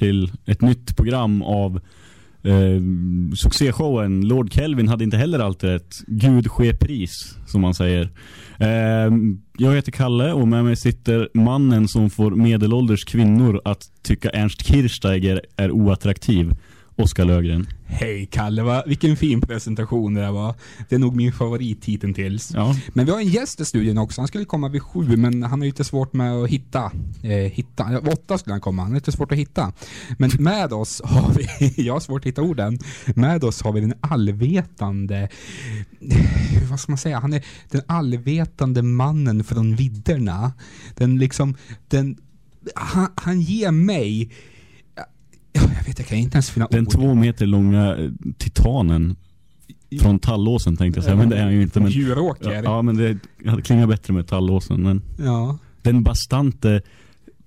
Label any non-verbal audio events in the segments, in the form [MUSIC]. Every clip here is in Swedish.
till ett nytt program av eh, succéshowen Lord Kelvin hade inte heller alltid ett Gud ske pris, som man säger. Eh, jag heter Kalle och med mig sitter mannen som får medelålders kvinnor att tycka Ernst Kirchsteiger är oattraktiv. Oskar Lögren. Hej Kalle, va? vilken fin presentation det där var. Det är nog min favorit hittills. Ja. Men vi har en gäst i studion också. Han skulle komma vid sju, men han har lite svårt med att hitta. Eh, hitta. Ja, åtta skulle han komma. Han har lite svårt att hitta. Men med oss har vi, [LAUGHS] jag har svårt att hitta orden. Med oss har vi den allvetande, vad ska man säga? Han är den allvetande mannen från vidderna. Den liksom, den, han, han ger mig Ja, jag vet, jag kan inte ens finna Den ord. två meter långa eh, titanen från Tallåsen tänkte jag säga, men det är han ju inte. Men, Djuråker. ja, men det hade klingat bättre med Tallåsen. Men Ja. den bastante...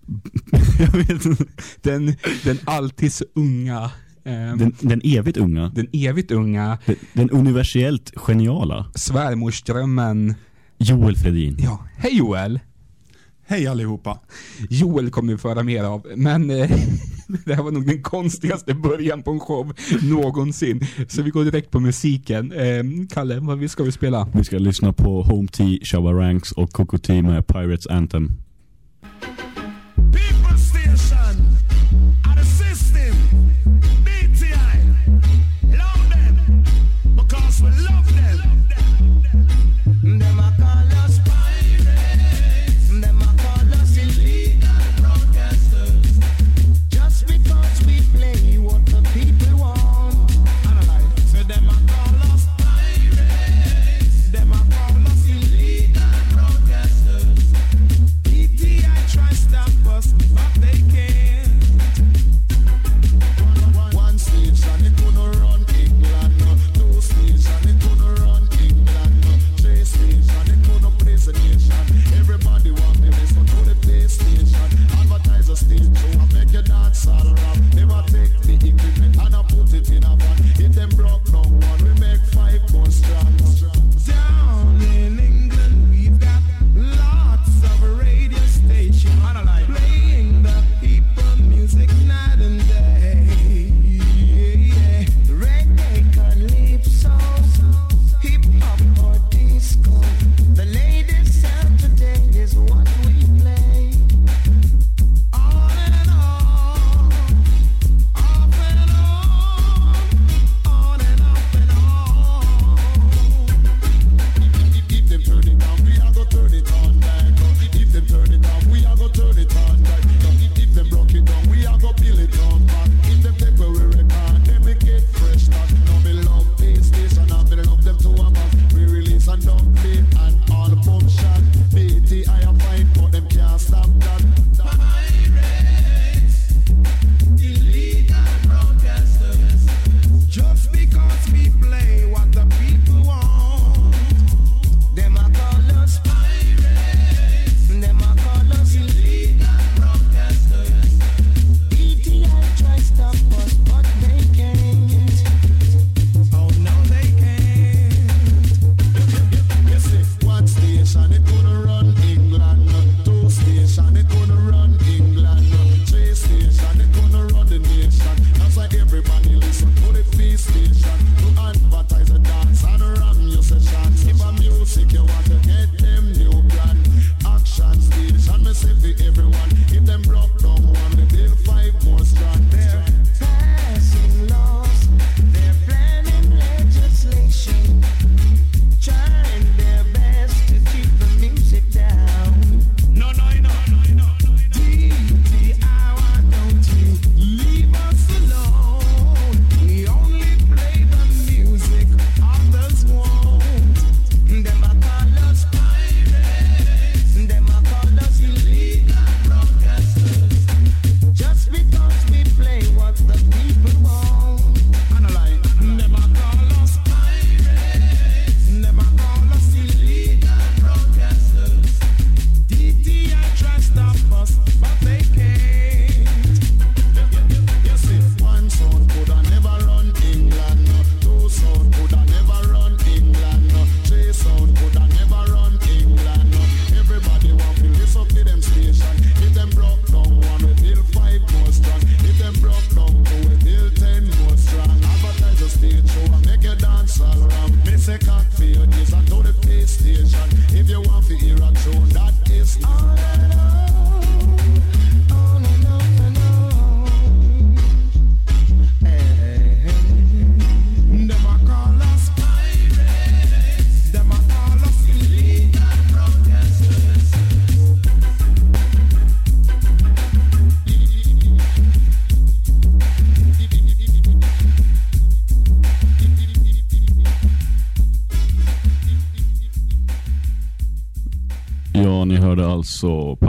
[LAUGHS] jag vet inte. Den, den alltid så unga, ehm, den, Den, den evigt unga. den evigt unga Den, den universellt geniala. svärmorsdrömmen. Joel Fredin. Ja, hej Joel! Hej allihopa. Joel kommer vi föra mer av, men eh, [LAUGHS] det här var nog den konstigaste början på en show någonsin. Så vi går direkt på musiken. Eh, Kalle, vad vi- ska vi spela? Vi ska lyssna på Home T, Shabba Ranks och Coco T med Pirates Anthem.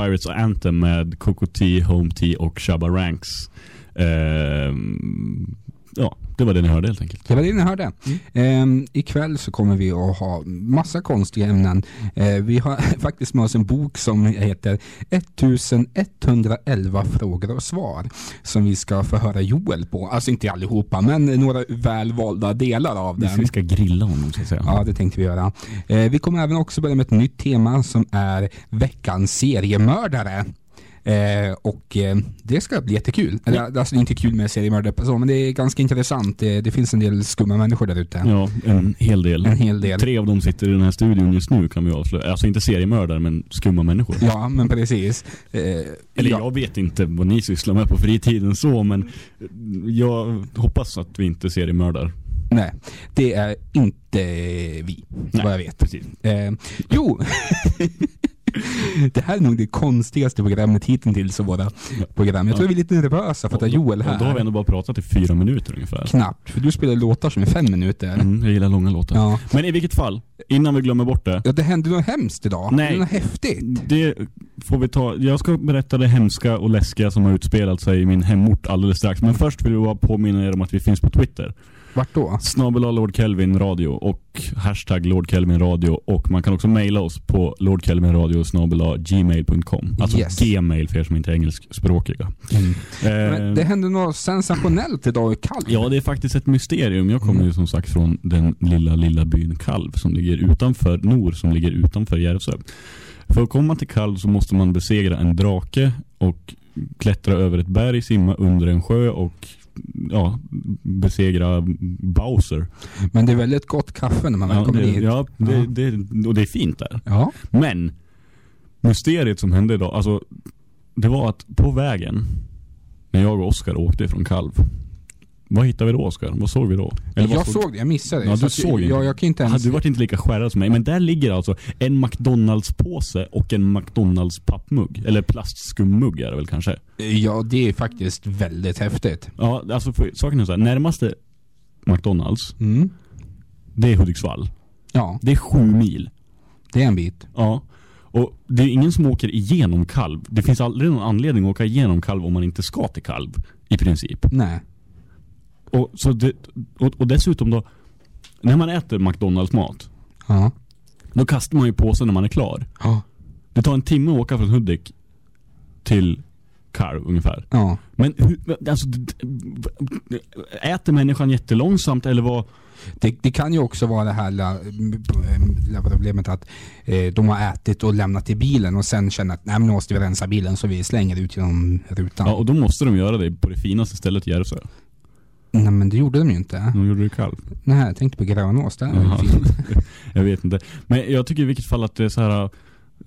Pirates Anthem med Coco T, Home T och Shabba Ranks. Eh, det var det ni hörde helt enkelt. Det var det ni hörde. Ehm, ikväll så kommer vi att ha massa konstiga ämnen. Ehm, vi har [LAUGHS] faktiskt med oss en bok som heter 1111 frågor och svar. Som vi ska få höra Joel på. Alltså inte allihopa, men några välvalda delar av den. vi ska grilla honom så att säga. Ja, det tänkte vi göra. Eh, vi kommer även också börja med ett nytt tema som är veckans seriemördare. Eh, och eh, det ska bli jättekul. Eller, alltså det är inte kul med seriemördare så, men det är ganska intressant. Det, det finns en del skumma människor där ute. Ja, en hel del. En hel del. Tre av dem sitter i den här studion just nu kan vi avslöja. Alltså inte seriemördare men skumma människor. Ja, men precis. Eh, Eller ja. jag vet inte vad ni sysslar med på fritiden så men jag hoppas att vi inte seriemördar. Nej, det är inte vi, vad jag vet. Precis. Eh, jo, [LAUGHS] det här är nog det konstigaste programmet hittills av våra program. Jag tror vi är lite nervösa för att ha Joel Och då har vi här. ändå bara pratat i fyra minuter ungefär. Knappt, för du spelar låtar som är fem minuter. Mm, jag gillar långa låtar. Ja. Men i vilket fall, innan vi glömmer bort det. ja, det hände något hemskt idag. Nej. Något häftigt. Det får vi ta. Jag ska berätta det hemska och läskiga som har utspelat sig i min hemort alldeles strax. Men först vill jag bara påminna er om att vi finns på Twitter. Vart då? Snabel Lord Kelvin radio och hashtag Lord Kelvin radio och man kan också mejla oss på lordkelvinradio gmail.com Alltså Yes. gmail för er som inte är engelskspråkiga. Men Eh, det hände något sensationellt idag i Kalv. Ja, det är faktiskt ett mysterium. Jag kommer ju som sagt från den lilla, lilla byn Kalv som ligger utanför Nor, som ligger utanför Järvsö. För att komma till Kalv så måste man besegra en drake och klättra över ett berg, simma under en sjö och ja, besegra Bowser. Men det är väldigt gott kaffe när man Ja, kommer det, dit. ja det, Ja. Det, och det är fint där. Ja. Men mysteriet som hände idag, alltså det var att på vägen när jag och Oskar åkte från Kalv vad hittade vi då Oskar? Vad såg vi då? Eller jag såg det, jag missade det. Ja, du såg inte. Ja, jag kan inte ens... Du varit inte lika skärrad som mig. Men där ligger alltså en McDonalds-påse och en McDonalds-pappmugg. Eller plastskummugg är det väl kanske? Ja, det är faktiskt väldigt häftigt. Ja, alltså för, saken är så här. Närmaste McDonalds, Mm. det är Hudiksvall. Ja, Det är sju mil. det är en bit. Ja. Och det är ingen som åker igenom kalv. Det finns aldrig någon anledning att åka igenom kalv om man inte ska till kalv. I princip. Nej. Och, så det, och, och dessutom då, när man äter McDonalds-mat, Ja. då kastar man ju påsen när man är klar. Ja. Det tar en timme att åka från Hudik till Kalv ungefär. Ja. Men alltså, äter människan jättelångsamt eller vad? Det, det kan ju också vara det här la- la- problemet att eh, de har ätit och lämnat i bilen och sen känner att nej, men nu måste vi rensa bilen så vi slänger ut genom rutan. Ja, och då måste de göra det på det finaste stället i Järvsö. Nej men det gjorde de ju inte. De gjorde det Kalv. Nej, jag tänkte på Grönås. Där är Jaha. [LAUGHS] Jag vet inte. Men jag tycker i vilket fall att det är så här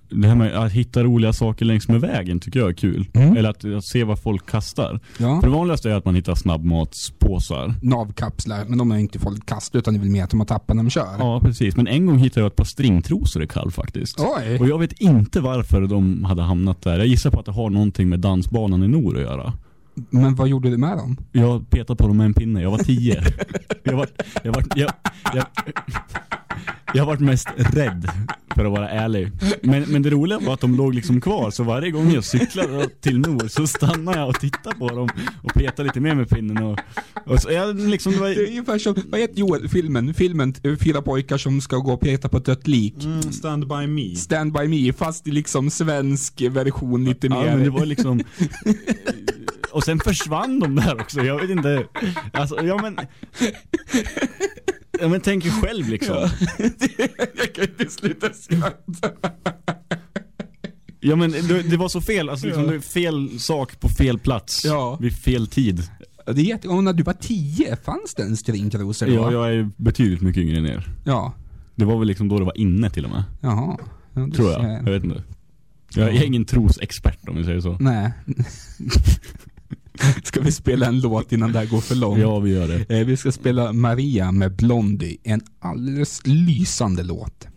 det här med att hitta roliga saker längs med vägen tycker jag är kul. Mm. Eller att, att se vad folk kastar. Ja. För det vanligaste är att man hittar snabbmatspåsar. Navkapslar, men de ju inte folk kastat utan det är väl mer att de har tappat när de kör. Ja, precis. Men en gång hittade jag ett par stringtrosor i Kalv faktiskt. Oj! Och jag vet inte varför de hade hamnat där. Jag gissar på att det har någonting med dansbanan i Nor att göra. Men vad gjorde du med dem? Jag petade på dem med en pinne. Jag var tio. jag var, jag var, jag, jag, jag var mest rädd för att vara ärlig. Men, men det roliga var att de låg liksom kvar. Så varje gång jag cyklade till Nor så stannade jag och tittade på dem och petade lite mer med pinnen. Och, och så, jag liksom, det var, Det är ungefär som, vad heter Joel, filmen? Filmen, eh, fyra pojkar som ska gå och peta på ett dött lik. Mm, stand by me. Stand by me, fast i liksom svensk version lite ja, mer. men det var liksom... [LAUGHS] Och sen försvann de där också. Jag vet inte. Alltså, ja men... Ja men tänk er själv liksom. [LAUGHS] jag kan inte sluta skratta. Ja men det, det var så fel, alltså liksom, Ja. fel sak på fel plats. Ja. Vid fel tid. Det är jätte... Och när du var tio, fanns det en stringtrosor då? Ja, jag är betydligt mycket yngre än er. Ja. Det var väl liksom då det var inne till och med. Jaha. Ja, Tror jag. ser. Jag vet inte. Jag är ingen trosexpert om vi säger så. Nej. [LAUGHS] [LAUGHS] ska vi spela en låt innan det här går för långt? Ja, vi gör det. Eh, Vi ska spela Maria med Blondie, en alldeles lysande låt.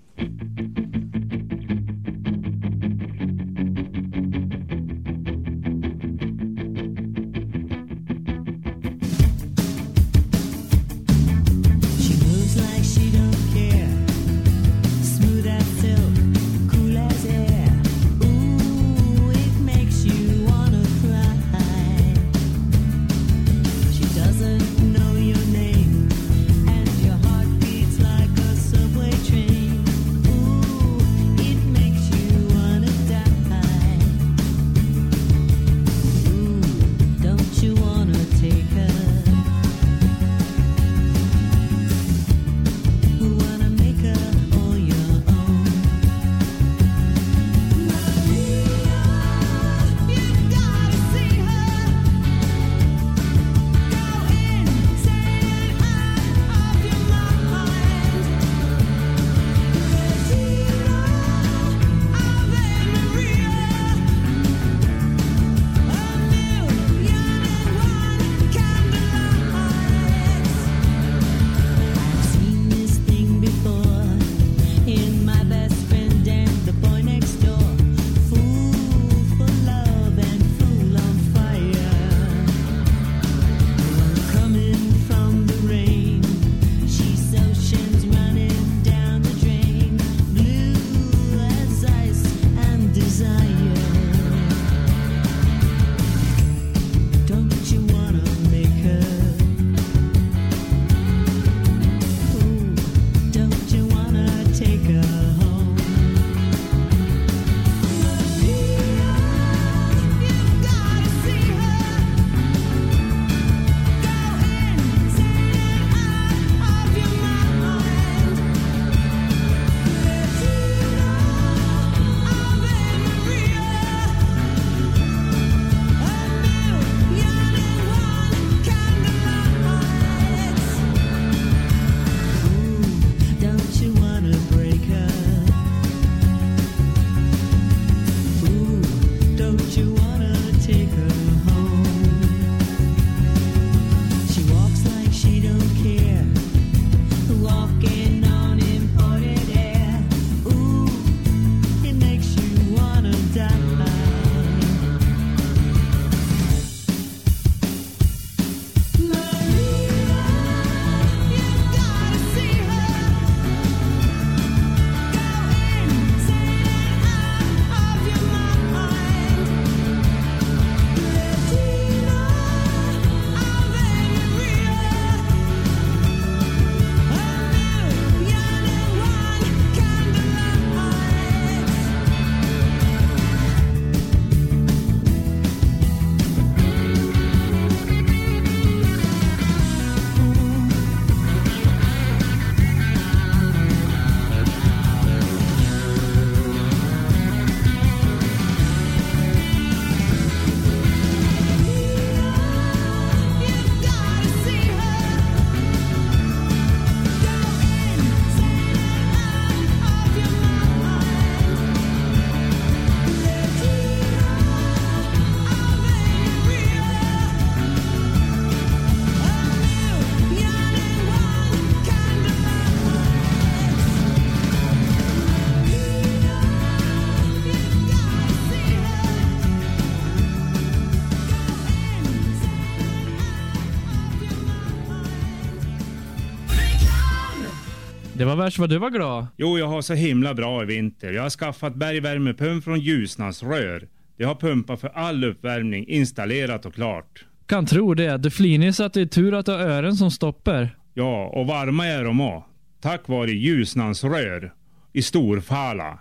Var värst vad du var glad. Jo, jag har så himla bra i vinter. Jag har skaffat bergvärmepump från Ljusnans rör. Det har pumpar för all uppvärmning installerat och klart. Kan tro det. Du flinar så att det är tur att du har öron som stoppar. Ja, och varma är de också. Tack vare Ljusnans rör i Storfala.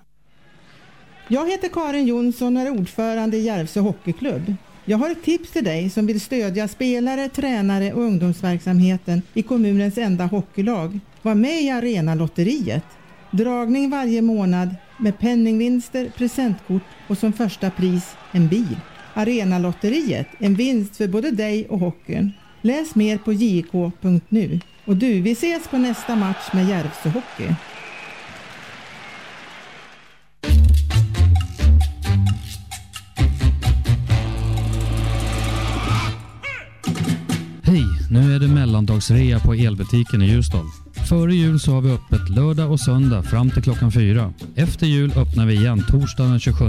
Jag heter Karin Jonsson och är ordförande i Järvsö Hockeyklubb. Jag har ett tips till dig som vill stödja spelare, tränare och ungdomsverksamheten i kommunens enda hockeylag. Var med i Arenalotteriet. Dragning varje månad med penningvinster, presentkort och som första pris en bil. Arenalotteriet, en vinst för både dig och hockeyn. Läs mer på jk.nu. Och du, vi ses på nästa match med Järvsö Hockey. Hej! Nu är det mellandagsrea på elbutiken i Ljusdal. Före jul så har vi öppet lördag och söndag fram till klockan fyra. Efter jul öppnar vi igen torsdagen den 27.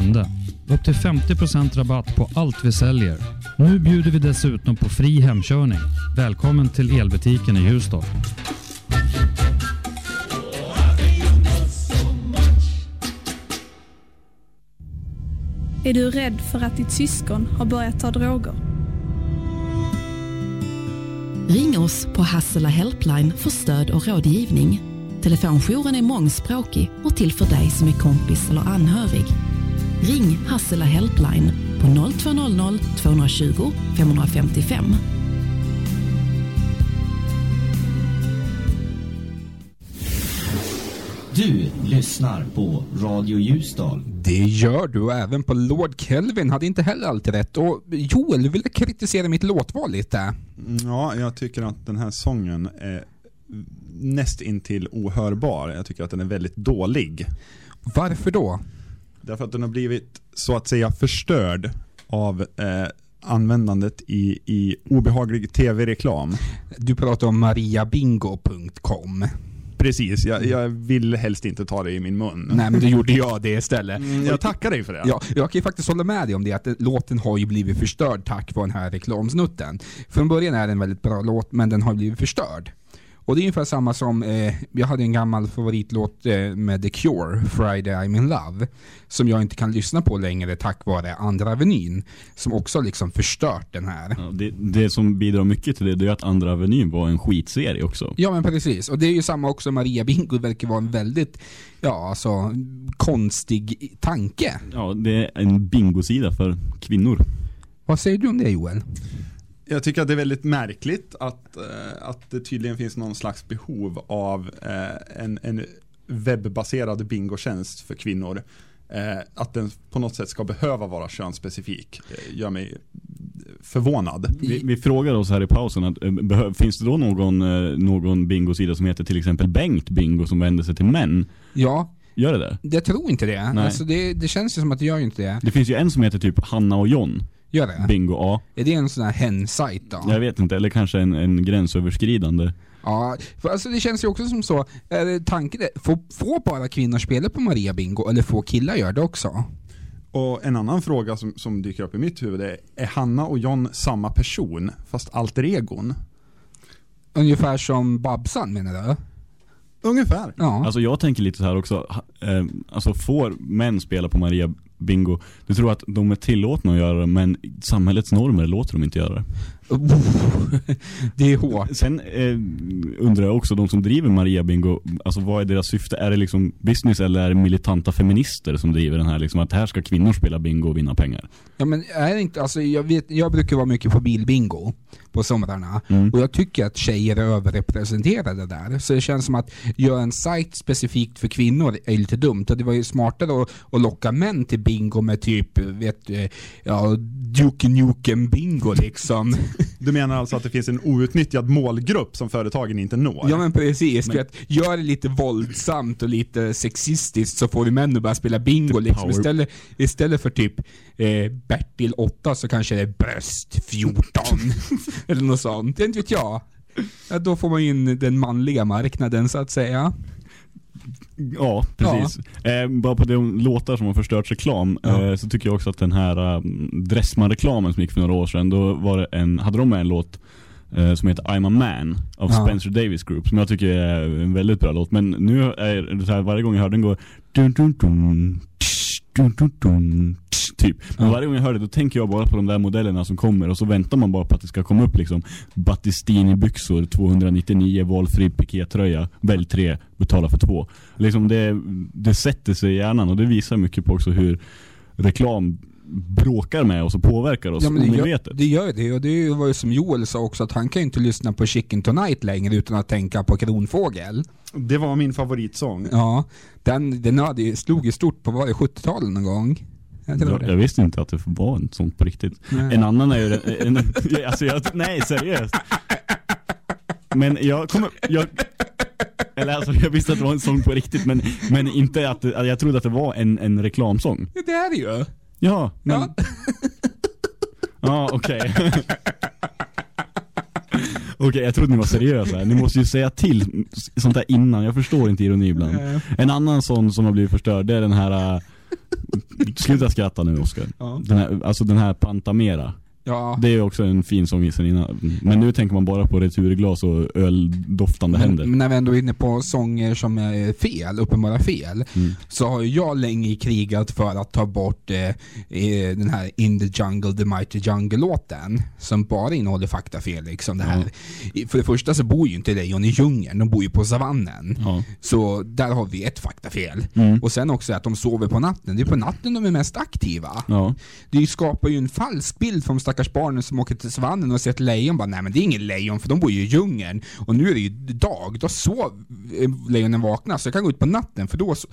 Upp till 50% rabatt på allt vi säljer. Nu bjuder vi dessutom på fri hemkörning. Välkommen till elbutiken i Ljusdal. Är du rädd för att ditt syskon har börjat ta droger? Ring oss på Hassela Helpline för stöd och rådgivning. Telefonjouren är mångspråkig och till för dig som är kompis eller anhörig. Ring Hassela Helpline på 0200 220 555. Du lyssnar på Radio Ljusdal. Det gör du och även på Lord Kelvin hade inte heller alltid rätt. Och Joel, du ville kritisera mitt låtval lite. Mm, Ja, jag tycker att den här sången är näst intill ohörbar. Jag tycker att den är väldigt dålig. Varför då? Därför att den har blivit så att säga förstörd av eh, användandet i, i obehaglig tv-reklam. Du pratar om mariabingo.com. Precis, jag, jag vill helst inte ta det i min mun. Nej men då gjorde [LAUGHS] jag det istället. Mm, jag tackar dig för det. Ja, jag kan ju faktiskt hålla med dig om det, att låten har ju blivit förstörd tack vare den här reklamsnutten. Från början är det en väldigt bra låt, men den har blivit förstörd. Och det är ungefär samma som, eh, jag hade en gammal favoritlåt eh, med The Cure, Friday I'm in Love, som jag inte kan lyssna på längre tack vare Andra Avenyn, som också har liksom förstört den här. Ja, det, det som bidrar mycket till det, det är att Andra Avenyn var en skitserie också. Ja men precis, och det är ju samma också, Maria Bingo verkar vara en väldigt, ja alltså, konstig tanke. Ja, det är en bingosida för kvinnor. Vad säger du om det Joel? Jag tycker att det är väldigt märkligt att, eh, att det tydligen finns någon slags behov av eh, en, en webbaserad bingotjänst för kvinnor. Eh, att den på något sätt ska behöva vara könsspecifik eh, gör mig förvånad. Vi, vi frågar oss här i pausen, att, finns det då någon, någon bingosida som heter till exempel Bengt Bingo som vänder sig till män? Ja. Gör det det? Jag tror inte det. Nej. Alltså det, det känns ju som att det gör inte det. Det finns ju en som heter typ Hanna och John. Gör det? Bingo A. Är det en sån här hen-sajt då? Jag vet inte, eller kanske en, en gränsöverskridande. Ja, för alltså det känns ju också som så, är det tanken, får, får bara kvinnor spela på Maria Bingo eller får killar göra det också? Och en annan fråga som, som dyker upp i mitt huvud är, är Hanna och John samma person fast alter egon? Ungefär som Babsan menar du? Ungefär. Ja. Alltså jag tänker lite så här också, eh, alltså får män spela på Maria Bingo, du tror att de är tillåtna att göra det, men samhällets normer låter dem inte göra det. [LAUGHS] det är hårt. Sen eh, undrar jag också, de som driver Maria Bingo, alltså vad är deras syfte? Är det liksom business eller är det militanta feminister som driver den här liksom, att här ska kvinnor spela bingo och vinna pengar? Ja men är det inte, alltså jag vet, jag brukar vara mycket på bilbingo på somrarna. Mm. Och jag tycker att tjejer är överrepresenterade där. Så det känns som att göra en sajt specifikt för kvinnor är lite dumt. Och det var ju smartare att, att locka män till bingo med typ, vet du, ja, Duke Nukem bingo liksom. [LAUGHS] Du menar alltså att det finns en outnyttjad målgrupp som företagen inte når? Ja men precis, Men- för att gör det lite våldsamt och lite sexistiskt så får vi män att börja spela bingo liksom. Istället, istället för typ eh, Bertil 8 så kanske det är bröst 14. [LAUGHS] Eller något sånt, det inte vet jag. Ja, då får man in den manliga marknaden så att säga. Ja, precis. Eh, bara på de låtar som har förstört reklam Ja. eh, så tycker jag också att den här uh, Dressman-reklamen som gick för några år sedan, då var det en, hade de med en låt eh, som heter I'm a man av Ja. Spencer Davis Group som jag tycker är en väldigt bra låt. Men nu är det så här, varje gång jag hör den går dun, dun, dun, tsch, dun, dun, dun, tsch, typ. Men Ja. varje gång jag hör det då tänker jag bara på de där modellerna som kommer och så väntar man bara på att det ska komma upp liksom Battistini-byxor, 299, valfri pikétröja, välj tre, betala för två. Liksom det, det sätter sig i hjärnan och det visar mycket på också hur reklam bråkar med oss och påverkar oss Ja, men det, gör, omedvetet. det gör det och det var ju som Joel sa också att han kan ju inte lyssna på Chicken Tonight längre utan att tänka på Kronfågel. Det var min favoritsång. Ja, den, den hade, slog ju stort på, var det 70-talet någon gång? Jag Jag, visste inte att det var en sån på riktigt. Nej. En annan är ju en, en, alltså jag, nej seriöst. Men jag kommer, jag, eller alltså jag visste att det var en sång på riktigt men, men inte att, jag trodde att det var en, en reklamsång. Ja, det är det ju. Ja, men, Ja. [LAUGHS] ja okej. [LAUGHS] Okej, jag trodde ni var seriösa. Ni måste ju säga till sånt där innan. Jag förstår inte ironi ibland. En annan sån som har blivit förstörd, det är den här... Sluta skratta nu Oskar. Ja. Den här, alltså den här Pantamera. Ja. Det är också en fin sång innan. Men nu tänker man bara på returglas och öldoftande händer. Men, men när vi ändå är inne på sånger som är fel, uppenbara fel, Mm. så har jag länge krigat för att ta bort eh, eh, den här In the Jungle, The Mighty Jungle-låten, som bara innehåller faktafel. Liksom det här. I- För det första så bor ju inte lejon i djungeln, de bor ju på savannen. Ja. Så där har vi ett faktafel. Mm. Och sen också att de sover på natten, det är på natten de är mest aktiva. Ja. Det skapar ju en falsk bild de stackars barnen som åker till savannen och ser ett lejon. Bara, nej men det är ingen lejon för de bor ju i djungeln. Och nu är det ju dag, då sov eh, lejonen vakna så jag kan gå ut på natten för då så...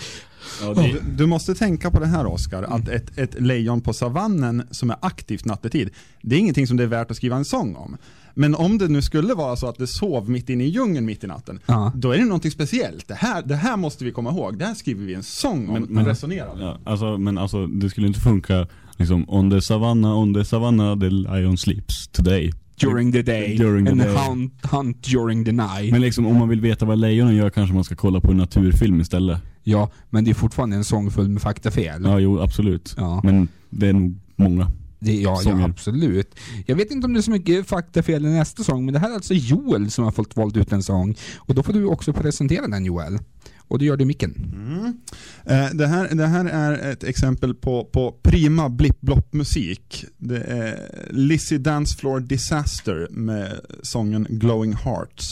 Ja, Du, du måste tänka på det här Oskar, att ett, ett lejon på savannen som är aktivt nattetid, det är ingenting som det är värt att skriva en sång om. Men om det nu skulle vara så att det sov mitt inne i djungeln mitt i natten, Ja. då är det någonting speciellt. Det här, det här måste vi komma ihåg, det här skriver vi en sång om, Men- men, men- resonera om. Ja, alltså, men alltså det skulle inte funka liksom on the savannah, on the savannah the lion sleeps today. During the day, During the and day. Hunt, hunt during the night. Men liksom om man vill veta vad lejonen gör kanske man ska kolla på en naturfilm istället. ja, men det är fortfarande en sång full med faktafel. Ja, jo absolut. Ja. Men det är nog många. Det, ja, ja, absolut. Jag vet inte om det är så mycket faktafel i nästa sång, men det här är alltså Joel som har fått valt ut en sång. Och då får du också presentera den Joel. Och det gör du i micken. Mm. Eh, Det här, det här är ett exempel på, på prima blipp-blopp-musik. Det är Lizzie Dance Floor Disaster med sången Glowing Hearts.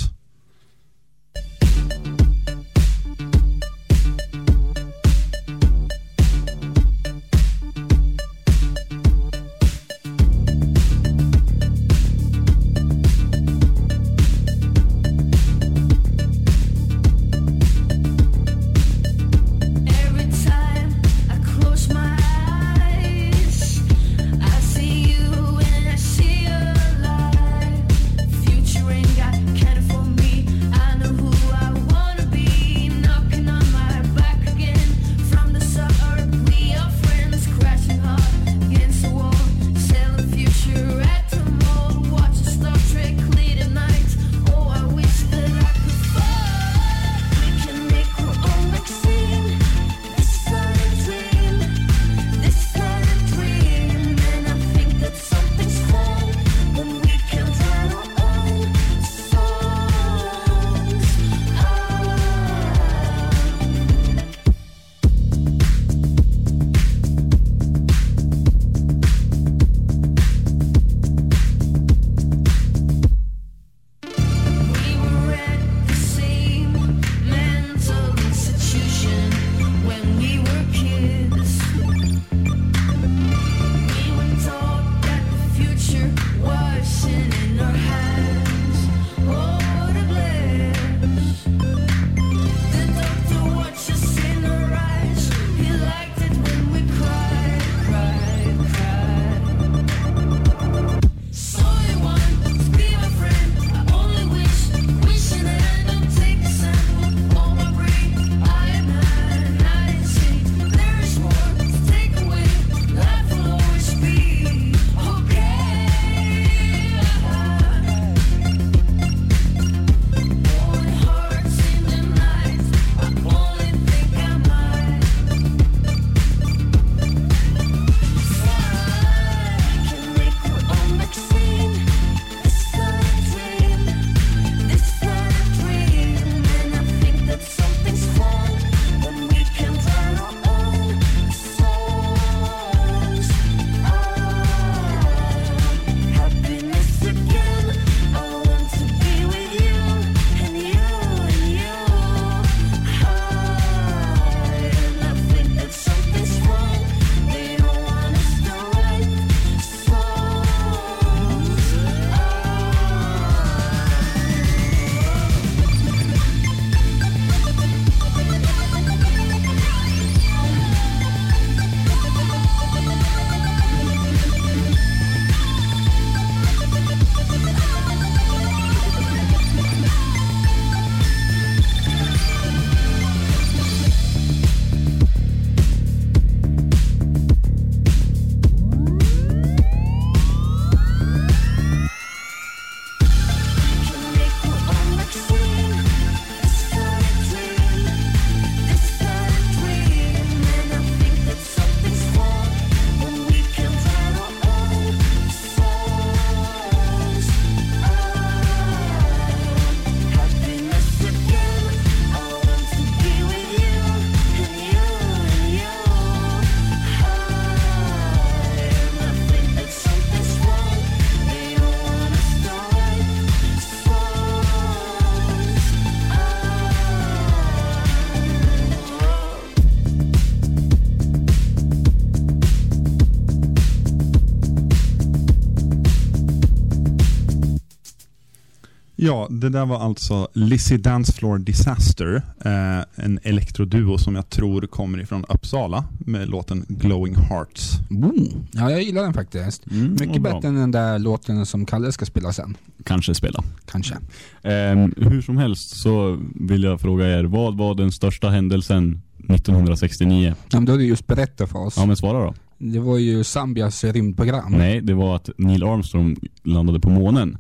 Ja, det där var alltså Lizzie Dance Floor Disaster. Eh, en elektroduo som jag tror kommer ifrån Uppsala med låten Glowing Hearts. Oh, ja, jag gillar den faktiskt. Mycket vad bra. bättre än den där låten som Kalle ska spela sen. Kanske spela. Kanske. Ehm, hur som helst så vill jag fråga er, vad var den största händelsen 1969? Ja, men då har du just berättat för oss. Ja men svara då. Det var ju Zambias rymdprogram. Nej, det var att Neil Armstrong landade på månen.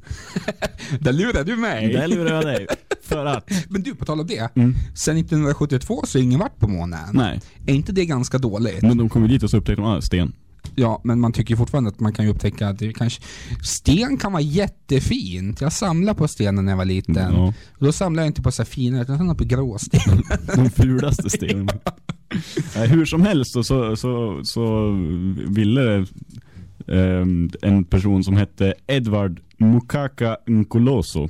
[LAUGHS] Där lurade du mig. Där lurade jag dig. För att... [LAUGHS] Men du, på tal om det. Mm. Sen 1972 så har ingen varit på månen. Nej. Är inte det ganska dåligt? Men de kom ju dit och så upptäckte de ah, sten. Ja, men man tycker fortfarande att man kan ju upptäcka att det kanske... Sten kan vara jättefint. Jag samlade på stenen när jag var liten. Ja. Då samlade jag inte på så här fina, utan jag samlade på gråsten. De fulaste stenen. [LAUGHS] Nej, [LAUGHS] hur som helst så, så, så, så ville ehm, en person som hette Edward Mukaka Nkoloso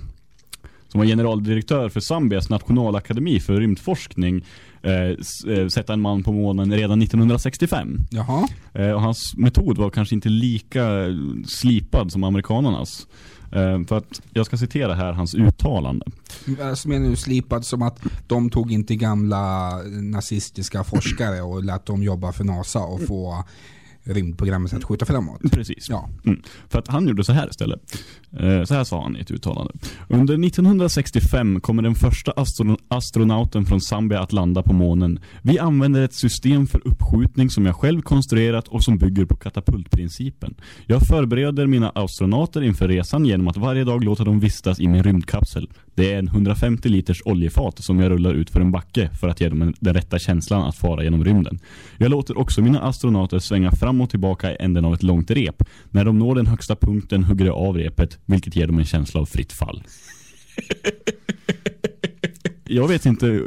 som var generaldirektör för Zambias nationalakademi för rymdforskning eh, eh, sätta en man på månen redan 1965. Jaha. Eh, och hans metod var kanske inte lika slipad som amerikanernas. Ehm, för att jag ska citera här hans uttalande. Äh, som är nu slipad som att de tog inte gamla nazistiska forskare och lät dem jobba för NASA och få rymdprogrammet att skjuta framåt? Precis. Ja. Mm. För att han gjorde så här istället. Eh, så här sa han i ett uttalande. Under 1965 kommer den första astro astronauten från Zambia att landa på månen. Vi använder ett system för uppskjutning som jag själv konstruerat och som bygger på katapultprincipen. Jag förbereder mina astronauter inför resan genom att varje dag låta dem vistas i min rymdkapsel. Det är en 150 liters oljefat som jag rullar ut för en backe för att ge dem en- den rätta känslan att fara genom rymden. Jag låter också mina astronauter svänga fram och tillbaka i änden av ett långt rep. När de når den högsta punkten hugger jag av repet, vilket ger dem en känsla av fritt fall. [LAUGHS] Jag vet inte,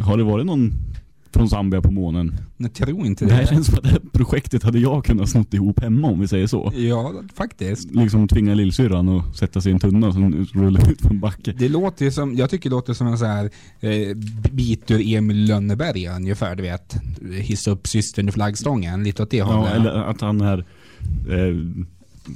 har det varit någon från Zambia på månen? Jag tror inte Det här det. känns som att det här projektet hade jag kunnat snott ihop hemma om vi säger så. Ja, faktiskt. Liksom tvinga lillsyrran och sätta sig i en tunna och sen rulla ut på en backe. Det låter ju som, jag tycker det låter som en så här eh, bit ur Emil Lönneberga ungefär, du vet. Hissa upp systern i flaggstången, lite åt det Ja, hållet. eller att han är, eh,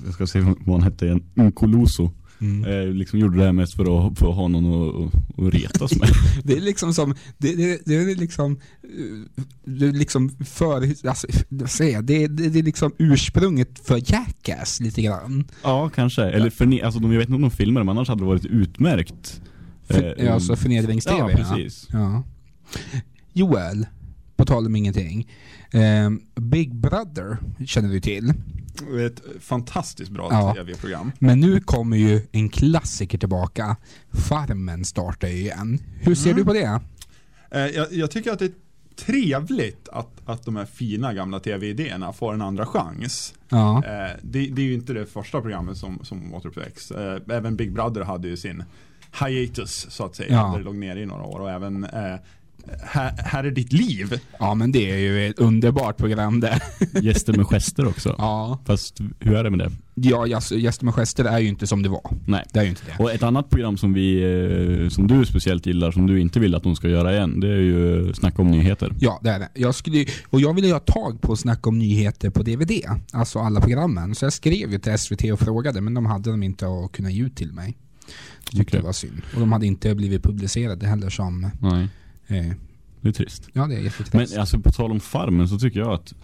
jag ska se vad han hette igen, Nkoloso. Mm. Eh, liksom gjorde det här mest för att, ha någon att, att, retas med. [LAUGHS] Det är liksom som, det, det, det är liksom, eh, det är liksom för, alltså, det, det, det är liksom ursprunget för Jackass lite grann. ja, kanske. Eller för, alltså, de, jag vet inte om de filmar men annars hade det varit utmärkt. För, Eh, alltså förnedrings-tv. Ja, precis. Ja. Joel, på tal om ingenting. Eh, Big Brother känner du till. Ett fantastiskt bra Ja. tv-program. Men nu kommer ju en klassiker tillbaka. Farmen startar ju igen. Hur ser du på det? Eh, jag, jag tycker att det är trevligt att, att de här fina gamla tv-idéerna får en andra chans. Ja. Eh, det, det är ju inte det första programmet som, som återuppväcks. Eh, även Big Brother hade ju sin hiatus så att säga. Ja. Där det låg ner i några år. Och även här, här är ditt liv. Ja men det är ju ett underbart program det. [LAUGHS] Gäster med gester också. Ja. Fast hur är det med det? Ja, Gäster med gester är ju inte som det var. Nej. Det är ju inte det. Och ett annat program som vi, eh, som du speciellt gillar, som du inte vill att de ska göra igen, det är ju Snacka om nyheter. Ja, det är det. Jag skulle, och jag ville ju ha tag på Snack om nyheter på DVD. Alltså alla programmen. Så jag skrev ju till SVT och frågade, men de hade dem inte att kunna ge ut till mig. Jag tyckte Okej. det var synd. Och de hade inte blivit publicerade heller som... Nej. Eh, Det är trist. ja, det är jättetrist. Men alltså på tal om Farmen så tycker jag att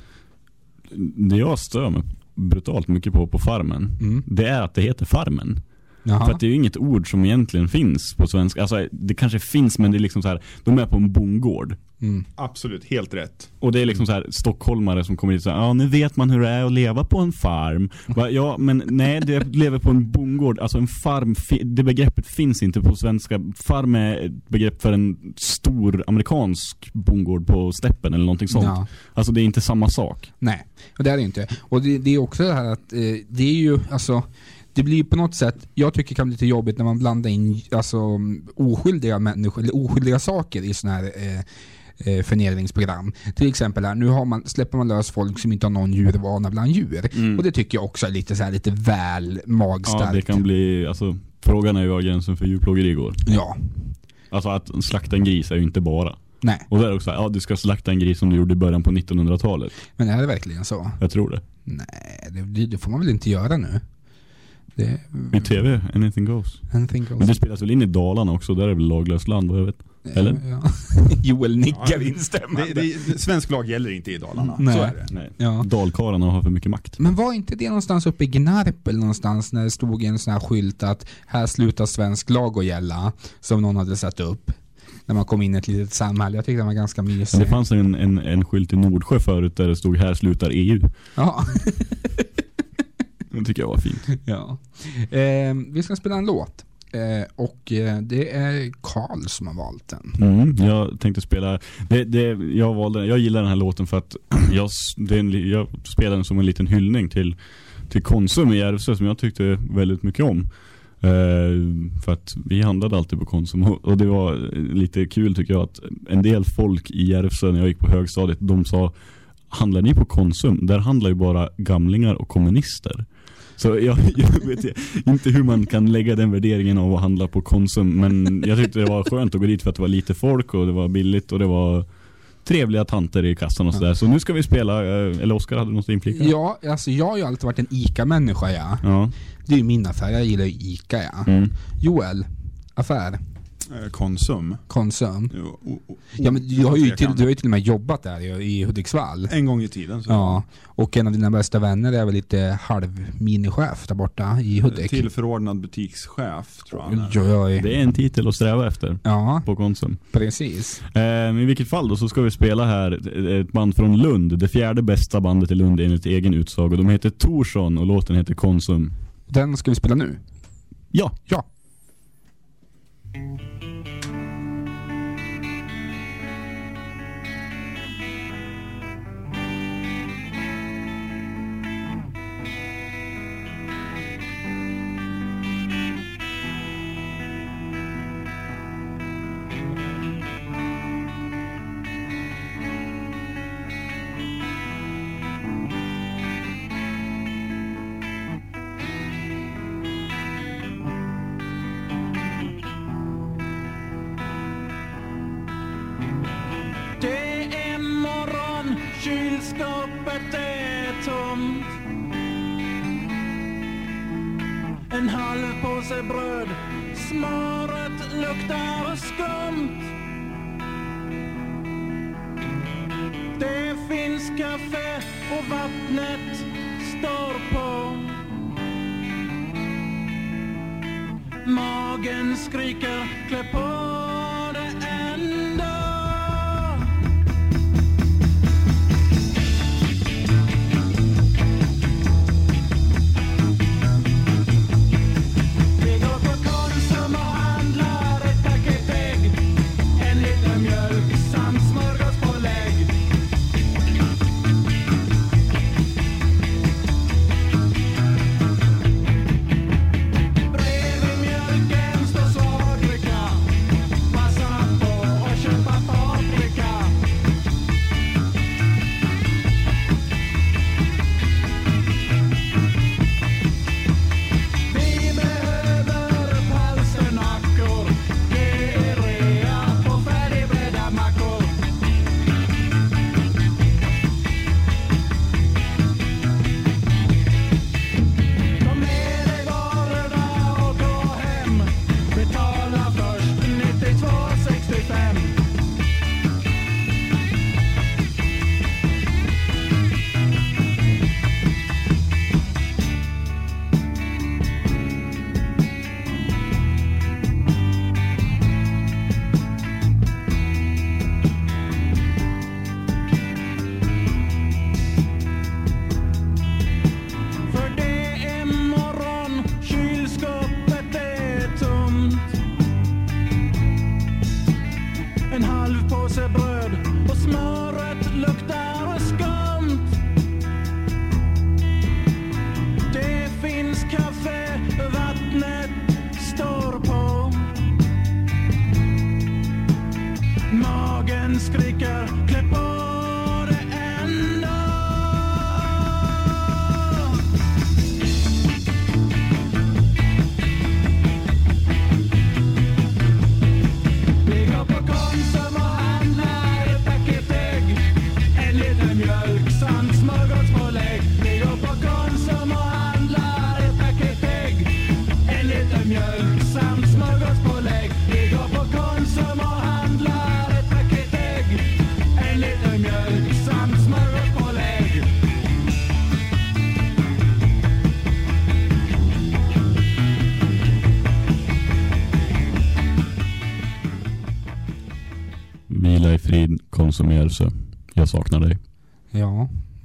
det jag stör mig brutalt mycket på på Farmen, Mm. det är att det heter Farmen. Jaha. För att det är ju inget ord som egentligen finns på svenska. Alltså det kanske finns men det är liksom så här, de är på en bondgård. Mm. Absolut, helt rätt. Och det är liksom så här stockholmare som kommer hit och säger ja nu vet man hur det är att leva på en farm. Va, ja men nej, det lever på en bondgård. Alltså en farm, det begreppet finns inte på svenska. Farm är ett begrepp för en stor amerikansk bondgård på steppen eller någonting sånt. Ja. Alltså det är inte samma sak. Nej, och det är det inte. Och det, det är också det här att eh, det är ju, alltså det blir på något sätt, jag tycker det kan bli lite jobbigt när man blandar in alltså, oskyldiga människor, eller oskyldiga saker i sådana här eh, eh, förnedringsprogram. Till exempel här, nu har man, släpper man lös folk som inte har någon djurvana bland djur. Mm. Och det tycker jag också är lite, så här, lite väl magstarkt. Ja, det kan bli, alltså frågan är ju var gränsen för djurplågeri går. Ja. Alltså att slakta en gris är ju inte bara. Nej. Och det är också ja du ska slakta en gris som du gjorde i början på 1900-talet. Men är det verkligen så? Jag tror det. Nej, det, det får man väl inte göra nu? Det, I tv, anything goes. Anything goes. Men det spelas väl in i Dalarna också, där är väl laglöst land vad jag vet. Eller? Ja. [LAUGHS] Joel nickar instämmande. Det, det, svensk lag gäller inte i Dalarna. Nej. Så är det. Nej. Ja. Dalkarlarna har för mycket makt. Men var inte det någonstans uppe i Gnarpel någonstans när det stod en sån här skylt att här slutar svensk lag att gälla, som någon hade satt upp. När man kom in i ett litet samhälle. Jag tyckte den var ganska mysig. det fanns en, en, en skylt i Nordsjö förut där det stod här slutar EU. Ja. [LAUGHS] Det tycker jag var fint. ja. Eh, vi ska spela en låt. Eh, och eh, det är Karl som har valt den. Mm, jag tänkte spela, det, det, jag, valde, jag gillar den här låten för att [CLEARS THROAT] jag, det är en, jag spelar den som en liten hyllning till, till Konsum i Järvsö som jag tyckte väldigt mycket om. Eh, för att vi handlade alltid på Konsum och, och det var eh, lite kul tycker jag att en del folk i Järvsö när jag gick på högstadiet, de sa Handlar ni på Konsum? Där handlar ju bara gamlingar och kommunister. Så jag, [LAUGHS] jag vet inte hur man kan lägga den värderingen av att handla på Konsum Men jag tyckte det var skönt att gå dit för att det var lite folk och det var billigt och det var trevliga tanter i kassan och sådär. Så nu ska vi spela, eh, eller Oskar hade något att inflika? Ja, alltså jag har ju alltid varit en ICA-människa ja. Ja. Det är ju min affär, jag gillar ju ICA ja. Mm. Joel, affär, Konsum. Konsum. Jo, o- o- Ja men du har ju till, du har ju till och med jobbat där i, i Hudiksvall. En gång i tiden. Så Ja, och en av dina bästa vänner är väl lite halv minichef där borta i Hudik. Tillförordnad butikschef tror jag. han är. Oj, oj, oj. Det är en titel att sträva efter Ja, på Konsum. precis. Eh, I vilket fall då så ska vi spela här ett- band från Lund. Det fjärde bästa bandet i Lund enligt egen utsago. De heter Torsson och låten heter Konsum. Den ska vi spela nu. Ja, Ja. Det kylskåpet är tomt. En halv påse bröd, smöret luktar skumt. Det finns kaffe och vattnet står på. Magen skriker, klä på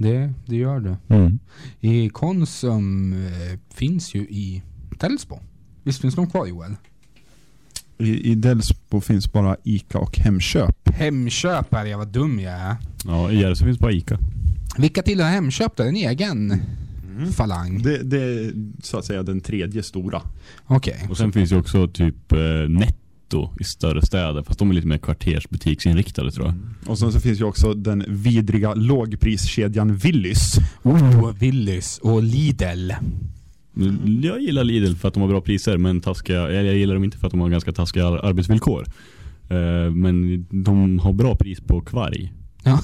det, det gör det. Mm. I Konsum eh, finns ju i Delsbo. Visst finns de kvar Joel? I, I Delsbo finns bara Ica och Hemköp. Hemköp är jag, vad dum jag är. Ja, i Järvsö finns bara Ica. Vilka tillhör Hemköp då? En egen falang? Det, det är så att säga den tredje stora. Okej. Och sen finns ju också typ eh, Netto i större städer. Fast de är lite mer kvartersbutiksinriktade tror jag. Och sen så finns ju också den vidriga lågpriskedjan Willys. Oh, Willys och Lidl. Mm. Jag gillar Lidl för att de har bra priser men taskiga, jag gillar dem inte för att de har ganska taskiga ar- arbetsvillkor. Eh, men de har bra pris på kvarg. Ja.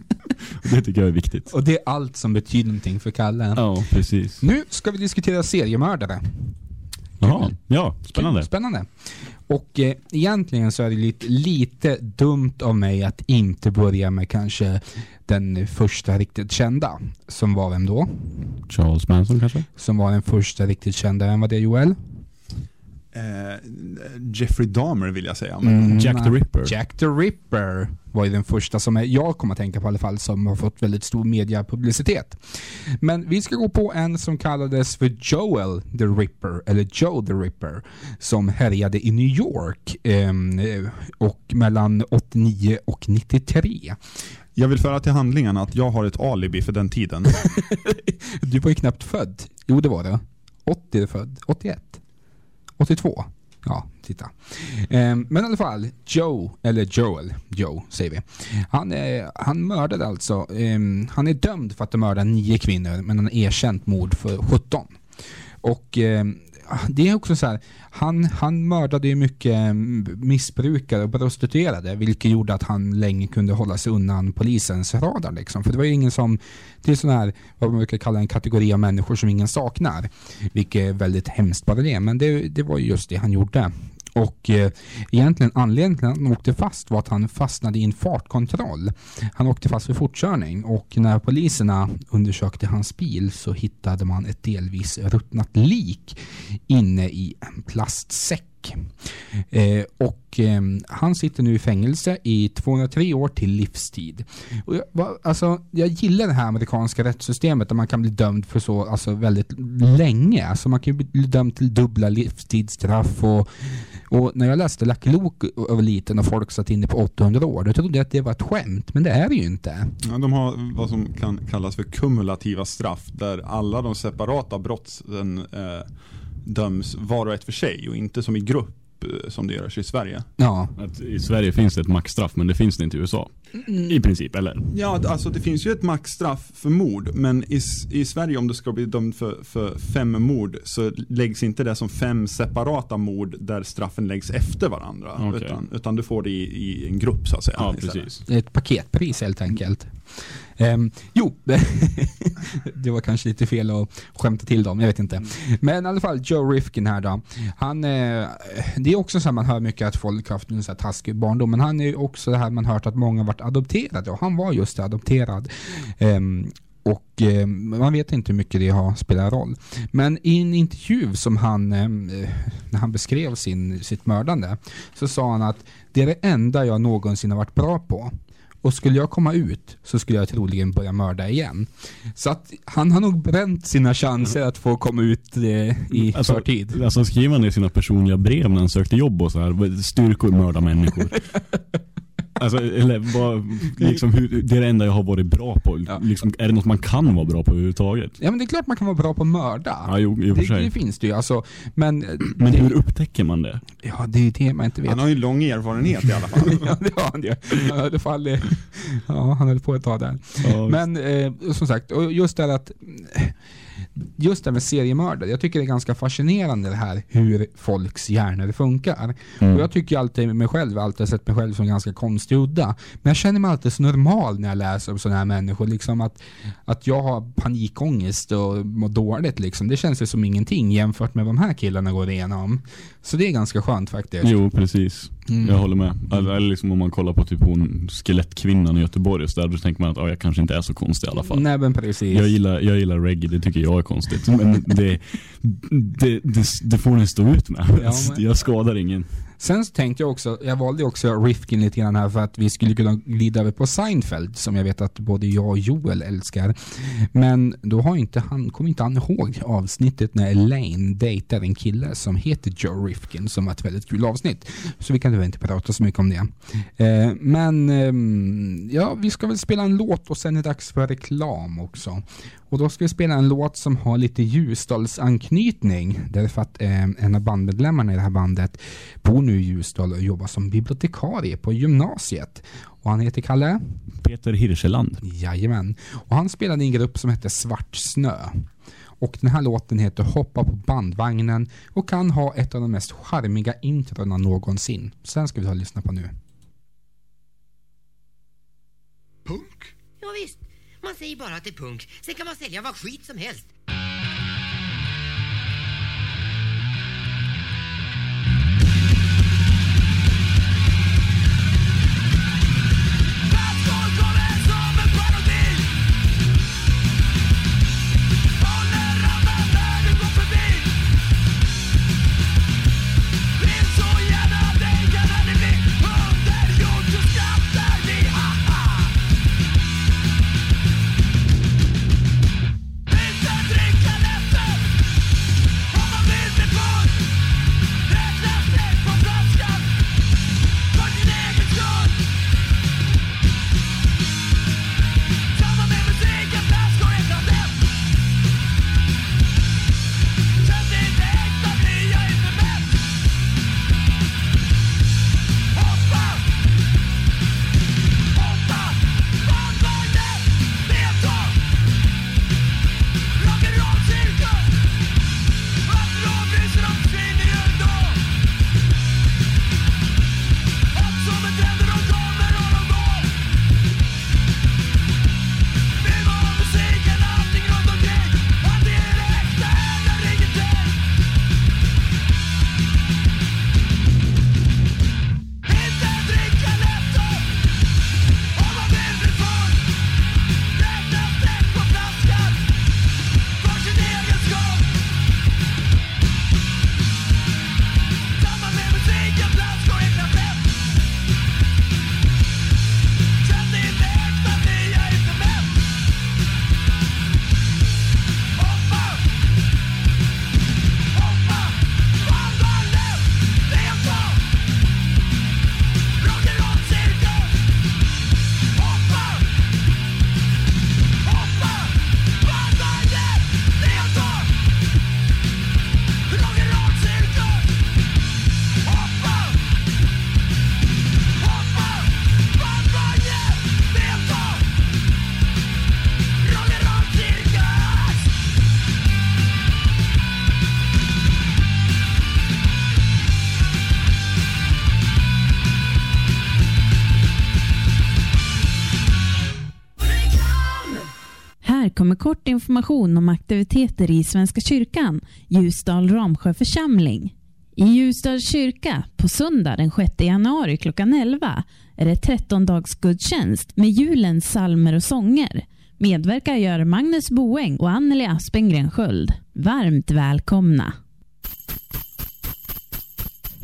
[LAUGHS] det tycker jag är viktigt. Och det är allt som betyder någonting för Kalle. Ja, precis. Nu ska vi diskutera seriemördare. Jaha, ja, spännande. Spännande. Och eh, egentligen så är det lite, lite dumt av mig att inte börja med kanske den första riktigt kända. Som var vem då? Charles Manson kanske? Som var den första riktigt kända. Vem var det Joel? Eh, Jeffrey Dahmer vill jag säga. Mm, Jack the Ripper. Jack the Ripper var ju den första som jag kommer att tänka på i alla fall som har fått väldigt stor mediapublicitet. Men vi ska gå på en som kallades för Joel the Ripper, eller Joe the Ripper, som härjade i New York ehm, och mellan 89 och 93. Jag vill föra till handlingarna att jag har ett alibi för den tiden. [LAUGHS] Du var ju knappt född. Jo, det var det. 80 är född. 81. 82. Ja, titta. Ehm, men i alla fall, Joe, eller Joel, Joe säger vi. Han, eh, han mördade alltså, ehm, han är dömd för att ha mördat nio kvinnor men han har erkänt mord för 17. Och ehm, det är också så här, han, han mördade ju mycket mm, missbrukare och prostituerade vilket gjorde att han länge kunde hålla sig undan polisens radar liksom. För det var ju ingen som, det är sån här, vad man brukar kalla en kategori av människor som ingen saknar. Vilket är väldigt hemskt bara det, men det, det var ju just det han gjorde. Och eh, egentligen anledningen till att han åkte fast var att han fastnade i en fartkontroll. Han åkte fast för fortkörning och när poliserna undersökte hans bil så hittade man ett delvis ruttnat lik inne i en plastsäck. Eh, och eh, han sitter nu i fängelse i 203 år till livstid. Och jag, va, alltså, jag gillar det här amerikanska rättssystemet där man kan bli dömd för så alltså, väldigt länge. Alltså, man kan bli dömd till dubbla livstidsstraff och och när jag läste Lucky Luke och var liten och folk satt inne på 800 år, då trodde jag att det var ett skämt, men det är det ju inte. Ja, de har vad som kan kallas för kumulativa straff där alla de separata brotten eh, döms var och ett för sig och inte som i grupp eh, som det görs i Sverige. Ja. Att I Sverige finns det ett maxstraff men det finns det inte i USA. I princip, eller? Ja, alltså det finns ju ett maxstraff för mord, men i, i Sverige om du ska bli dömd för, för fem mord så läggs inte det som fem separata mord där straffen läggs efter varandra. Okej. Utan, utan du får det i, i en grupp så att säga. Ja, precis. Det är ett paketpris helt enkelt. Ehm, jo, [LAUGHS] det var kanske lite fel att skämta till dem, jag vet inte. Men i alla fall, Joe Rifkin här då. Han, eh, det är också så här man hör mycket att folk har haft en så här taskig barndom, men han är ju också det här man hört att många varit adopterade och han var just adopterad. Ehm, och eh, man vet inte hur mycket det har spelat roll. Men i en intervju som han, eh, när han beskrev sin, sitt mördande, så sa han att det är det enda jag någonsin har varit bra på. Och skulle jag komma ut så skulle jag troligen börja mörda igen. Så att han har nog bränt sina chanser att få komma ut eh, i Alltså, förtid. alltså skriver han i sina personliga brev när han sökte jobb och så här, styrkor mörda människor. [LAUGHS] Alltså, eller vad, liksom, hur, det är det enda jag har varit bra på. Liksom, är det något man kan vara bra på överhuvudtaget? Ja men det är klart man kan vara bra på att mörda. Ja, jo, i och för det, sig. det finns det ju. Alltså, men Men det, hur upptäcker man det? Ja, det är ju det man inte vet. Han har ju lång erfarenhet i alla fall. [LAUGHS] ja, det har han ju. Fall, eh, ja, han höll på ett tag där. Ja, Men eh, som sagt, just det att Just det med seriemördare, jag tycker det är ganska fascinerande det här hur folks hjärnor funkar. Mm. Och jag tycker alltid mig själv, alltid sett mig själv som ganska konstig och udda. Men jag känner mig alltid så normal när jag läser om sådana här människor. Liksom att, att jag har panikångest och mår dåligt liksom. Det känns ju som ingenting jämfört med vad de här killarna går igenom. Så det är ganska skönt faktiskt. Jo, precis. Mm. Jag håller med. Eller, liksom om man kollar på typ hon skelettkvinnan i Göteborg och så där, då tänker man att jag kanske inte är så konstig i alla fall. Nej men precis. Jag gillar, jag gillar reggae, det tycker jag är konstigt. Men det, det, det, det får ni stå ut med. Ja, men- Jag skadar ingen. Sen så tänkte jag också, jag valde också Rifkin lite grann här för att vi skulle kunna glida över på Seinfeld som jag vet att både jag och Joel älskar. Men då har inte han, kommer inte han ihåg avsnittet när Elaine dejtar en kille som heter Joe Rifkin som var ett väldigt kul avsnitt. Så vi kan väl inte prata så mycket om det. Eh, men ehm, ja, vi ska väl spela en låt och sen är det dags för reklam också. Och då ska vi spela en låt som har lite Ljusdalsanknytning. Därför att eh, en av bandmedlemmarna i det här bandet bor nu i Ljusdal och jobbar som bibliotekarie på gymnasiet. Och han heter Kalle? Peter Hirscheland. Jajamän. Och han spelade i en grupp som hette Svart Snö. Och den här låten heter Hoppa på bandvagnen och kan ha ett av de mest charmiga introna någonsin. Så den ska vi ta och lyssna på nu. Punk? Ja, visst. Man säger bara att det är punk. Sen kan man sälja vad skit som helst. Information om aktiviteter i Svenska kyrkan, Ljusdal Ramsjö församling. I Ljusdals kyrka på söndag den 6 januari klockan 11 är det 13-dagsgudstjänst med julens psalmer och sånger. Medverkar gör Magnus Boeng och Anneli Aspengren Sköld. Varmt välkomna!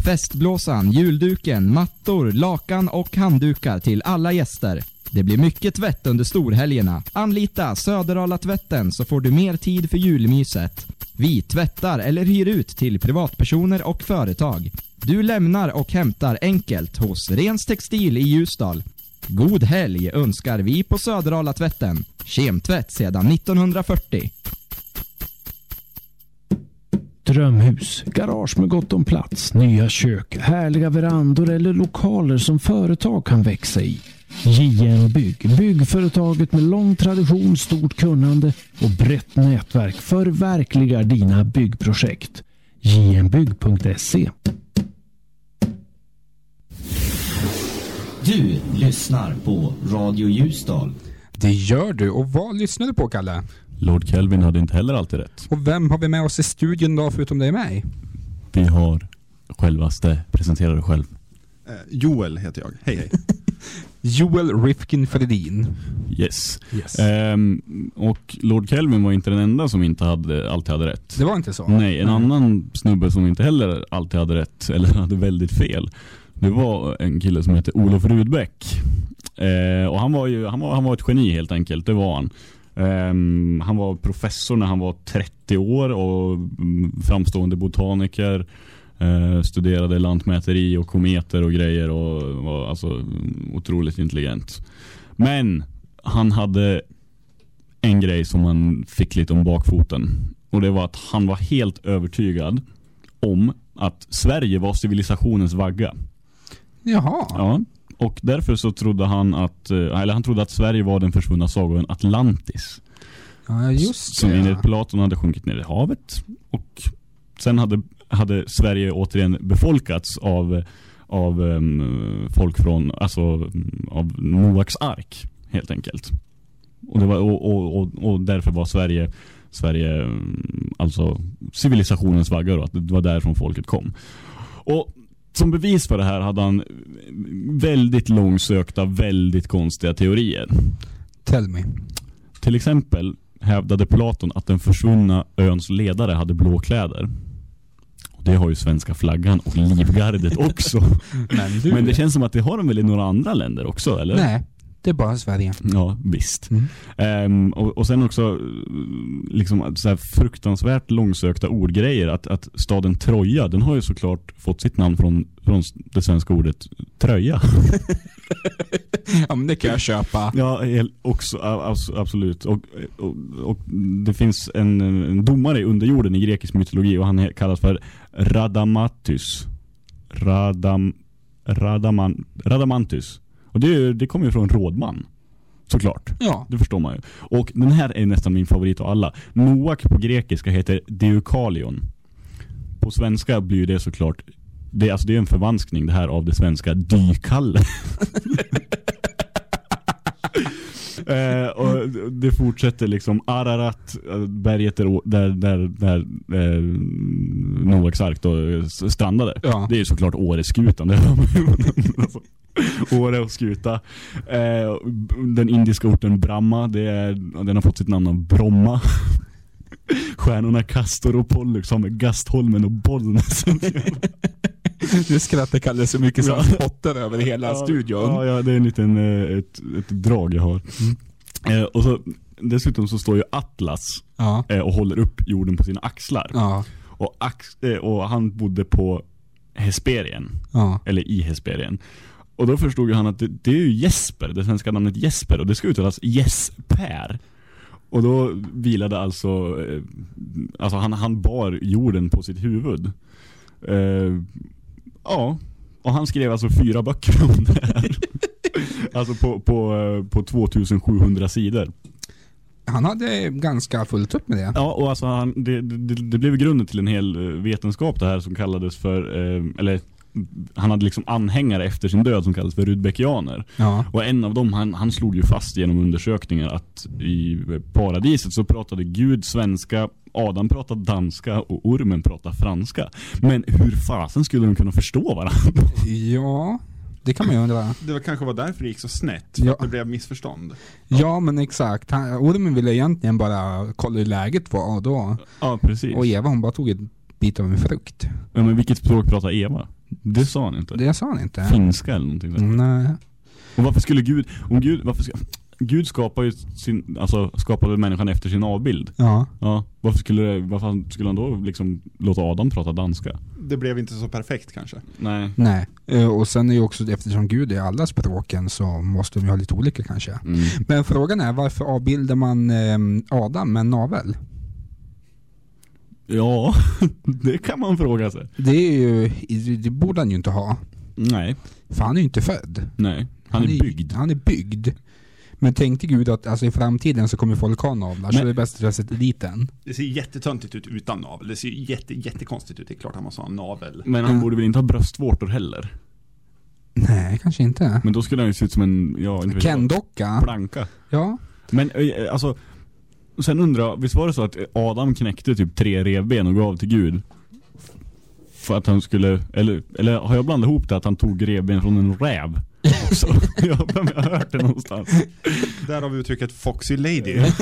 Festblåsan, julduken, mattor, lakan och handdukar till alla gäster. Det blir mycket tvätt under storhelgerna. Anlita Söderala tvätten så får du mer tid för julmyset. Vi tvättar eller hyr ut till privatpersoner och företag. Du lämnar och hämtar enkelt hos Rens Textil i Ljusdal. God helg önskar vi på Söderala tvätten. Kemtvätt sedan 1940. Drömhus, garage med gott om plats, nya kök, härliga verandor eller lokaler som företag kan växa i. JN Bygg, byggföretaget med lång tradition, stort kunnande och brett nätverk förverkligar dina byggprojekt. jnbygg.se Du lyssnar på Radio Ljusdal. Det gör du. Och vad lyssnar du på, Kalle? Lord Kelvin hade inte heller alltid rätt. Och vem har vi med oss i studion då, förutom dig och mig? Vi har självaste, presentera dig själv. Eh, Joel heter jag. Hej hej. [LAUGHS] Joel Rifkin Fredin. Yes. Yes. Ehm, och Lord Kelvin var inte den enda som inte hade, alltid hade rätt. Det var inte så? Nej, en Nej. annan snubbe som inte heller alltid hade rätt, eller [LAUGHS] hade väldigt fel. Det var en kille som hette Olof Rudbeck. Eh, och han var ju han var, han var ett geni helt enkelt, det var han. Ehm, han var professor när han var 30 år och mm, framstående botaniker. Eh, studerade lantmäteri och kometer och grejer och var alltså otroligt intelligent. Men han hade en grej som han fick lite om bakfoten. Och det var att han var helt övertygad om att Sverige var civilisationens vagga. Jaha. Ja. Och därför så trodde han att, eh, eller han trodde att Sverige var den försvunna sagan Atlantis. Ja, just Som det. enligt Platon hade sjunkit ner i havet. Och sen hade, hade Sverige återigen befolkats av, av em, folk från, alltså av Noaks ark helt enkelt. Och, det var, och, och, och, därför var Sverige Sverige mm, alltså civilisationens vagga då, att det var därifrån folket kom. Och som bevis för det här hade han väldigt långsökta, väldigt konstiga teorier. Tell me. Till exempel hävdade Platon att den försvunna öns ledare hade blå kläder. Det har ju svenska flaggan och livgardet [LAUGHS] också. Men du- Men det känns som att det har de väl i några andra länder också, eller? Nej, det är bara Sverige. Ja, visst. Mm. Ehm, och, och sen också liksom så fruktansvärt långsökta ordgrejer. Att, att staden Troja, den har ju såklart fått sitt namn från, från det svenska ordet tröja. [LAUGHS] [LAUGHS] Ja, men det kan jag köpa. Ja, också, absolut. Och, och, och det finns en, en domare i underjorden i grekisk mytologi och han kallas för Radamatys. Radam, Radaman, Radamantus. Och det, det kommer ju från rådman. Såklart. Ja. Det förstår man ju. Och den här är nästan min favorit av alla. Noak på grekiska heter Deukalion. På svenska blir det såklart det, alltså det är en förvanskning det här av det svenska dykalle. [LAUGHS] Eh, och det fortsätter liksom Ararat, eh, berget där, där, där, eh, Noaks ark då eh, strandade. Ja. Det är ju såklart Åreskutan. [LAUGHS] Alltså, Åre och skuta. Eh, den indiska orten Brahma, det är, den har fått sitt namn av Bromma. [LAUGHS] Stjärnorna Castor och Pollux har med Gastholmen och Bollnäs. [LAUGHS] Du skrattar Kalle så mycket så Ja. han spottar över hela Ja, studion. Ja, ja, det är en liten, eh, ett, ett drag jag har. Eh, och så, dessutom så står ju Atlas Ja. eh, och håller upp jorden på sina axlar. Och, ax, eh, och han bodde på Hesperien. Eller i Hesperien. Och då förstod ju han att det, det är ju Jesper, det svenska namnet Jesper. Och det ska uttalas Jesper. Och då vilade alltså, eh, alltså han, han bar jorden på sitt huvud. Eh, ja, och han skrev alltså fyra böcker om det här. [LAUGHS] alltså på, på, eh, på 2700 sidor. Han hade ganska fullt upp med det. Ja, och alltså han, det, det, det blev grunden till en hel eh, vetenskap det här som kallades för, eh, eller han hade liksom anhängare efter sin död som kallades för Rudbeckianer. Ja. Och en av dem, han, han slog ju fast genom undersökningar att i paradiset så pratade Gud svenska, Adam pratade danska och ormen pratade franska. Men hur fasen skulle de kunna förstå varandra? Ja, det kan man ju undra. Det var kanske var därför det gick så snett. För Ja. att det blev missförstånd. Ja, men exakt. Han, ormen ville egentligen bara kolla hur läget var och då. Ja, precis. Och Eva hon bara tog en bit av en frukt. Ja, men vilket språk pratar Eva? Det sa han inte. Det sa han inte. Finska eller någonting sånt. Nej. Och varför skulle Gud, om Gud, varför ska, Gud skapar ju sin, alltså skapade människan efter sin avbild. Ja. Ja, varför skulle, det- varför skulle han då liksom låta Adam prata danska? Det blev inte så perfekt kanske. Nej. Nej. Eh, Och sen är ju också, eftersom Gud är alla språken så måste de ju ha lite olika kanske. Mm. Men frågan är varför avbildar man eh, Adam med en navel? Ja, [LAUGHS] det kan man fråga sig. Det är ju, det borde han ju inte ha. Nej. För han är ju inte född. Nej, han är byggd. Han är byggd. Men tänkte Gud att alltså, i framtiden så kommer folk ha navlar, så det är bäst att jag sätter dit den. Det ser jättetöntigt ut utan navel. Det ser jätte, jättekonstigt ut. Det är klart han måste ha en navel. Men han borde väl inte ha bröstvårtor heller? Nej, kanske inte. Men då skulle han ju se ut som en, ja, jag. Ken-docka. Planka. Ja. Men eh, alltså, sen undrar jag, visst var det så att Adam knäckte typ tre revben och gav till Gud? För att han skulle, eller, eller har jag blandat ihop det att han tog revben från en räv också. jag har mig jag har hört det någonstans. Därav uttrycket Foxy Lady. [LAUGHS]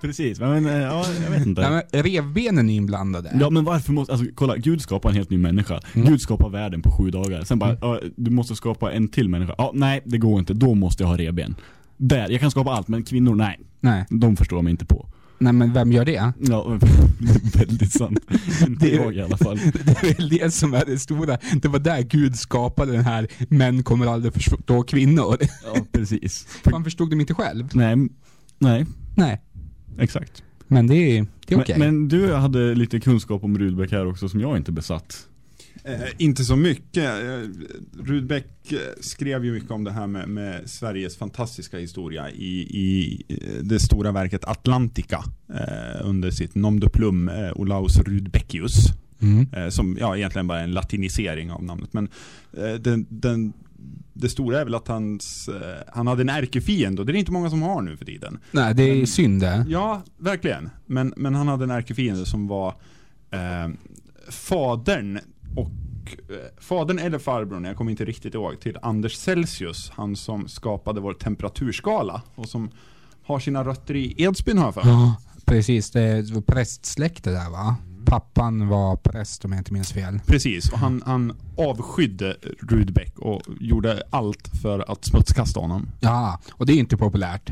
Precis, men eh, ja, jag vet inte. Ja, men revbenen är inblandade. Ja men varför måste, alltså kolla, Gud skapar en helt ny människa. Mm. Gud skapar världen på sju dagar. Sen bara, ja, du måste skapa en till människa. Ja, nej det går inte, då måste jag ha revben. Där, jag kan skapa allt men kvinnor, nej. Nej. De förstår mig inte på. Nej men vem gör det? Ja, [LAUGHS] väldigt sant. Inte Det- jag i alla fall. [LAUGHS] Det är väl det som är det stora. Det var där Gud skapade den här män kommer aldrig förstå kvinnor. Ja, precis. Man förstod dem inte själv. Nej, nej, Nej. exakt. Men det är, det är okej. Men, men du hade lite kunskap om Rudbeck här också som jag inte besatt. Eh, inte så mycket. Eh, Rudbeck eh, skrev ju mycket om det här med, med Sveriges fantastiska historia i, i det stora verket Atlantica eh, under sitt nom de plum eh, Olaus Rudbeckius. Mm. Eh, som ja, egentligen bara är en latinisering av namnet. Men den, den, det stora är väl att hans, han hade en ärkefiende och det är inte många som har nu för tiden. Nej, det är synd det. Ja, verkligen. Men, men han hade en ärkefiende som var eh, fadern och eh, fadern eller farbrorn, jag kommer inte riktigt ihåg, till Anders Celsius, han som skapade vår temperaturskala och som har sina rötter i Edsbyn har jag för. Ja, precis. Det var prästsläkte där va? Pappan var präst om jag inte minns fel. Precis, och han, han avskydde Rudbeck och gjorde allt för att smutskasta honom. Ja, och det är inte populärt.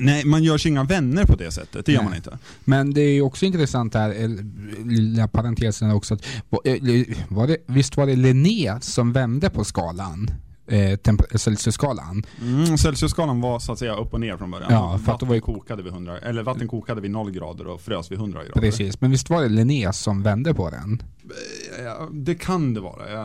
Nej, man gör sig inga vänner på det sättet, det gör Nej. man inte. Men det är ju också intressant här, eh, lilla parentesen också, att, var, eh, var det, visst var det Linné som vände på skalan? Eh, Celsiusskalan? Mm, Celsiusskalan var så att säga upp och ner från början. Ja, för vatten, var ju- kokade vid 100, eller vatten kokade vid 0 grader och frös vid 100 grader. Precis, men visst var det Linné som vände på den? Ja, det kan det vara. Jag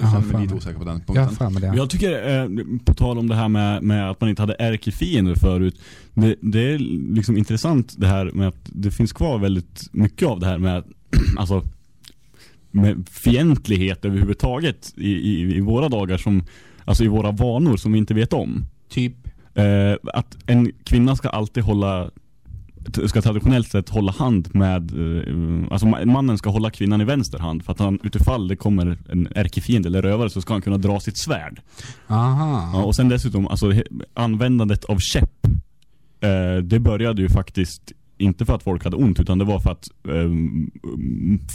Ja, känner mig lite osäker på den Jag punkten. det. Jag tycker, eh, på tal om det här med, med att man inte hade ärkefiender förut. Det, det är liksom intressant det här med att det finns kvar väldigt mycket av det här med, [CLEARS THROAT] alltså, med fientlighet överhuvudtaget i, i, i våra dagar som, alltså i våra vanor som vi inte vet om. Typ? Eh, att en kvinna ska alltid hålla ska traditionellt sett hålla hand med, eh, alltså ma- mannen ska hålla kvinnan i vänster hand för att han utifall det kommer en ärkefiende eller rövare så ska han kunna dra sitt svärd. Aha. Ja, och sen dessutom, alltså användandet av käpp eh, det började ju faktiskt inte för att folk hade ont utan det var för att ehm,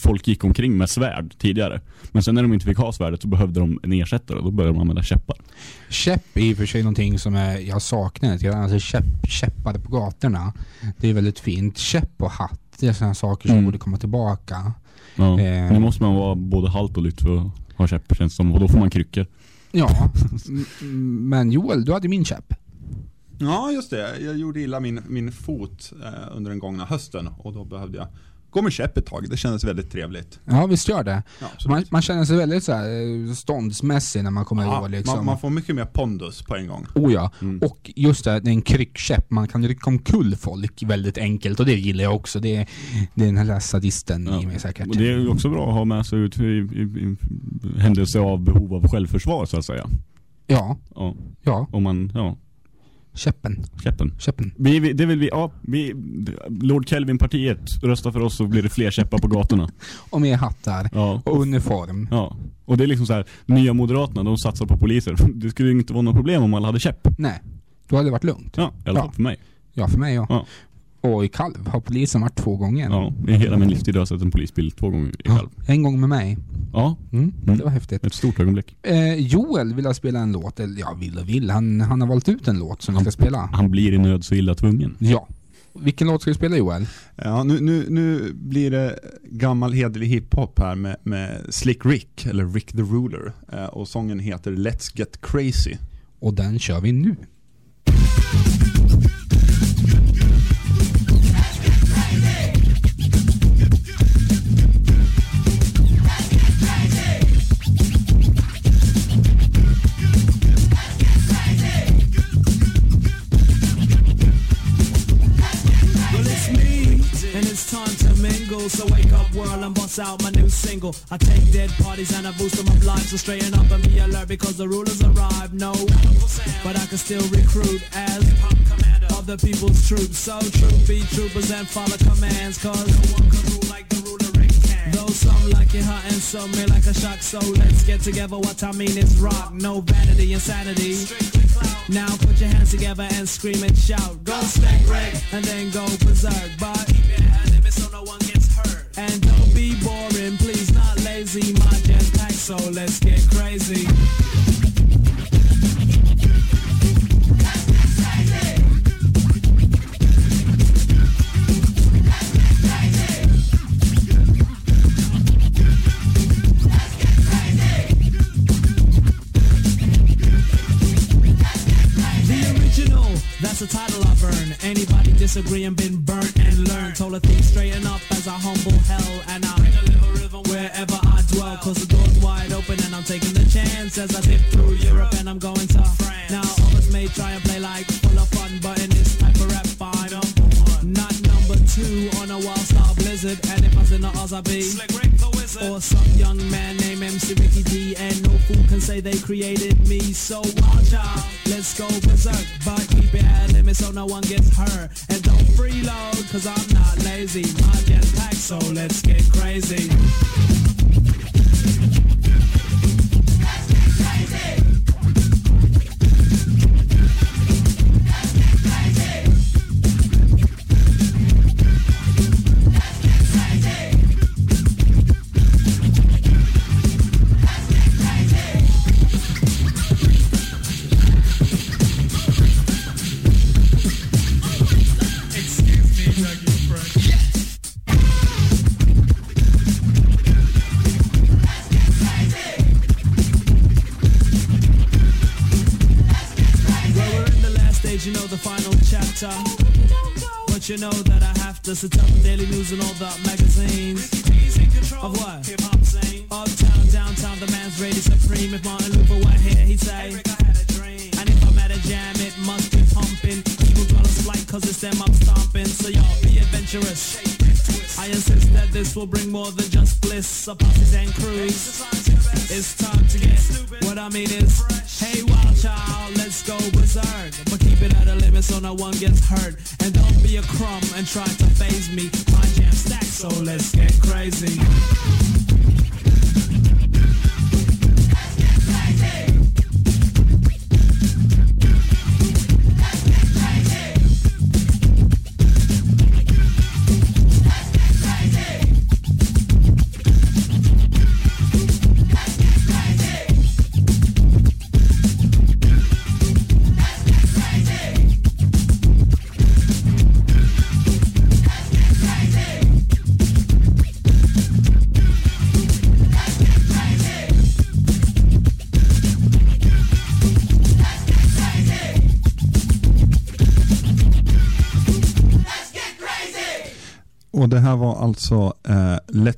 folk gick omkring med svärd tidigare. Men sen när de inte fick ha svärdet så behövde de en ersättare och då började de använda käppar. Käpp är i och för sig någonting som är, jag saknar lite grann. Alltså käpp, käppar på gatorna. Det är väldigt fint. Käpp och hatt, det är sådana saker som Mm. borde komma tillbaka. Ja. Eh. Nu måste man vara både halt och lytt för att ha käpp känns som och då får man kryckor. Ja, men Joel, du hade min käpp. Ja, just det. Jag gjorde illa min, min fot eh, under den gångna hösten och då behövde jag gå med käpp ett tag. Det kändes väldigt trevligt. Ja, visst gör det. Ja, man, man känner sig väldigt så här, eh, ståndsmässig när man kommer Ja, ihåg liksom. man, man får mycket mer pondus på en gång. Oh ja. Mm. Och just det, det är en kryckkäpp. Man kan rycka omkull folk väldigt enkelt och det gillar jag också. Det är, det är den här sadisten i mig säkert. Och det är också bra att ha med sig ut i, i, i händelse av behov av självförsvar så att säga. Ja, Ja. ja. Om man, ja. Käppen. Käppen. Käppen. Vi, vi, det vill vi, ja, vi, Lord Kelvin-partiet röstar för oss så blir det fler käppar på gatorna. [LAUGHS] Och med hattar. Ja. Och uniform. Ja. Och det är liksom så här, nya moderaterna, de satsar på poliser. [LAUGHS] Det skulle ju inte vara något problem om alla hade käpp. Nej, då hade det varit lugnt. Ja, i alla fall Ja. för mig. Ja, för mig ja. Ja. Och i kalv har polisen varit två gånger. Ja, i hela min livstid har jag sett en polisbil två gånger i Ja, kalv. En gång med mig. Ja, Mm, Mm. Det var häftigt. ett stort ögonblick. Eh, Joel vill ha spela en låt. Eller ja, vill och vill. Han, han har valt ut en låt som vi ska spela. Han blir i nöd så illa tvungen. Ja. Vilken låt ska vi spela Joel? Ja, nu, nu, nu blir det gammal hederlig hiphop här med, med Slick Rick, eller Rick the Ruler. Eh, och sången heter Let's Get Crazy. Och den kör vi nu. Mingle. So wake up, whirl, and bust out my new single. I take dead parties and I boost them up live. So straighten up and be alert because the rulers arrive. No, but I can still recruit as of the people's troops. So troop be troopers and follow commands. Cause no one can rule like the ruler can. Those some like it hot and some may like a shock. So let's get together. What I mean is rock, no vanity, insanity. Now put your hands together and scream and shout. Go wreck and then go berserk. But And don't be boring, please, not lazy. My jam pack, so let's get crazy. Let's get crazy The original, that's humble hell. And I bring a little rhythm wherever I dwell. Cause the door's wide open and I'm taking the chance as I dip through Europe and I'm going to France. Now others may try and play like full of fun, but in this type of rap I'm number. Not number two on a wild star blizzard. And if I was in the Oz, I'd be Slick Rick the Wizard. Or some young man named MC Ricky D. And no fool can say they created me. So watch out, go berserk. But keep it at limit so no one gets hurt. And don't freeload, cause I'm not lazy. My get packed, so let's get crazy. I have to sit up daily news and all the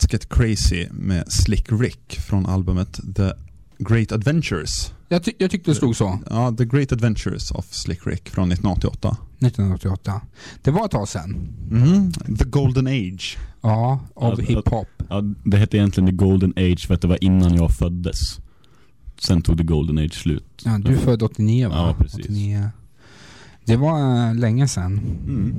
Get Crazy med Slick Rick från albumet The Great Adventures. Jag, ty- jag tyckte det stod så. Ja, The Great Adventures of Slick Rick från 1988. 1988. Det var ett tag sedan. Mm. The Golden Age. Ja, av Ja, hiphop. Ja, det hette egentligen The Golden Age för att det var innan jag föddes. Sen tog The Golden Age slut. Ja, du är född 89 va? Ja, precis. 89. Det var äh, länge sedan. Mm.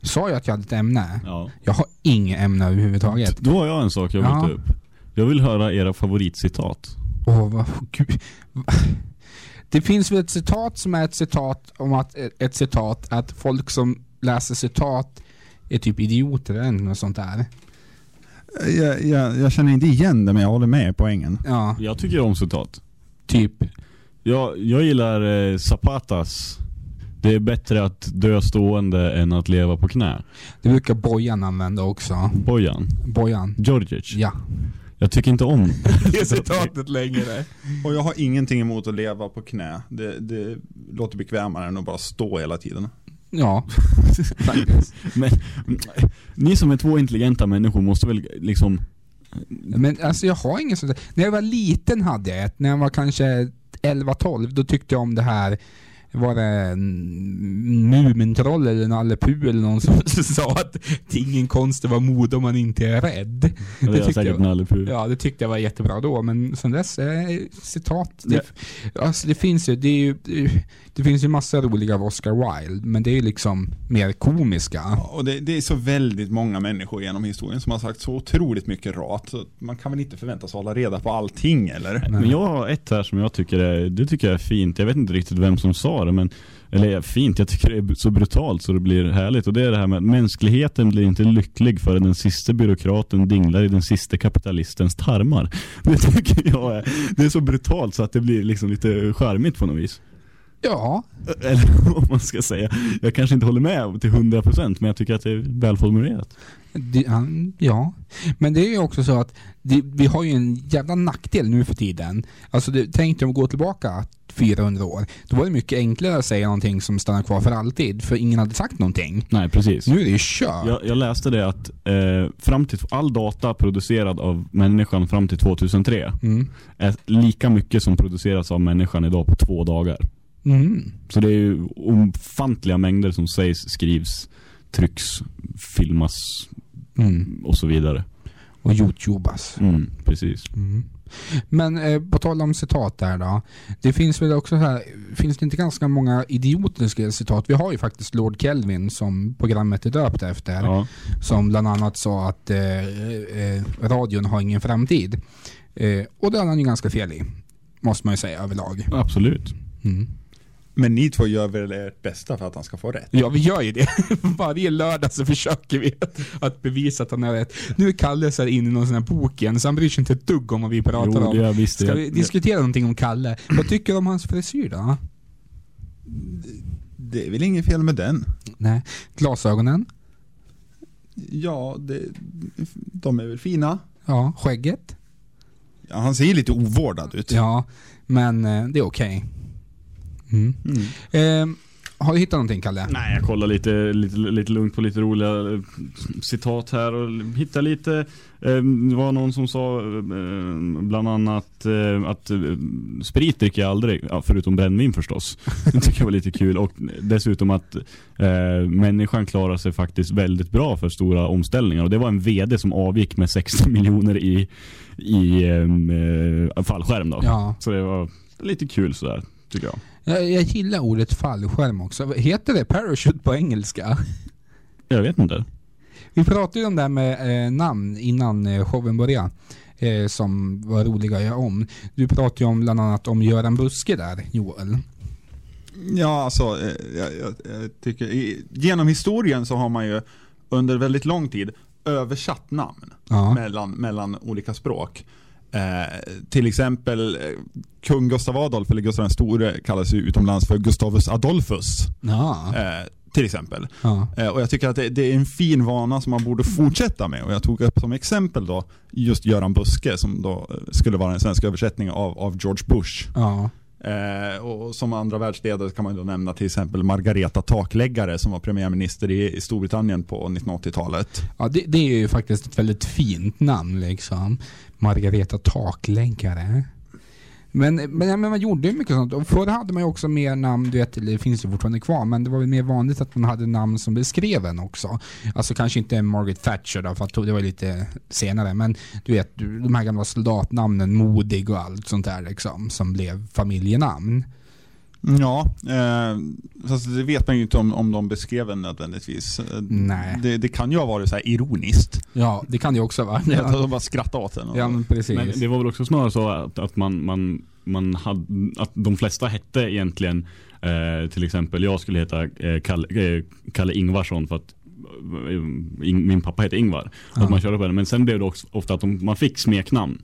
Jag sa ju att jag hade ett ämne. Ja. Jag har inget ämne överhuvudtaget. Då har jag en sak jag vill Ja. ta upp. Jag vill höra era favoritcitat. Åh, vad, gud. Det finns väl ett citat som är ett citat om att ett citat att folk som läser citat är typ idioter eller något sånt där. Jag, jag, jag känner inte igen det men jag håller med poängen. Ja. Jag tycker om citat. Typ? Jag, jag gillar eh, Zapatas. Det är bättre att dö stående än att leva på knä. Det brukar Bojan använda också. Bojan. Bojan. Djordjic. Ja. Jag tycker inte om [LAUGHS] det citatet längre. Och jag har ingenting emot att leva på knä. Det, det låter bekvämare än att bara stå hela tiden. Ja, [LAUGHS] faktiskt. Men ni som är två intelligenta människor måste väl liksom Men alltså jag har ingen sånt där. När jag var liten hade jag ett. När jag var kanske 11-12 då tyckte jag om det här var det Mumintroll eller Nalle Puh eller någon som [LAUGHS] sa att det är ingen konst att vara modig om man inte är rädd. Ja, det är tyckte jag- Nalle Puh. Ja, det tyckte jag var jättebra då, men sen dess, eh, citat. Det, alltså, det finns ju, det, är ju, det finns ju massa roliga av Oscar Wilde, men det är liksom mer komiska. Och det, det är så väldigt många människor genom historien som har sagt så otroligt mycket rat. Så man kan väl inte förvänta sig att hålla reda på allting eller? Men jag har ett här som jag tycker är, det tycker jag är fint. Jag vet inte riktigt vem som sa det, men eller fint, jag tycker det är så brutalt så det blir härligt. Och det är det här med att mänskligheten blir inte lycklig förrän den sista byråkraten dinglar i den sista kapitalistens tarmar. [LAUGHS] Det tycker jag är, det är så brutalt så att det blir liksom lite charmigt på något vis. Ja. Eller [LAUGHS] vad man ska säga. Jag kanske inte håller med till 100% men jag tycker att det är välformulerat. Det, ja, men det är ju också så att det, vi har ju en jävla nackdel nu för tiden. Alltså det, tänk dig om vi går tillbaka 400 år. Då var det mycket enklare att säga någonting som stannar kvar för alltid, för ingen hade sagt någonting. Nej, precis. Nu är det ju kört. Jag, jag läste det att eh, fram till, all data producerad av människan fram till 2003 Mm. är lika mycket som produceras av människan idag på två dagar. Mm. Så det är ju ofantliga mängder som sägs, skrivs, trycks, filmas Mm. och så vidare. Och youtubas. Mm, precis. Mm. Men eh, på tal om citat där då. Det finns väl också så här, finns det inte ganska många idiotiska citat? Vi har ju faktiskt Lord Kelvin som programmet är döpt efter. Ja. Som bland annat sa att eh, eh, radion har ingen framtid. Eh, och det har han ju ganska fel i. Måste man ju säga överlag. Absolut. Mm. Men ni två gör väl ert bästa för att han ska få rätt? Ja, vi gör ju det. [LAUGHS] Varje lördag så försöker vi att, bevisa att han har rätt. Nu är Kalle så här inne i någon sån här bok igen, så han bryr sig inte ett dugg om vad vi pratar Jo, om. det är visst det. Ska vi diskutera någonting om Kalle? Vad tycker du om hans frisyr då? Det är väl inget fel med den? Nej. Glasögonen? Ja, det, de är väl fina. Ja. Skägget? Ja, han ser lite ovårdad ut. Ja, men eh, det är okej. Mm. Eh, har du hittat någonting Kalle? Nej, jag kollar lite, lite, lite lugnt på lite roliga eh, citat här och hittar lite. eh, Det var någon som sa eh, bland annat eh, att eh, sprit dricker jag aldrig, ja, förutom brännvin förstås. [LAUGHS] Det tycker jag var lite kul och dessutom att människan klarar sig faktiskt väldigt bra för stora omställningar och det var en VD som avgick med 60 [LAUGHS] miljoner i, i fallskärm då. Ja. Så det var lite kul sådär, tycker jag. Jag, jag gillar ordet fallskärm också. Heter det parachute på engelska? Jag vet inte. Vi pratade ju om det här med eh, namn innan eh, showen började. Eh, som var roliga att göra om. Du pratade ju om bland annat om Göran Buske där, Joel. Ja, alltså, eh, jag, jag, jag tycker, i, genom historien så har man ju under väldigt lång tid översatt namn Ja. mellan, mellan olika språk. Eh, till exempel eh, kung Gustav Adolf, eller Gustav den store, kallas ju utomlands för Gustavus Adolphus. Ja. Eh, till exempel. Ja. Eh, och jag tycker att det, det är en fin vana som man borde fortsätta med. Och jag tog upp som exempel då just Göran Buske som då eh, skulle vara en svensk översättning av, av George Bush. Ja. Eh, och som andra världsledare kan man då nämna till exempel Margareta Takläggare som var premiärminister i, i Storbritannien på 1980-talet. Ja, det, det är ju faktiskt ett väldigt fint namn liksom. Margareta Takläggare. Men, men, men man gjorde ju mycket sånt. Och förr hade man ju också mer namn, du vet, det finns ju fortfarande kvar, men det var väl mer vanligt att man hade namn som beskrev en också. Alltså kanske inte Margaret Thatcher då, för att det var lite senare, men du vet, de här gamla soldatnamnen, Modig och allt sånt där liksom, som blev familjenamn. Ja, eh, fast det vet man ju inte om, om de beskrev en nödvändigtvis. Eh, Nej. Det, det kan ju ha varit så här ironiskt. Ja, det kan det ju också vara. [LAUGHS] Att de bara skrattade åt den. och- Ja, men precis. Men det var väl också snarare så att, att man, man, man hade, att de flesta hette egentligen eh, till exempel, jag skulle heta eh, Kalle, eh, Kalle Ingvarsson för att eh, in, min pappa heter Ingvar. Ja. Att man körde på det. Men sen blev det också ofta att de, man fick smeknamn.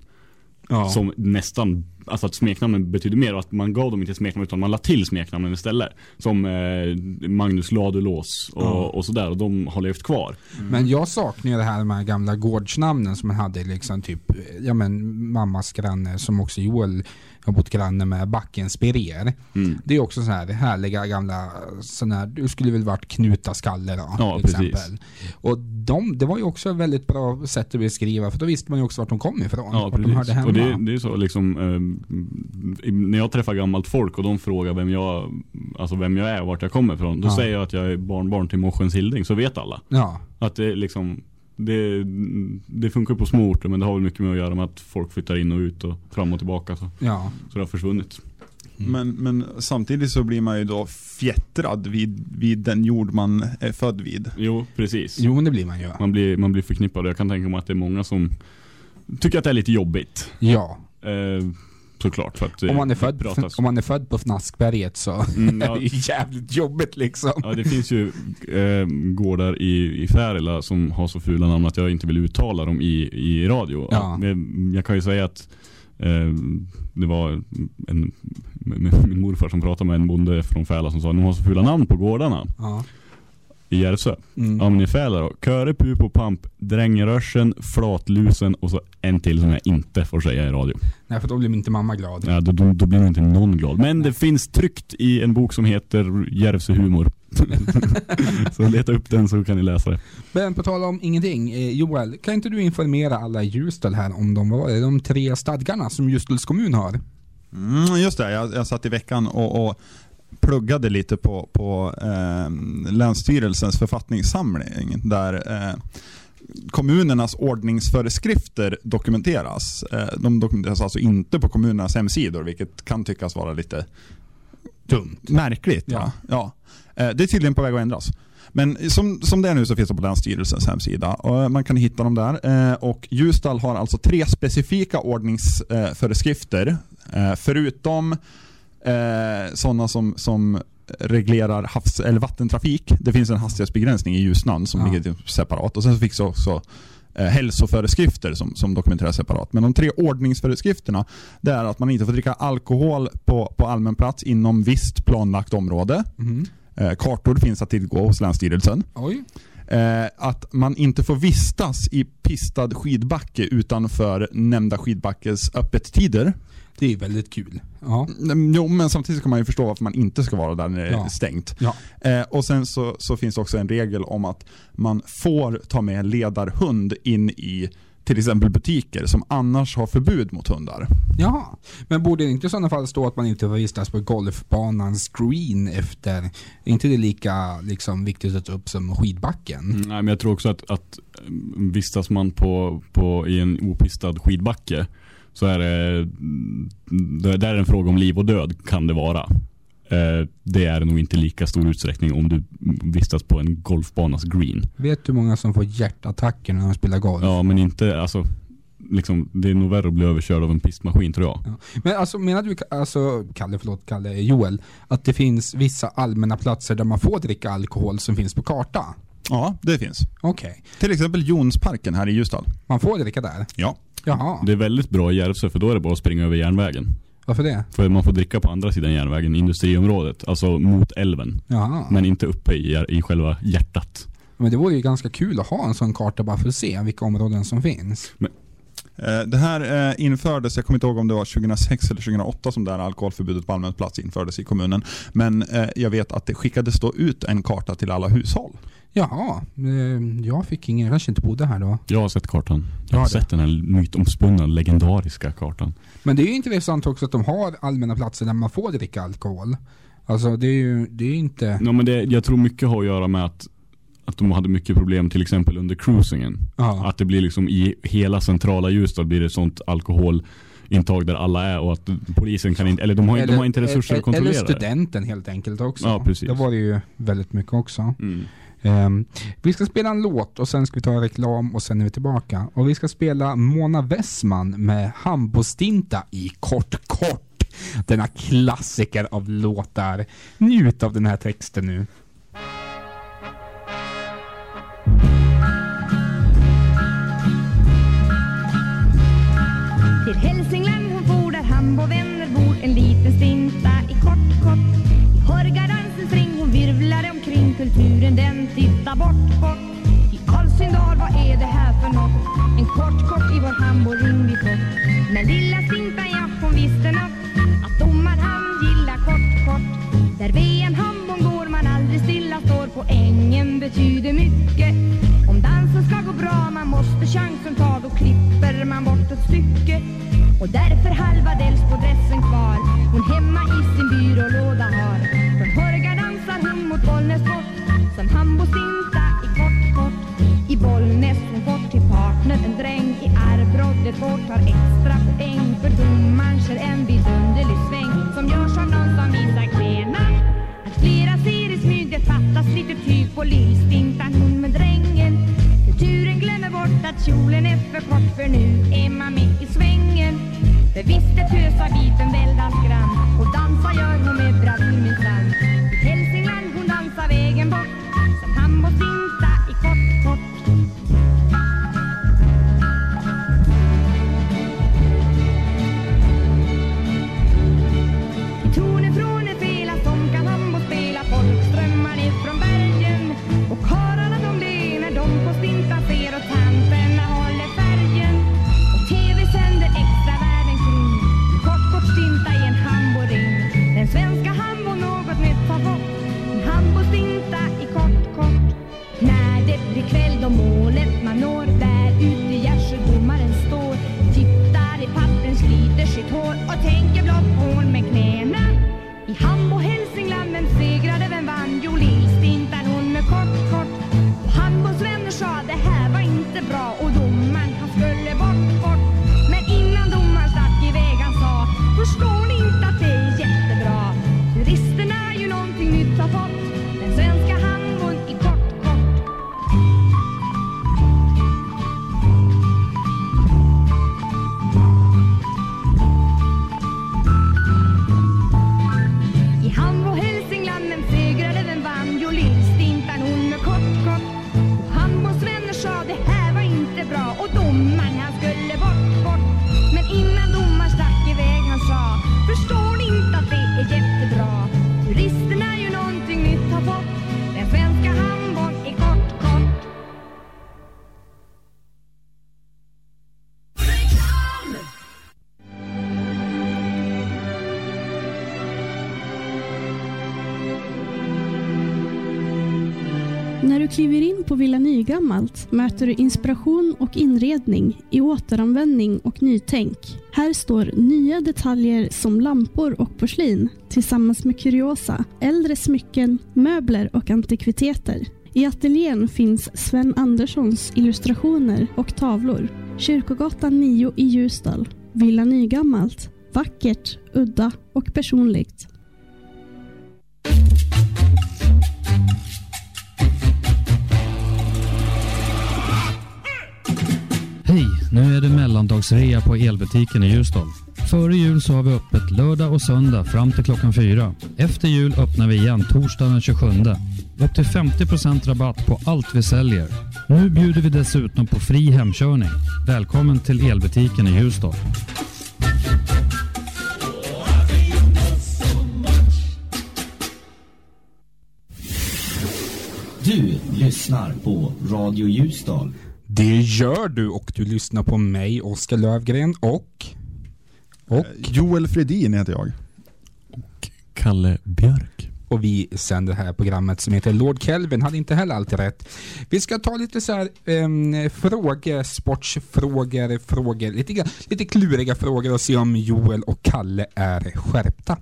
Ja. Som nästan, alltså att smeknamnen betyder mer och att man gav dem inte smeknamn utan man la till smeknamnen istället. Som eh, Magnus Ladulås och, Ja. och sådär och de har levt kvar. Men jag saknar ju det här med gamla gårdsnamnen som man hade liksom typ, ja men mammas granne som också Joel har bott granne med Backens Birger. Mm. Det är också så här härliga gamla, sån här, du skulle väl varit Knutaskalle då, Ja, till precis. exempel. Och de, det var ju också ett väldigt bra sätt att beskriva, för då visste man ju också vart de kom ifrån. Ja, vart de hörde precis. hemma. Och det, det är så liksom, eh, när jag träffar gammalt folk och de frågar vem jag, alltså vem jag är och vart jag kommer ifrån. Då Ja. säger jag att jag är barnbarn till Morsens Hilding, så vet alla. Ja. Att det är liksom, det, det funkar på små orter men det har väl mycket med att göra med att folk flyttar in och ut och fram och tillbaka. Så, Ja. så det har försvunnit. Men, men samtidigt så blir man ju då fjättrad vid, vid den jord man är född vid. Jo, precis. Jo, men det blir man ju. Man blir, man blir förknippad och jag kan tänka mig att det är många som tycker att det är lite jobbigt. Ja. Eh, såklart. För att det Om man, är född, pratas- om man är född på Fnaskberget så Mm, [LAUGHS] är ja. det ju jävligt jobbigt liksom. Ja, det finns ju eh, gårdar i, i Färila som har så fula namn att jag inte vill uttala dem i, i radio. Ja. Jag kan ju säga att eh, det var en, min morfar som pratade med en bonde från Färila som sa att de har så fula namn på gårdarna. Ja. I Järvsö. Mm. Färila då. Köre, Pupo, Pamp, Drängerörsen, Flatlusen och så en till som jag inte får säga i radio. Nej, för då blir inte mamma glad. Ja, då, då, då blir inte någon glad. Men det finns tryckt i en bok som heter Järvsö humor. [LAUGHS] så leta upp den så kan ni läsa det. Men på tal om ingenting, eh, Joel, kan inte du informera alla i Ljusdal här om de, vad var det, de tre stadgarna som Ljusdals kommun har? Mm, just det, jag, jag satt i veckan och, och pluggade lite på, på eh, Länsstyrelsens författningssamling där eh, kommunernas ordningsföreskrifter dokumenteras. Eh, de dokumenteras alltså inte på kommunernas hemsidor, vilket kan tyckas vara lite dumt. Märkligt. Ja. Ja. Eh, det är tydligen på väg att ändras. Men som, som det är nu så finns det på Länsstyrelsens hemsida och man kan hitta dem där. Eh, och Ljusdal har alltså tre specifika ordningsföreskrifter. Eh, förutom eh, sådana som, som reglerar havs eller vattentrafik. Det finns en hastighetsbegränsning i Ljusnan som Ja. ligger separat. Och sen så finns det också eh, hälsoföreskrifter som, som dokumenteras separat. Men de tre ordningsföreskrifterna det är att man inte får dricka alkohol på, på allmän plats inom visst planlagt område. Mhm. Eh, kartor finns att tillgå hos Länsstyrelsen. Oj. Eh, att man inte får vistas i pistad skidbacke utanför nämnda skidbackes öppettider. Det är väldigt kul. Ja. Mm, Jo, men samtidigt kan man ju förstå varför man inte ska vara där när det är Ja. stängt. Ja. Eh, och sen så, så finns det också en regel om att man får ta med ledarhund in i till exempel butiker som annars har förbud mot hundar. Jaha. Men borde det inte i sådana fall stå att man inte får vistas på golfbanans green efter, är inte det lika liksom, viktigt att ta upp som skidbacken? Mm, nej, men jag tror också att, att mm, vistas man på, på, i en opistad skidbacke så är det, det där är en fråga om liv och död kan det vara. Eh, det är nog inte lika stor utsträckning om du vistas på en golfbanas green. Vet du hur många som får hjärtattacker när de spelar golf? Ja, men inte, alltså, liksom, det är nog värre att bli överkörd av en pistmaskin tror jag. Men alltså menar du, alltså Kalle, förlåt Kalle, Joel, att det finns vissa allmänna platser där man får dricka alkohol som finns på karta? Ja, det finns. Okej. Till exempel Jonsparken här i Ljusdal. Man får dricka där? Ja. Jaha. Det är väldigt bra i Järvsö för då är det bara att springa över järnvägen. Varför det? För man får dricka på andra sidan järnvägen, industriområdet, alltså mot älven. Jaha. Men inte uppe i, i själva hjärtat. Men det vore ju ganska kul att ha en sån karta bara för att se vilka områden som finns. Eh, Det här eh, infördes, jag kommer inte ihåg om det var 2006 eller 2008 som det här alkoholförbudet på allmän plats infördes i kommunen. Men eh, jag vet att det skickades då ut en karta till alla hushåll. Jaha, eh, jag fick ingen, jag kanske inte bodde här då. Jag har sett kartan. Jag Ja, har det. sett den här mytomspunna, legendariska kartan. Men det är ju intressant också att de har allmänna platser där man får dricka alkohol. Alltså det är ju, det är inte... Ja, men det, jag tror mycket har att göra med att, att de hade mycket problem till exempel under cruisingen. Ja. Att det blir liksom i hela centrala Ljusdal blir det sånt alkoholintag där alla är och att polisen kan inte, eller de har, de har inte resurser eller, att kontrollera Eller det. studenten helt enkelt också. Ja, precis. Det var det ju väldigt mycket också. Mm. Um, vi ska spela en låt och sen ska vi ta reklam och sen är vi tillbaka. Och vi ska spela Mona Westman med Hambostinta i Kort Kort. Denna klassiker av låtar. Njut av den här texten nu. Till Hälsingland hon for där Hambo vänner bor En liten stint kulturen den tittar bort, bort. I Alsindal, vad är det här för nåt? En kort, kort i vår hamburgring vi fått Men lilla Stinta, ja, hon visste natt Att domar han gillar kort, kort. Där vid en hambon går man aldrig stilla står Poängen betyder mycket. Om dansen ska gå bra, man måste chansen ta Då klipper man bort ett stycke. Och därför halva dels på dressen kvar. Hon hemma i sin byrålåda har. Bollnäs tog bort till partner en dräng i arvbrottet vårt tar extra poäng för domaren kör en vidunderlig sväng som görs av någon som Isak klena Att flera ser i smyg, det fattas lite tyg på lillstintan hon med drängen. Kulturen glömmer bort att kjolen är för kort för nu är man med i svängen. För visst är tösa biten väldans grann och dansar gör hon med bravur minsann. I Hälsingland hon dansar vägen bort I Hambo Hälsingland, gammalt möter du inspiration och inredning i återanvändning och nytänk. Här står nya detaljer som lampor och porslin tillsammans med kuriosa, äldre smycken, möbler och antikviteter. I ateljén finns Sven Anderssons illustrationer och tavlor. Kyrkogatan 9 i Ljusdal. Villa Nygammalt. Vackert, udda och personligt. Hej! Nu är det mellandagsrea på elbutiken i Ljusdal. Före jul så har vi öppet lördag och söndag fram till klockan fyra. Efter jul öppnar vi igen torsdagen den 27. Upp till 50% rabatt på allt vi säljer. Nu bjuder vi dessutom på fri hemkörning. Välkommen till elbutiken i Ljusdal. Du lyssnar på Radio Ljusdal. Det gör du och du lyssnar på mig, Oskar Lövgren och... Och? Joel Fredin heter jag. Kalle Björk. Och vi sänder det här programmet som heter Lord Kelvin, hade inte heller alltid rätt. Vi ska ta lite så här um, frågor, sportsfrågor, frågor, lite, lite kluriga frågor och se om Joel och Kalle är skärpta.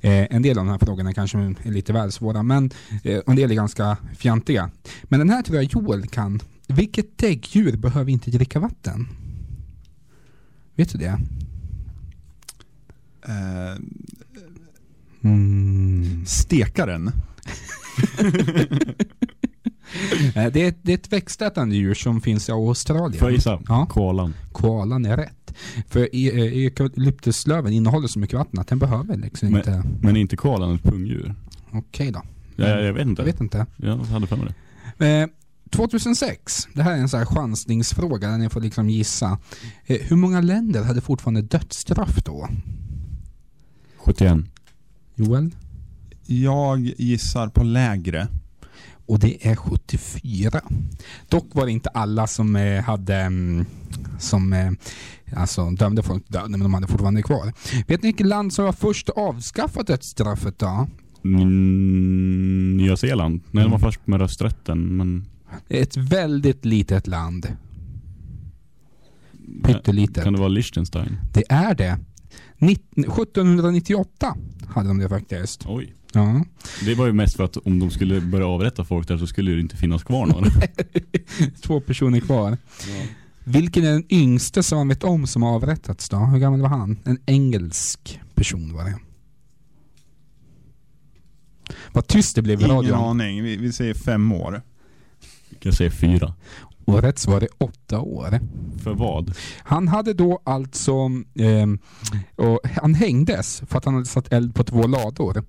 Eh, en del av de här frågorna kanske är lite väl svåra, men eh, en del är ganska fjantiga. Men den här tror jag Joel kan. Vilket däggdjur behöver inte dricka vatten? Vet du det? Eh, Mm. Stekaren. [LAUGHS] Eh, det, är, det är ett växtätande djur som finns i Australien. Får jag gissa? Ja. Koalan. Koalan är rätt. För i- eh, eukalyptuslöven innehåller så mycket vatten att den behöver liksom Men, inte... men är inte koalan ett pungdjur? Okej då. Ja, jag, jag vet inte. Jag vet inte. Jag hade för mig det. Eh, 2006, det här är en sån här chansningsfråga där ni får liksom gissa. Eh, hur många länder hade fortfarande dödsstraff då? 71. Joel? Jag gissar på lägre. Och det är 74. Dock var det inte alla som eh, hade mm, som eh, alltså dömde folk till döden, men de hade fortfarande kvar. Vet ni vilket land som var först att avskaffa dödsstraffet då? Mm, Nya Zeeland. Nej, de var Mm. först med rösträtten, men... Ett väldigt litet land. Pyttelitet. Kan det vara Liechtenstein? Det är det. Nitt- 1798 hade de det faktiskt. Oj. Ja. Det var ju mest för att om de skulle börja avrätta folk där så skulle det inte finnas kvar några. [LAUGHS] Två personer kvar. Vilken är den yngste som man vet om som har avrättats då? Hur gammal var han? En engelsk person var det. Vad tyst det blev i Ingen radion. aning. Vi, vi säger fem år. Jag säger fyra. Och rätt svar är åtta år. För vad? Han hade då alltså, ehm, och han hängdes för att han hade satt eld på två lador.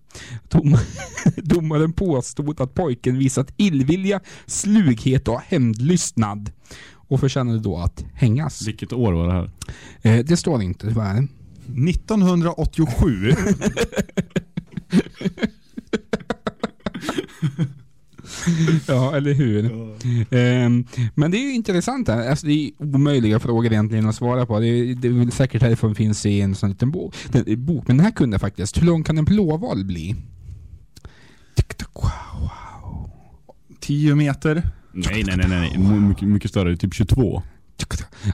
Dom, [LAUGHS] domaren påstod att pojken visat illvilja, slughet och hämndlystnad och förtjänade då att hängas. Vilket år var det här? Eh, det står inte tyvärr. 1987. [LAUGHS] [LAUGHS] ja, eller hur? Ehm, men det är ju intressant. Här. Alltså, det är omöjliga frågor egentligen att svara på. Det är, det är väl säkert härifrån finns i en sån liten bok. Den, bok. Men den här kunde jag faktiskt. Hur lång kan en blåval bli? 10 meter. Nej, nej, nej, nej. M- Mycket, mycket större. Typ 22.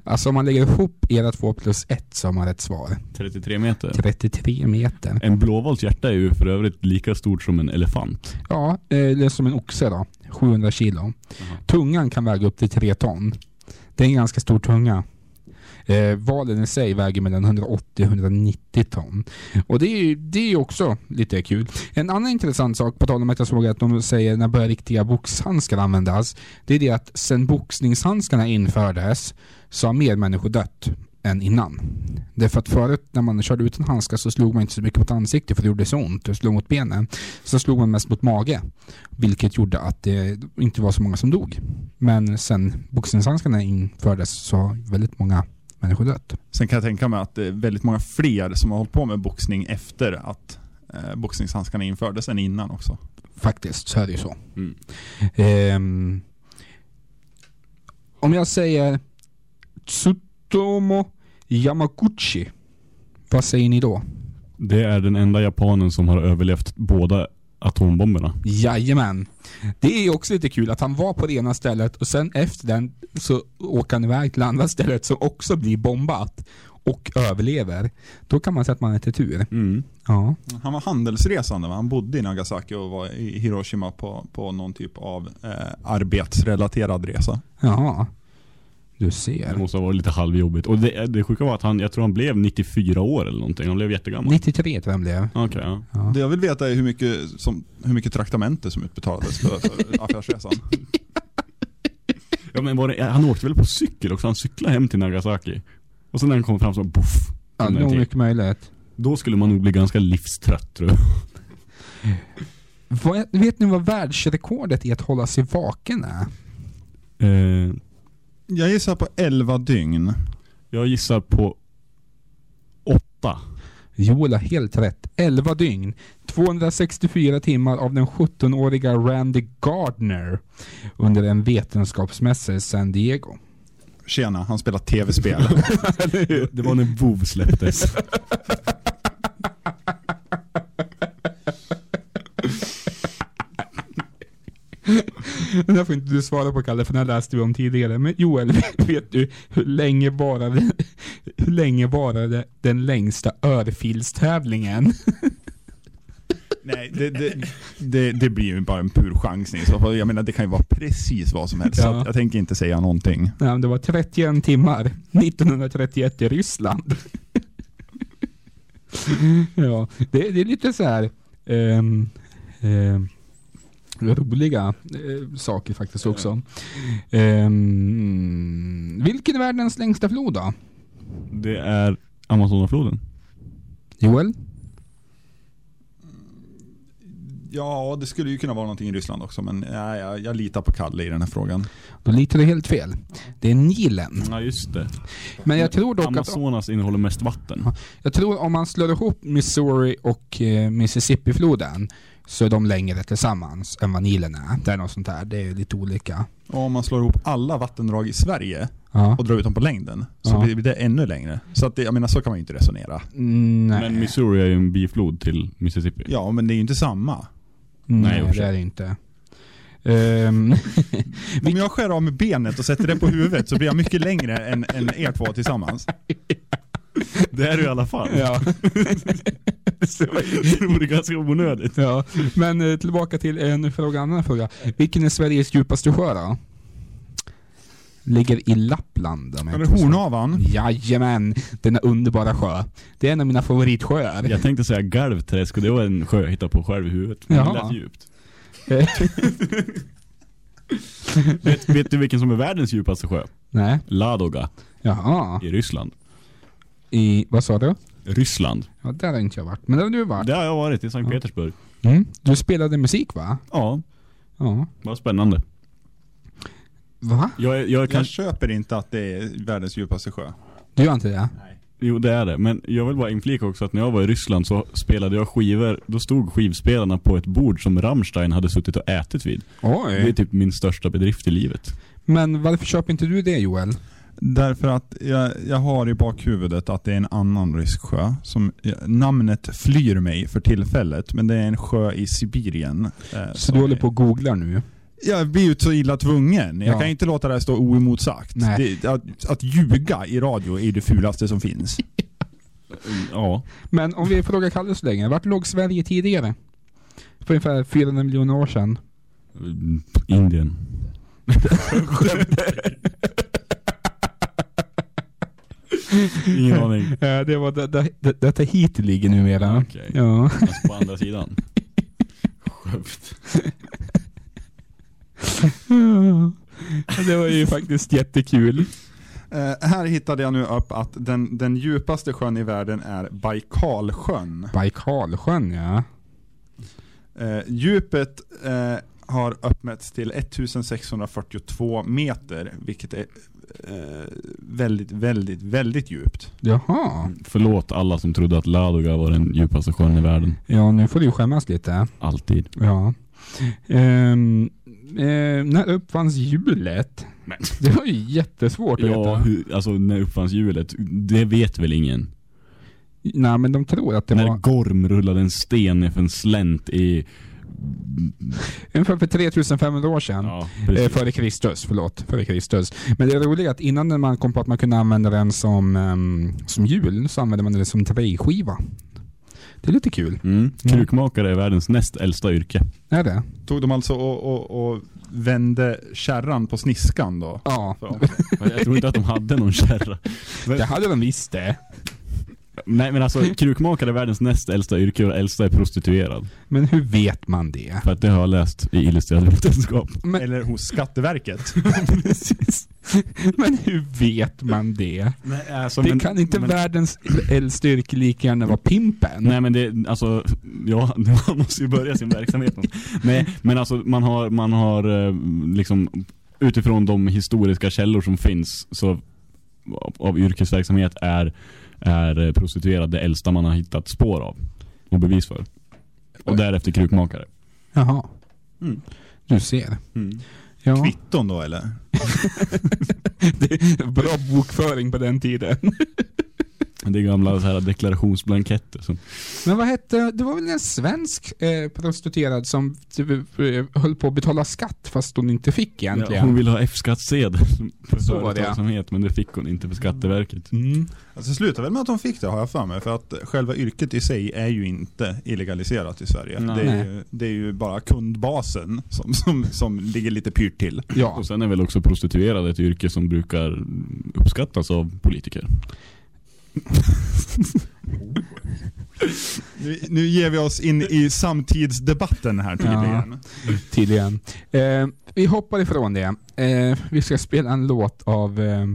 Alltså om man lägger ihop era två plus ett så har man rätt svar. 33 meter. 33 meter. En blåvals hjärta är ju för övrigt lika stort som en elefant. Ja, eh, det är som en oxe då. 700 kilo. Tungan kan väga upp till 3 ton. Det är en ganska stor tunga. Eh, valen i sig väger mellan 180 och 190 ton. Och det är ju det är också lite kul. En annan intressant sak, på tal om att jag såg att de säger när börjar riktiga boxhandskar användas. Det är det att sen boxningshandskarna infördes så har mer människor dött än innan. Det är för att förut när man körde utan handskar så slog man inte så mycket mot ansiktet för det gjorde så ont Det slog mot benen. Så slog man mest mot mage. Vilket gjorde att det inte var så många som dog. Men sen boxningshandskarna infördes så har väldigt många människor dött. Sen kan jag tänka mig att det är väldigt många fler som har hållit på med boxning efter att eh, boxningshandskarna infördes än innan också. Faktiskt så är det ju så. Ehm, om jag säger Tsutomo Yamaguchi. Vad säger ni då? Det är den enda japanen som har överlevt båda atombomberna. Jajamän. Det är ju också lite kul att han var på det ena stället och sen efter den så åker han iväg till andra [LAUGHS] stället som också blir bombat och överlever. Då kan man säga att man är till tur. Ja. Han var handelsresande, va? han bodde i Nagasaki och var i Hiroshima på, på någon typ av eh, arbetsrelaterad resa. Jaha. Du ser. Det måste ha varit lite halvjobbigt. Och det, det sjuka var att han, jag tror han blev 94 år eller någonting. Han blev jättegammal. 93 tror jag han blev. Okej, ja. Det jag vill veta är hur mycket, som, hur mycket traktamente som utbetalades för, för affärsresan. [LAUGHS] Ja men var det, han åkte väl på cykel också? Han cyklade hem till Nagasaki. Och sen när han kom fram så boff. Ja, det är mycket möjligt. Då skulle man nog bli ganska livstrött tror jag. Vad, vet ni vad världsrekordet i att hålla sig vaken är? Eh, Jag gissar på 11 dygn. jag gissar på åtta. Joel har helt rätt. 11 dygn. 264 timmar av den 17-åriga Randy Gardner under en vetenskapsmässa i San Diego. Tjena, han spelar tv-spel. [LAUGHS] Det var när WoW släpptes. [LAUGHS] [LAUGHS] Den där får inte du svara på Kalle, för den här läste vi om tidigare. Men Joel, [LAUGHS] vet du hur länge varade, [LAUGHS] hur länge varade den längsta örfilstävlingen? Nej, det, det, det, det blir ju bara en pur chansning. Så jag menar, det kan ju vara precis vad som helst. Ja. jag tänker inte säga någonting. Ja, det var 31 timmar 1931 i Ryssland. ja, det, är lite så här ehm, ehm, roliga eh, saker faktiskt också. Ehm, vilken är världens längsta flod då? Det är Amazonafloden. Joel? Ja, det skulle ju kunna vara någonting i Ryssland också, men ja, jag, jag litar på Kalle i den här frågan. Då litar du helt fel. Det är Nilen. Ja just det. Men jag tror dock att Amazonas innehåller mest vatten. Jag tror om man slår ihop Missouri och eh, Mississippi-floden så är de längre tillsammans än vad Nilen är. Det är något sånt där. Det är lite olika. Och om man slår ihop alla vattendrag i Sverige Ja. och drar ut dem på längden så Ja. blir det ännu längre. Så att det, jag menar, så kan man ju inte resonera. Mm, nej. Men Missouri är ju en biflod till Mississippi. Ja, men det är ju inte samma. Nej, sig. det är det inte. Ehm, Om jag skär av med benet och sätter det på huvudet så blir jag mycket längre än, än er två tillsammans. [LAUGHS] [LAUGHS] Det är du i alla fall. ja. [LAUGHS] det vore ganska onödigt. ja. Men eh, tillbaka till en fråga, annan fråga. Vilken är Sveriges djupaste sjö då? Ligger i Lappland. om jag Är det. Hornavan? Jajamän, denna underbara sjö. Det är en av mina favoritsjöar. Jag tänkte säga Galvträsk och det var en sjö jag hittade på själv i huvudet. Men Jaha. Det lät djupt. [LAUGHS] vet, vet du vilken som är världens djupaste sjö? Nej. Ladoga. Jaha. I Ryssland. I, vad sa du? Ryssland. Ja, där har inte jag varit. Men där har du varit. Där har jag varit, i Sankt Ja. Petersburg. Mm. Du spelade musik va? Ja. Ja. Vad spännande. Va? Jag, jag, kan... Jag köper inte att det är världens djupaste sjö. Du gör inte det? Jo det är det, men jag vill bara inflika också att när jag var i Ryssland så spelade jag skivor, då stod skivspelarna på ett bord som Rammstein hade suttit och ätit vid. Oj. Det är typ min största bedrift i livet. Men varför köper inte du det Joel? Därför att jag, jag har i bakhuvudet att det är en annan rysk sjö. Som, namnet flyr mig för tillfället, men det är en sjö i Sibirien. eh, Så du håller är- på och googlar nu? Jag blir ju så illa tvungen. Jag Ja. kan inte låta det här stå oemotsagt. Det, att, att ljuga i radio är det fulaste som finns. [LAUGHS] Ja. Men om vi frågar Kalle så länge, vart låg Sverige tidigare? För ungefär 400 miljoner år sedan. Mm, Indien. [LAUGHS] [LAUGHS] Ingen aning. Ja, [LAUGHS] det var det, det, det, detta hit ligger numera. Okej. Ja. Alltså på andra sidan. Skövt. Ja, det var ju faktiskt jättekul. Eh, här hittade jag nu upp att den, den djupaste sjön i världen är Baikalsjön. Baikalsjön ja. Eh, djupet eh, har uppmätts till 1642 meter, vilket är eh, väldigt, väldigt, väldigt djupt. Jaha. Förlåt alla som trodde att Ladoga var den djupaste sjön i världen. Ja, nu får du ju skämmas lite. Alltid. Ja. Ehm, eh, när uppfanns hjulet? Men. Det var ju jättesvårt att Ja, veta. hur, alltså när uppfanns hjulet? Det vet väl ingen? Nej, men de tror att det när var Gorm rullade en sten för en slänt i... ungefär för 3500 år sedan. Ja, Eh, före Kristus, förlåt. Före Kristus. Men det är roligt att innan man kom på att man kunde använda den som, ehm, som hjul så använde man den som träskiva. Det är lite kul. Mm. Krukmakare är världens näst äldsta yrke. Är det? Tog de alltså och, och, och vände kärran på sniskan då? Ja. Så. Jag tror inte att de hade någon kärra. Det hade de visst det. Nej men alltså krukmakare är världens näst äldsta yrke och äldsta är prostituerad. Men hur vet man det? För att det har jag läst i illustrerad vetenskap. Men, Eller hos Skatteverket. [LAUGHS] precis. men hur vet man det? Nej, alltså, det men- kan inte men- världens äldsta yrke lika gärna vara pimpen. Nej men det, alltså, ja, [LAUGHS] man måste ju börja sin verksamhet. Nej, men alltså man har, man har eh, liksom utifrån de historiska källor som finns så av, av yrkesverksamhet är, är eh, prostituerad det äldsta man har hittat spår av och bevis för. Och därefter krukmakare. Jaha. Mm. Du ser. Mm. Ja. Kvitton då eller? [LAUGHS] Det är bra bokföring på den tiden. Det är gamla så här deklarationsblanketter. Som, Men vad hette, det var väl en svensk eh, prostituerad som typ, höll på att betala skatt fast hon inte fick ja, egentligen. hon ville ha F-skattsedel för Så var det, ja. företagsamhet men det fick hon inte för Skatteverket. Mm. Alltså slutar väl med att de fick det har jag för mig. För att själva yrket i sig är ju inte illegaliserat i Sverige. Nej. Det är, ju, det är ju bara kundbasen som, som, som ligger lite pyrt till. Ja. Och sen är väl också prostituerad ett yrke som brukar uppskattas av politiker. Nu, nu ger vi oss in i samtidsdebatten här tydligen. Tydligen. Eh, vi hoppar ifrån det. Eh, vi ska spela en låt av eh,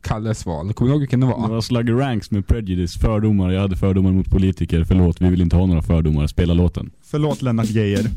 Kalles val. Kommer du ihåg vilken det Det var? var Slugger Ranks med Prejudice, fördomar. Jag hade fördomar mot politiker. Förlåt, vi vill inte ha några fördomar. Spela låten. Förlåt Lennart Geijer.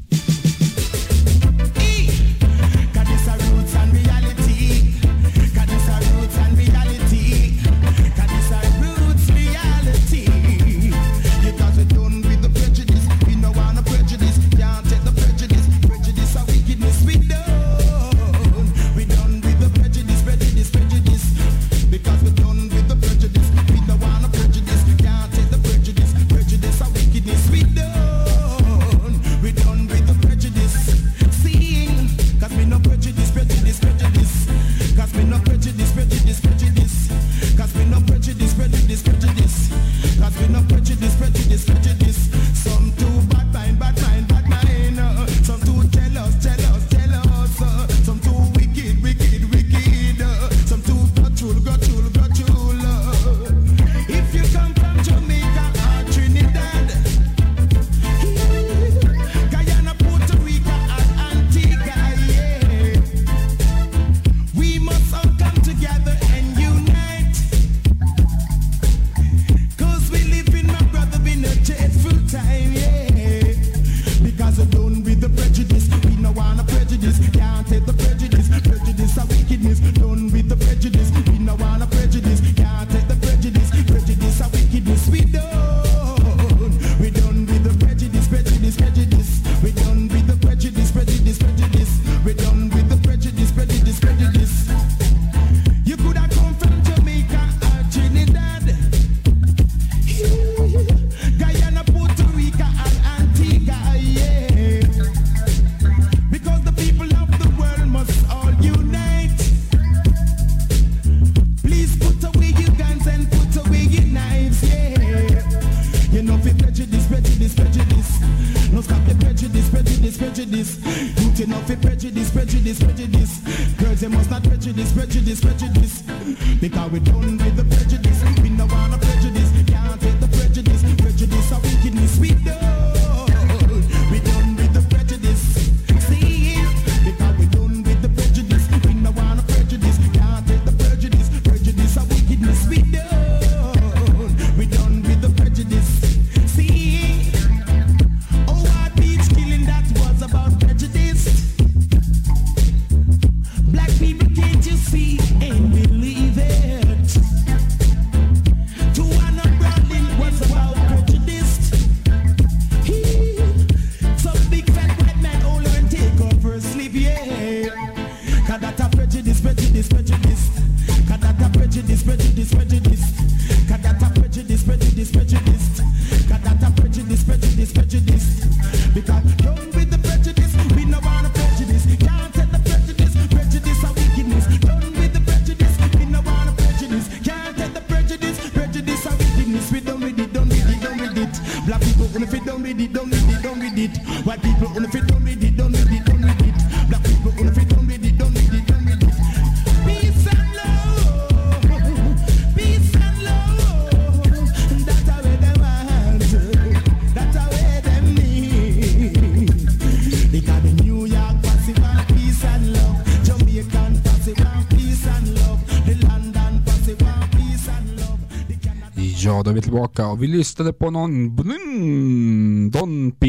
Tillbaka och vi lyssnade på någon Brun Don P.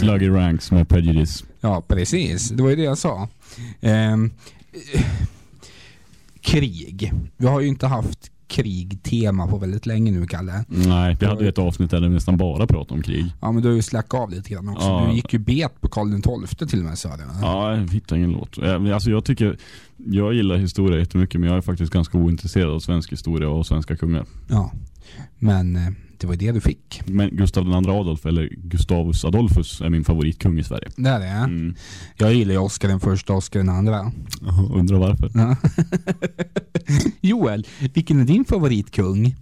Sluggy Ranks med Prejudice. Ja, precis. Det var ju det jag sa. Eh, krig. Vi har ju inte haft krigtema på väldigt länge nu, Kalle. Nej, vi hade ju ett avsnitt där vi nästan bara pratade om krig. Ja, men du har ju slackat av lite grann också. Ja. Du gick ju bet på Karl XII till och med, sa. Ja, jag hittar ingen låt. Eh, Alltså jag tycker, jag gillar historia jättemycket men jag är faktiskt ganska ointresserad av svensk historia och svenska kungar. Ja. Men eh, det var det du fick. Men Gustav II Adolf, eller Gustavus Adolphus, är min favoritkung i Sverige. Det är det? Mm. Jag gillar ju Oscar den första och Oscar den andra. Undrar varför? Ja. [LAUGHS] Joel, vilken är din favoritkung?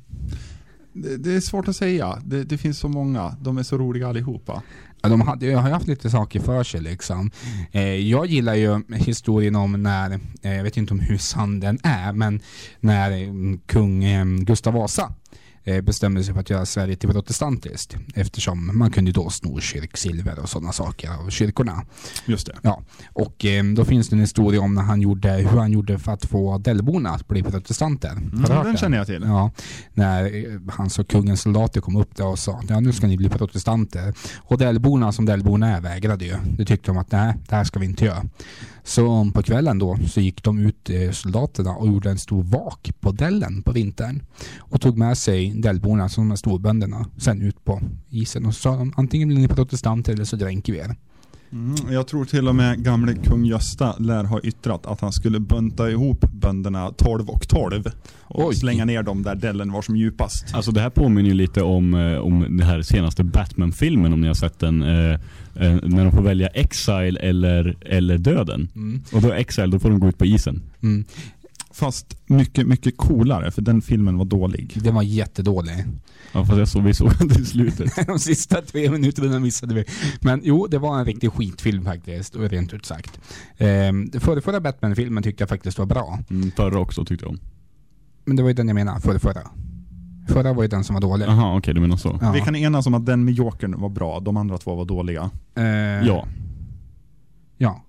Det, det är svårt att säga. Det, det finns så många. De är så roliga allihopa. Ja, de hade, jag har haft lite saker för sig liksom. Eh, jag gillar ju historien om när, eh, jag vet inte om hur sann den är, men när eh, kung eh, Gustav Vasa bestämde sig för att göra Sverige till protestantiskt. Eftersom man kunde då sno kyrksilver och sådana saker av kyrkorna. Just det. Ja, och eh, då finns det en historia om när han gjorde, hur han gjorde för att få Dellborna att bli protestanter. Hört den känner jag till. Ja, när eh, hans och kungens soldater kom upp där och sa ja nu ska ni bli protestanter. Och Dellborna som Dellborna är vägrade ju. Det tyckte de att nej, det här ska vi inte göra. Så på kvällen då så gick de ut eh, soldaterna och gjorde en stor vak på Dellen på vintern. Och tog med sig Dellborna, som de här storbönderna, sen ut på isen och så sa de antingen blir ni protestanter eller så dränker vi er. Mm, jag tror till och med gamle kung Gösta lär ha yttrat att han skulle bunta ihop bönderna 12 och 12 och Oj. slänga ner dem där dällen var som djupast. Alltså det här påminner ju lite om, eh, om den här senaste Batman-filmen om ni har sett den. Eh, när de får välja Exile eller, eller döden. Mm. Och då Exile, då får de gå ut på isen. Mm. Fast mycket, mycket coolare för den filmen var dålig. Den var jättedålig. Ja fast jag såg, vi såg den till slutet. [LAUGHS] De sista tre minuterna missade vi. Men jo, det var en riktig skitfilm faktiskt, och rent ut sagt. Ehm, förra, förra Batman-filmen tyckte jag faktiskt var bra. Mm, förra också tyckte jag om. Men det var ju den jag menar, förra, förra. Förra var ju den som var dålig. Jaha, okej du menar så. Ja. Vi kan enas om att den med Jokern var bra, de andra två var dåliga. Eh, Ja. Ja.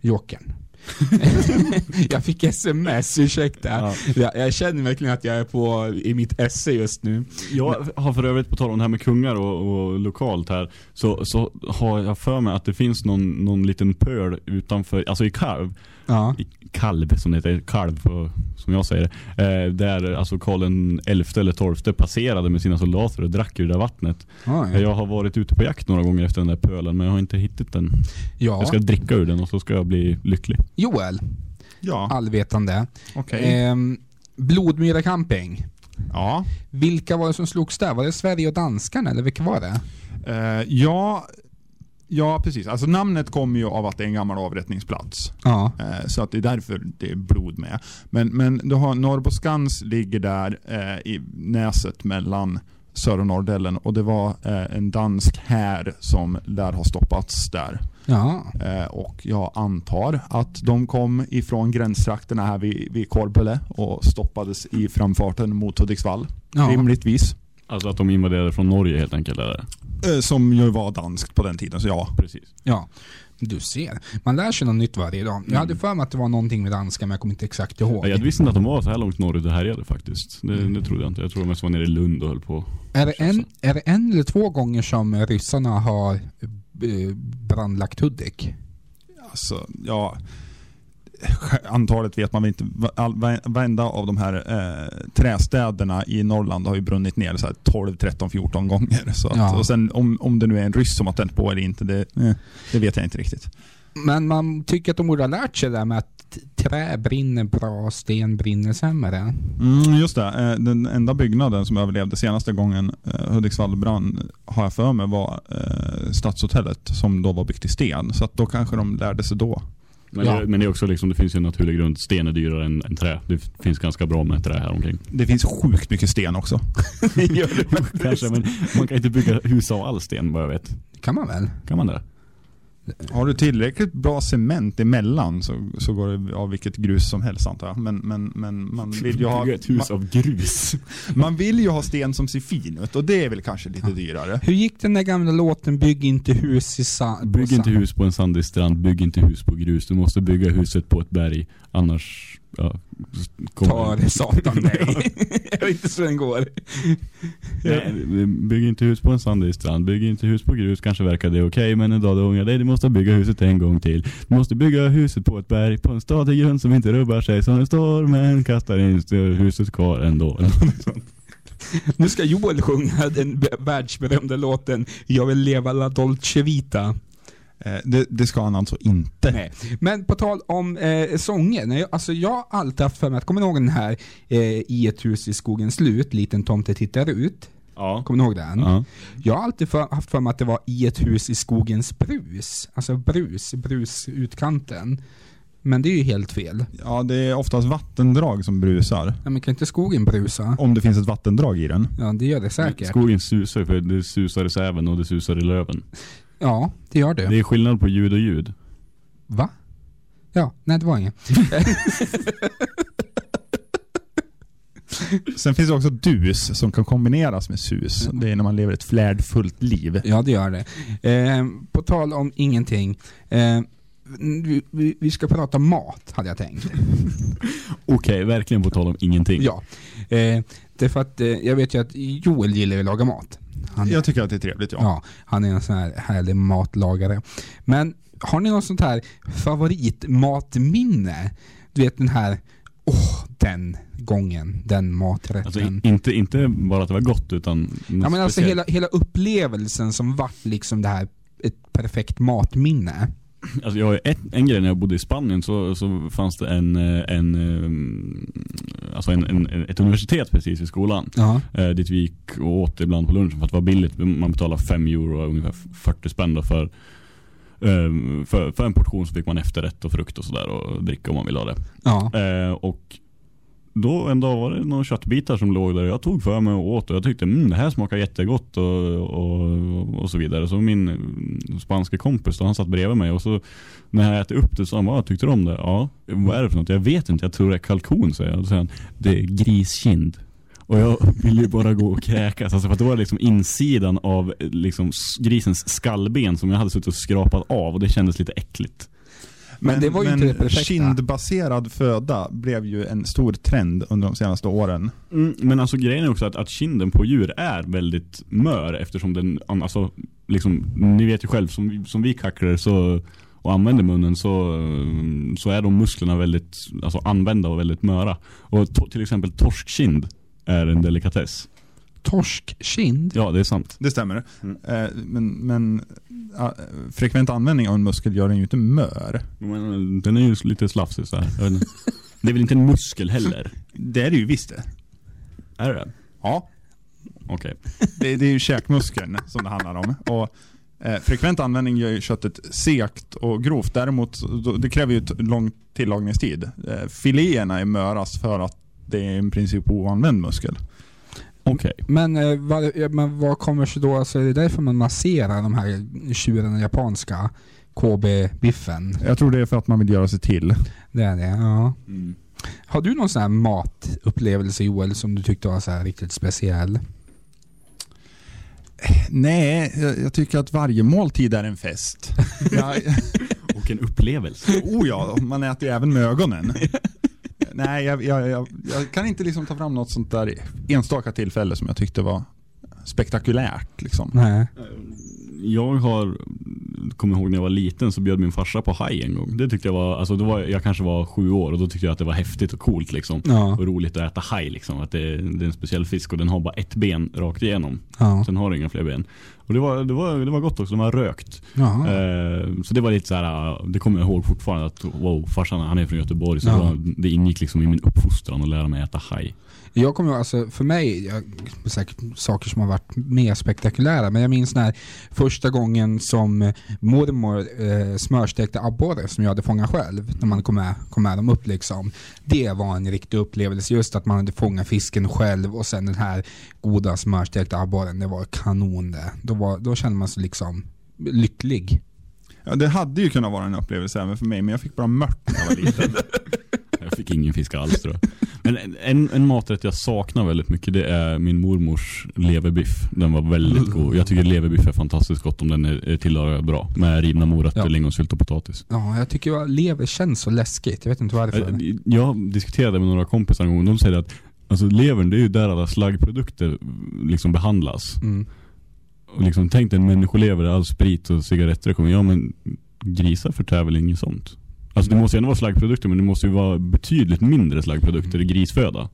Jokern. [LAUGHS] jag fick sms, ursäkta. Jag, jag känner verkligen att jag är på i mitt esse just nu. Jag har för övrigt, på tal om det här med kungar och, och lokalt här, så, så har jag för mig att det finns någon, någon liten pöl utanför, alltså i Kalv, Ja. i Kalv som det heter, Kalv på, som jag säger det, eh, där alltså Karl den 11 eller 12 passerade med sina soldater och drack ur det där vattnet. Oj. Jag har varit ute på jakt några gånger efter den där pölen men jag har inte hittat den. Ja. Jag ska dricka ur den och så ska jag bli lycklig. Joel, Ja, allvetande. okej. Ehm, Blodmyra camping. Ja. Vilka var det som slogs där? Var det Sverige och danskarna eller vilka var det? Eh, ja, ja, precis. Alltså namnet kommer ju av att det är en gammal avrättningsplats. Ja. Eh, så att det är därför det är blod med. Men, men du har Norrboskans ligger där eh, i näset mellan söder och norrdelen och det var eh, en dansk här som lär ha stoppats där. Ja. Eh, och jag antar att de kom ifrån gränstrakterna här vid, vid Korbele och stoppades i framfarten mot Hudiksvall. Ja. Rimligtvis. Alltså att de invaderade från Norge helt enkelt eller? Eh, som ju var danskt på den tiden, så ja. Precis. Ja, du ser. Man lär sig något nytt varje dag. Jag hade för mig att det var någonting med danska, men jag kommer inte exakt ihåg. Ja, Jag visste inte att de var så här långt norrut och härjade faktiskt. Det, det trodde jag inte. Jag tror de mest var nere i Lund och höll på. Är det, en, är det en eller två gånger som ryssarna har brandlagt Hudik? Alltså, ja. Antalet vet man väl inte. Varenda av de här eh, trästäderna i Norrland har ju brunnit ner så här 12, 13, 14 gånger. Så att, Ja. Och sen om, om det nu är en ryss som har tänt på eller inte, det, eh, det vet jag inte riktigt. Men man tycker att de borde ha lärt sig det där med att trä brinner bra, sten brinner sämre. Mm, just det. Eh, Den enda byggnaden som överlevde senaste gången eh, Hudiksvall brann, har jag för mig, var eh, Stadshotellet som då var byggt i sten. Så att då kanske de lärde sig då. Men, det, men det är också liksom, det finns ju en naturlig grund. Sten är dyrare än, än trä. Det finns ganska bra med trä här omkring. Det finns sjukt mycket sten också. [LAUGHS] Kanske, men man kan inte bygga hus av all sten vad jag vet. Kan man väl? Kan man det? Har du tillräckligt bra cement emellan så, så går det av vilket grus som helst antar jag. Men, men, men man vill ju ha... Ett hus av grus. [LAUGHS] Man vill ju ha sten som ser fin ut och det är väl kanske lite dyrare. Hur gick den där gamla låten Bygg inte hus i sand? Bygg inte hus på en sandig strand, bygg inte hus på grus. Du måste bygga huset på ett berg. Annars, ja, Tar satan dig. [LAUGHS] jag vet inte så den går. Nej, bygg inte hus på en sandig strand, bygg inte hus på grus, kanske verkar det okej, men en dag då ångrar dig, du måste bygga huset en gång till. Du måste bygga huset på ett berg, på en stadig grund som inte rubbar sig, så när stormen kastar in huset kvar ändå. [LAUGHS] Nu ska Joel sjunga den världsberömda låten Jag vill leva la dolce vita. Eh, det, det ska han alltså inte. Nej. Men på tal om eh, sånger, när jag, alltså jag har alltid haft för mig att, kommer ni ihåg den här eh, I ett hus i skogens slut, liten tomte tittar ut? Ja. Kommer ni ihåg den? Ja. Jag har alltid för, haft för mig att det var I ett hus i skogens brus. Alltså brus, brusutkanten. Men det är ju helt fel. Ja, det är oftast vattendrag som brusar. Ja, men kan inte skogen brusa? Om det finns ett vattendrag i den. Ja, det gör det säkert. Skogen susar för det susar i säven och det susar i löven. Ja, det gör det. Det är skillnad på ljud och ljud. Va? Ja, nej det var inget. [LAUGHS] Sen finns det också dus som kan kombineras med sus. Det är när man lever ett flärdfullt liv. Ja, det gör det. Eh, på tal om ingenting. Eh, vi, vi- ska prata mat, hade jag tänkt. [LAUGHS] Okej, verkligen på tal om ingenting. Ja. Eh, det är för att eh, jag vet ju att Joel gillar att laga mat. Han, Jag tycker att det är trevligt, ja. ja, han är en sån här härlig matlagare. Men har ni något sånt här favoritmatminne? Du vet den här, åh, den gången, den maträtten. Alltså inte, inte bara att det var gott utan Ja men alltså hela, hela upplevelsen som vart liksom det här, ett perfekt matminne. Alltså jag har ett, en grej när jag bodde i Spanien så, så fanns det en, eh, en, eh, alltså en, en, ett universitet precis vid skolan. Ja. Eh, dit vi gick och åt ibland på lunchen för att det var billigt. Man betalade 5 euro, ungefär 40 spänn för, eh, för, för en portion så fick man efterrätt och frukt och sådär och dricka om man ville ha det. Ja. Eh, och då en dag var det några köttbitar som låg där jag tog för mig och åt och jag tyckte mm, det här smakar jättegott och, och, och så vidare. Så min spanska kompis då, han satt bredvid mig och så när jag äter upp det så sa han, vad tyckte du om det? Ja, vad är det för något? Jag vet inte, jag tror det är kalkon säger jag. Då säger han, det är griskind. Och jag ville ju bara gå och kräkas. Alltså för att det var liksom insidan av liksom grisens skallben som jag hade suttit och skrapat av och det kändes lite äckligt. Men det var ju inte det perfekta. kindbaserad föda blev ju en stor trend under de senaste åren. Mm, men alltså grejen är också att, att kinden på djur är väldigt mör eftersom den, alltså liksom, ni vet ju själv som, vi- som vi kacklar så och använder munnen så, så är de musklerna väldigt alltså använda och väldigt möra. Och to, till exempel torskkind är en delikatess. Torskkind? Ja, det är sant. Det stämmer. Eh, men men frekvent användning av en muskel gör den ju inte mör. Men, eh, den är ju lite slafsig så. Det är väl inte en muskel heller? [LAUGHS] Det är det ju visst det. Är det Ja. Okej. Det, det är ju käkmuskeln som det handlar om. Och eh, frekvent användning gör ju köttet sekt och grovt. Däremot, då, det kräver ju ett lång tillagningstid. Eh, filéerna är möras för att det är i princip oanvänd muskel. Okej. Men, eh, vad, ja, men vad kommer sig då, alltså är det därför man masserar de här tjurarna japanska KB-biffen? Jag tror det är för att man vill göra sig till. Det är det, ja. Mm. Har du någon sån här matupplevelse Joel som du tyckte var så här riktigt speciell? Nej, jag, jag tycker att varje måltid är en fest. [LAUGHS] jag, Och en upplevelse. oh ja, man äter ju även med ögonen. [LAUGHS] Nej, jag, jag, jag, jag kan inte liksom ta fram något sånt där enstaka tillfälle som jag tyckte var spektakulärt. Liksom. Nej. Jag har, kommer ihåg när jag var liten så bjöd min farsa på haj en gång. Det tyckte jag var, alltså då var jag kanske var sju år och då tyckte jag att det var häftigt och coolt liksom. Ja. Och roligt att äta haj liksom. Att det, det är en speciell fisk och den har bara ett ben rakt igenom. Ja. Sen har den inga fler ben. Och det var, det var, det var gott också, den var rökt. Eh, så det var lite så här, det kommer jag ihåg fortfarande att wow, farsan han är från Göteborg så Ja. det ingick liksom i min uppfostran att lära mig äta haj. Jag kommer ihåg, alltså för mig, jag, säkert saker som har varit mer spektakulära, men jag minns när första gången som mormor eh, smörstekte abborre som jag hade fångat själv, när man kom med, kom med dem upp liksom. Det var en riktig upplevelse, just att man hade fångat fisken själv och sen den här goda smörstekta abborren, det var kanon det. Då, var, då kände man sig liksom lycklig. Ja, det hade ju kunnat vara en upplevelse även för mig, men jag fick bara mört när jag var liten. [LAUGHS] Jag fick ingen fisk alls tror jag. Men en, en maträtt jag saknar väldigt mycket det är min mormors leverbiff. Den var väldigt [LAUGHS] god. Jag tycker leverbiff är fantastiskt gott om den är, tillagad bra. Med rivna morötter, Ja. lingonsylt och potatis. Ja, jag tycker att lever känns så läskigt, jag vet inte varför. Eh, Jag diskuterade med några kompisar en gång. De säger att alltså, levern det är ju där alla slaggprodukter liksom behandlas. Mm. Och liksom, tänk dig en människolever där all sprit och cigaretter kommer. Ja men grisar förtär väl inget sånt? Alltså det måste ju ändå vara slaggprodukter men det måste ju vara betydligt mindre slaggprodukter i grisföda.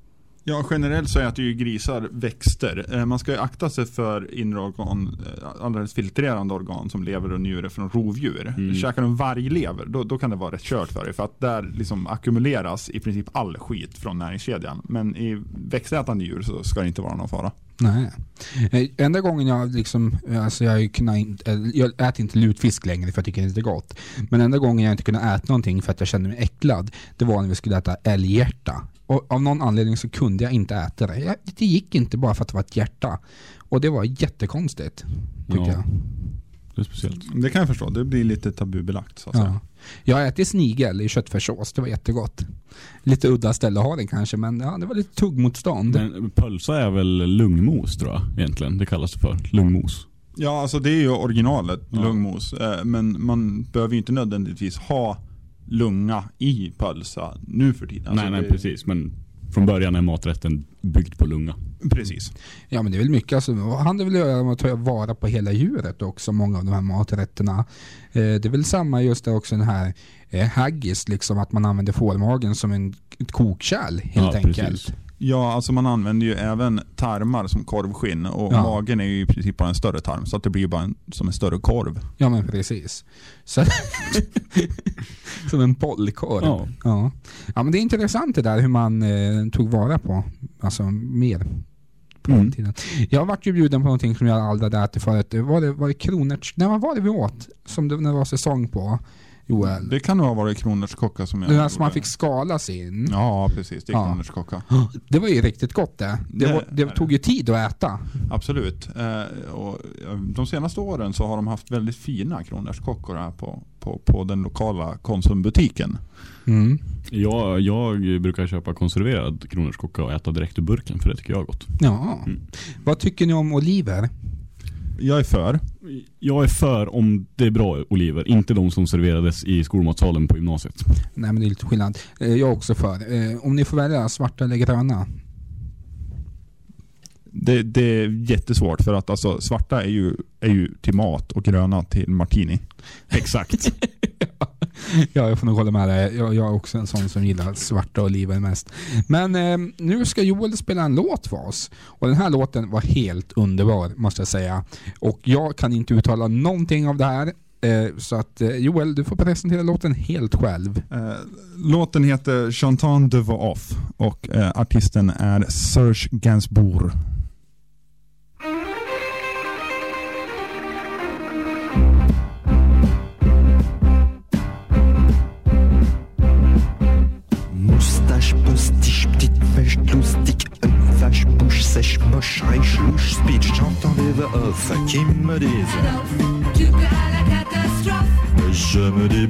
Ja, generellt så äter ju grisar växter. Eh, Man ska ju akta sig för inre organ, eh, alldeles filtrerande organ som lever och njure från rovdjur. Mm. Käkar du en varglever, då, då kan det vara rätt kört för dig. För att där liksom ackumuleras i princip all skit från näringskedjan. Men i växtätande djur så ska det inte vara någon fara. Nej. Eh, Enda gången jag liksom, alltså jag, kunnat jag äter inte lutfisk längre för jag tycker det inte är gott. Men enda gången jag inte kunde äta någonting för att jag kände mig äcklad, det var när vi skulle äta älghjärta. Och av någon anledning så kunde jag inte äta det. Jag, det gick inte bara för att det var ett hjärta. Och det var jättekonstigt, tyckte Ja. jag. Det är speciellt. Det kan jag förstå, det blir lite tabubelagt så att säga. Ja. Jag har ätit snigel i köttfärssås, det var jättegott. Lite udda ställe att ha den kanske, men ja, det var lite tuggmotstånd. Men pölsa är väl lungmos tror jag egentligen. Det kallas det för. Lungmos. Ja, alltså det är ju originalet, Ja. lungmos. Eh, Men man behöver ju inte nödvändigtvis ha lunga i pölsa nu för tiden. nej Alltså nej det- precis. Men från början är maträtten byggd på lunga. Precis. Ja men det är väl mycket, alltså, vad han väl göra med att ta vara på hela djuret också, många av de här maträtterna. Eh, det är väl samma just det också den här eh, haggis, liksom att man använder fårmagen som en, ett kokkärl helt Ja, enkelt. precis. Ja, alltså man använder ju även tarmar som korvskinn och Ja. magen är ju i princip bara en större tarm så att det blir bara en, som en större korv. Ja men precis. Så, [LAUGHS] som en bollkorv. Ja. Ja. ja men det är intressant det där hur man eh, tog vara på, alltså mer på Mm. tiden. Jag vart ju bjuden på någonting som jag aldrig hade ätit förut. Var det, var det kronärts... Nej vad var det vi åt? Som det, när det var säsong på? Joel? Det kan nog ha varit kronärtskocka som jag där som man fick skala sin. Ja, precis. Det är Ja. kronärtskocka. [GASPS] Det var ju riktigt gott det. Det, Det var, det tog ju tid att äta. Absolut. Eh, och eh, de senaste åren så har de haft väldigt fina kronärtskockor här på, på, på den lokala Konsumbutiken. Mm. Jag, jag brukar köpa konserverad kronärtskocka och äta direkt ur burken för det tycker jag är gott. Ja. Mm. Vad tycker ni om oliver? Jag är för. Jag är för om det är bra oliver, inte de som serverades i skolmatsalen på gymnasiet. Nej men det är lite skillnad. Eh, Jag är också för. Eh, Om ni får välja svarta eller gröna? Det, det är jättesvårt för att alltså, svarta är ju, är ju till mat och gröna till martini. [LAUGHS] Exakt. Ja, jag får nog hålla med dig. Jag, jag är också en sån som gillar svarta oliver mest. Men eh, nu ska Joel spela en låt för oss. Och den här låten var helt underbar, måste jag säga. Och jag kan inte uttala någonting av det här. Eh, så att eh, Joel, du får presentera låten helt själv. Eh, låten heter Chantant de voix off och artisten är Serge Gainsbourg. Bouche sèche, moche, riche, louche, speech. J'entends des voix off qui me disent Tu la catastrophe je me dis.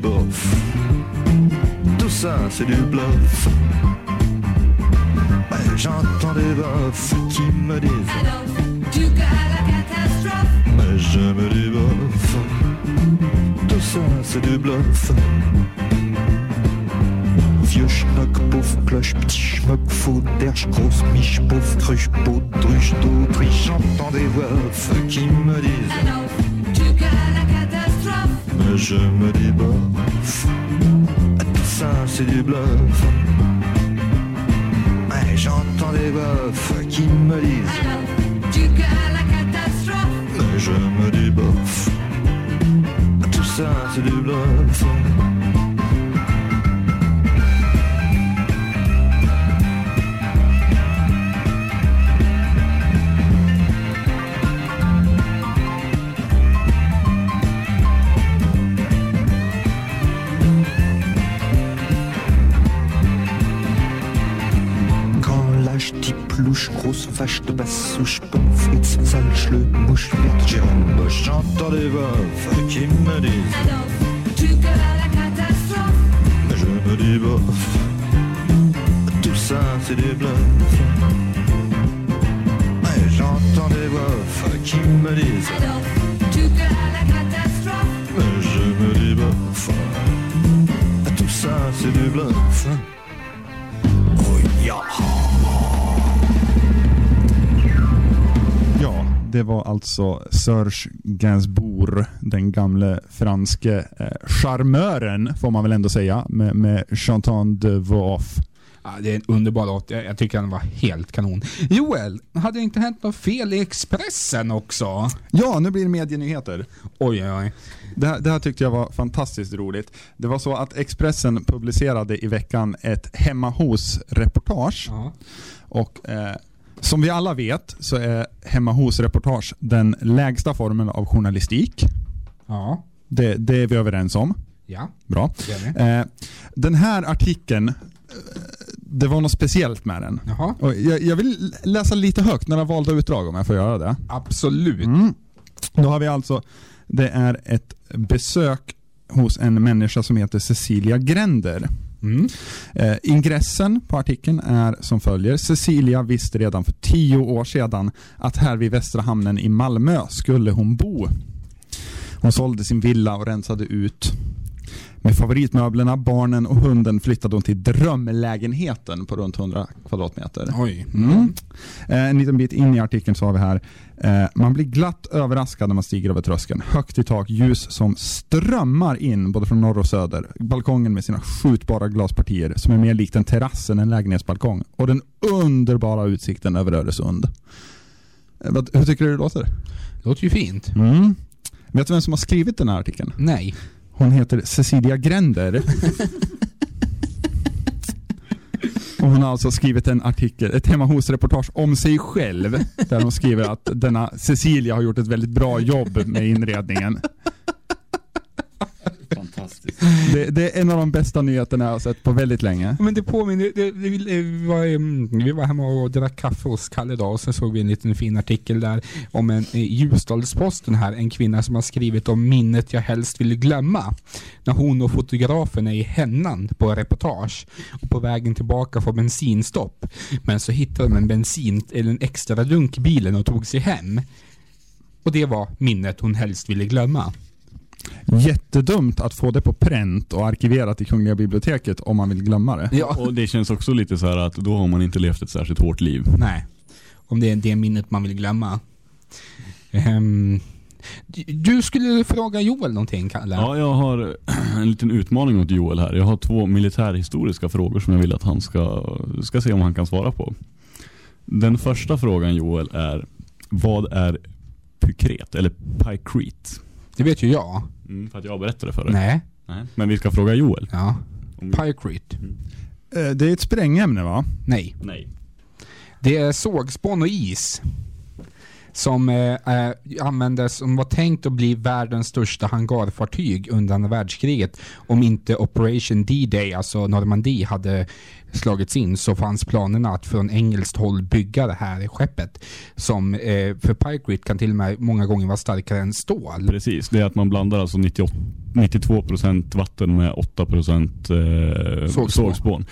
Tout ça, c'est du bluff. J'entends des bofs qui me disent Tu la catastrophe Mais je me dis. Tout ça, c'est du bluff. Vieux schnock, pouf, cloche, petit schmuck, faux, derche, grosse miche, pauvre, truche, peau, druche, d'autriche. J'entends des voix off qui me disent Tu que à la catastrophe Mais je me dis bof. Tout ça, c'est du bluff. Ouais, J'entends des bofs qui me disent Tu que à la catastrophe Mais je me dis bof. Tout ça, c'est du bluff. J'entends des bofs qui me disent Tu que la catastrophe Mais je me dis bof. Tout ça, c'est des bluffs. Ouais, J'entends des bofs qui me disent Tu que la catastrophe Mais je me dis bof. Tout ça, c'est du bluff. Det var alltså Serge Gainsbourg, den gamle franske eh, charmören, får man väl ändå säga, med, med Chantant de Voix. Ja, det är en underbar låt. Jag, jag tycker den var helt kanon. Joel, hade det inte hänt något fel i Expressen också? Ja, nu blir det medienyheter. Oj, oj, oj. Det här, det här tyckte jag var fantastiskt roligt. Det var så att Expressen publicerade i veckan ett hemma hos-reportage. Och eh, som vi alla vet så är hemma hos-reportage den lägsta formen av journalistik. Ja. Det, det är vi överens om. Ja. Bra. Eh, den här artikeln, eh, det var något speciellt med den. Jaha. Och jag, jag vill läsa lite högt några valda utdrag om jag får göra det. Absolut. Mm. Då har vi alltså, det är ett besök hos en människa som heter Cecilia Mm. Eh, ingressen på artikeln är som följer. Cecilia visste redan för tio år sedan att här vid Västra hamnen i Malmö skulle hon bo. Hon sålde sin villa och rensade ut. Med favoritmöblerna, barnen och hunden flyttade hon till drömlägenheten på runt 100 kvadratmeter. Oj. Mm. Eh, En liten bit in i artikeln så har vi här. Eh, man blir glatt överraskad när man stiger över tröskeln. Högt i tak, ljus som strömmar in både från norr och söder. Balkongen med sina skjutbara glaspartier som är mer likt en terrass än en lägenhetsbalkong. Och den underbara utsikten över Öresund. Eh, Hur tycker du det låter? Låter ju fint. Mm. Vet du vem som har skrivit den här artikeln? Nej. Hon heter Cecilia Gränder. Och hon har alltså skrivit en artikel, ett hemma hos-reportage om sig själv. Där hon skriver att denna Cecilia har gjort ett väldigt bra jobb med inredningen. Fantastiskt. Det, det är en av de bästa nyheterna jag har sett på väldigt länge. Men det påminner, det, det, vi, vi, var, mm, vi var hemma och drack kaffe hos Kalle idag och så såg vi en liten fin artikel där om en i Ljusdalsposten här, en kvinna som har skrivit om minnet jag helst vill glömma. När hon och fotografen är i Hennan på reportage och på vägen tillbaka får bensinstopp. Men så hittar de en bensin, eller en extra dunk i bilen och tog sig hem. Och det var minnet hon helst ville glömma. Jättedumt att få det på pränt och arkiverat i Kungliga biblioteket om man vill glömma det. Och det känns också lite så här att då har man inte levt ett särskilt hårt liv. Nej. Om det är det minnet man vill glömma. Ehm, du skulle fråga Joel någonting, Kalle? Ja, jag har [CLEARS THROAT] en liten utmaning åt Joel här. Jag har två militärhistoriska frågor som jag vill att han ska, ska se om han kan svara på. Den första frågan Joel är, vad är pykret eller pikret? Det vet ju jag. Mm, för att jag berättade för dig. Nej. Nej. Men vi ska fråga Joel. Ja. Pykret. Eh, Det är ett sprängämne va? Nej. Nej. Det är sågspån och is. Som eh, eh, användes, som var tänkt att bli världens största hangarfartyg under andra världskriget. Om inte Operation D-Day, alltså Normandie, hade slagits in så fanns planerna att från engelskt håll bygga det här skeppet. Som eh, för Pike kan till och med många gånger vara starkare än stål. Precis, det är att man blandar alltså 98, 92% vatten med 8% eh, Sågspån. sågspån.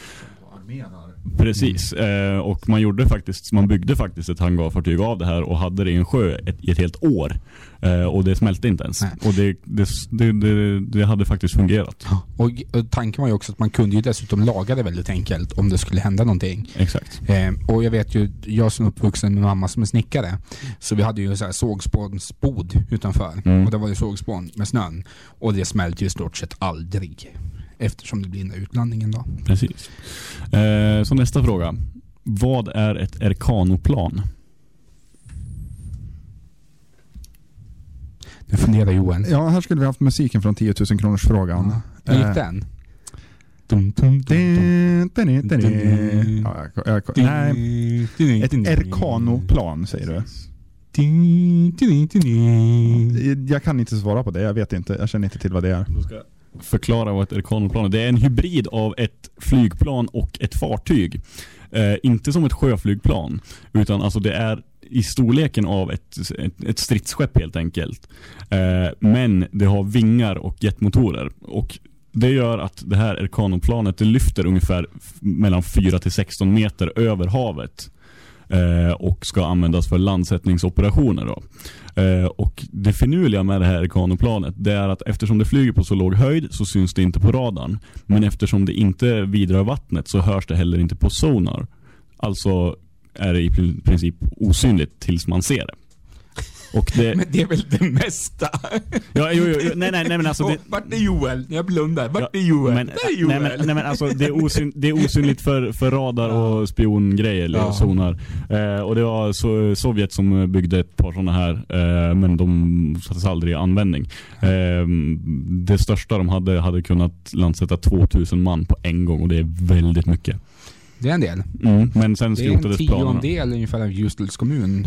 Precis, eh, och man gjorde faktiskt, man byggde faktiskt ett hangarfartyg av det här och hade det i en sjö ett, i ett helt år. Eh, och det smälte inte ens. Och det, det, det, det, hade faktiskt fungerat. Och, och tanken var ju också att man kunde ju dessutom laga det väldigt enkelt om det skulle hända någonting. Exakt. Eh, och jag vet ju, jag som är uppvuxen med mamma som är snickare, så vi hade ju så här sågspånsbod utanför. Mm. Och det var ju sågspån med snön. Och det smälte ju i stort sett aldrig. Eftersom det blir den där utlandningen då. Precis. Eh, så nästa fråga. Vad är ett Erkanoplan? Nu funderar Johan. Ja, här skulle vi haft musiken från 10 000 kronors frågan. Hur gick den? ett Erkanoplan säger du? Jag kan inte svara på det, jag vet inte. Jag känner inte till vad det är förklara vad ett Erkanoplan är. Det är en hybrid av ett flygplan och ett fartyg. Eh, inte som ett sjöflygplan, utan alltså det är i storleken av ett, ett, ett stridsskepp helt enkelt. Eh, men det har vingar och jetmotorer. Och det gör att det här Erkanoplanet det lyfter ungefär mellan 4 till 16 meter över havet. Eh, och ska användas för landsättningsoperationer. Då. Eh, och det finurliga med det här kanoplanet det är att eftersom det flyger på så låg höjd så syns det inte på radarn. Men eftersom det inte vidrör vattnet så hörs det heller inte på sonar. Alltså är det i princip osynligt tills man ser det. Och det, Men det är väl det mesta? Ja, jo, jo, jo. Nej, nej, nej, men alltså det- [LAUGHS] Vart är Joel? Jag blundar, vart är Joel? men, är Joel! nej, men, nej men alltså det är, osyn, det är osynligt för, för radar och spiongrejer, eller Ja. sonar. Eh, och det var så, Sovjet som byggde ett par sådana här, eh, men de sattes aldrig i användning. Eh, det största de hade, hade kunnat landsätta 2000 man på en gång och det är väldigt mycket. Det är en del. Mm, men sen Det är en skrotades planerna. tiondel ungefär av Ljusdals kommun.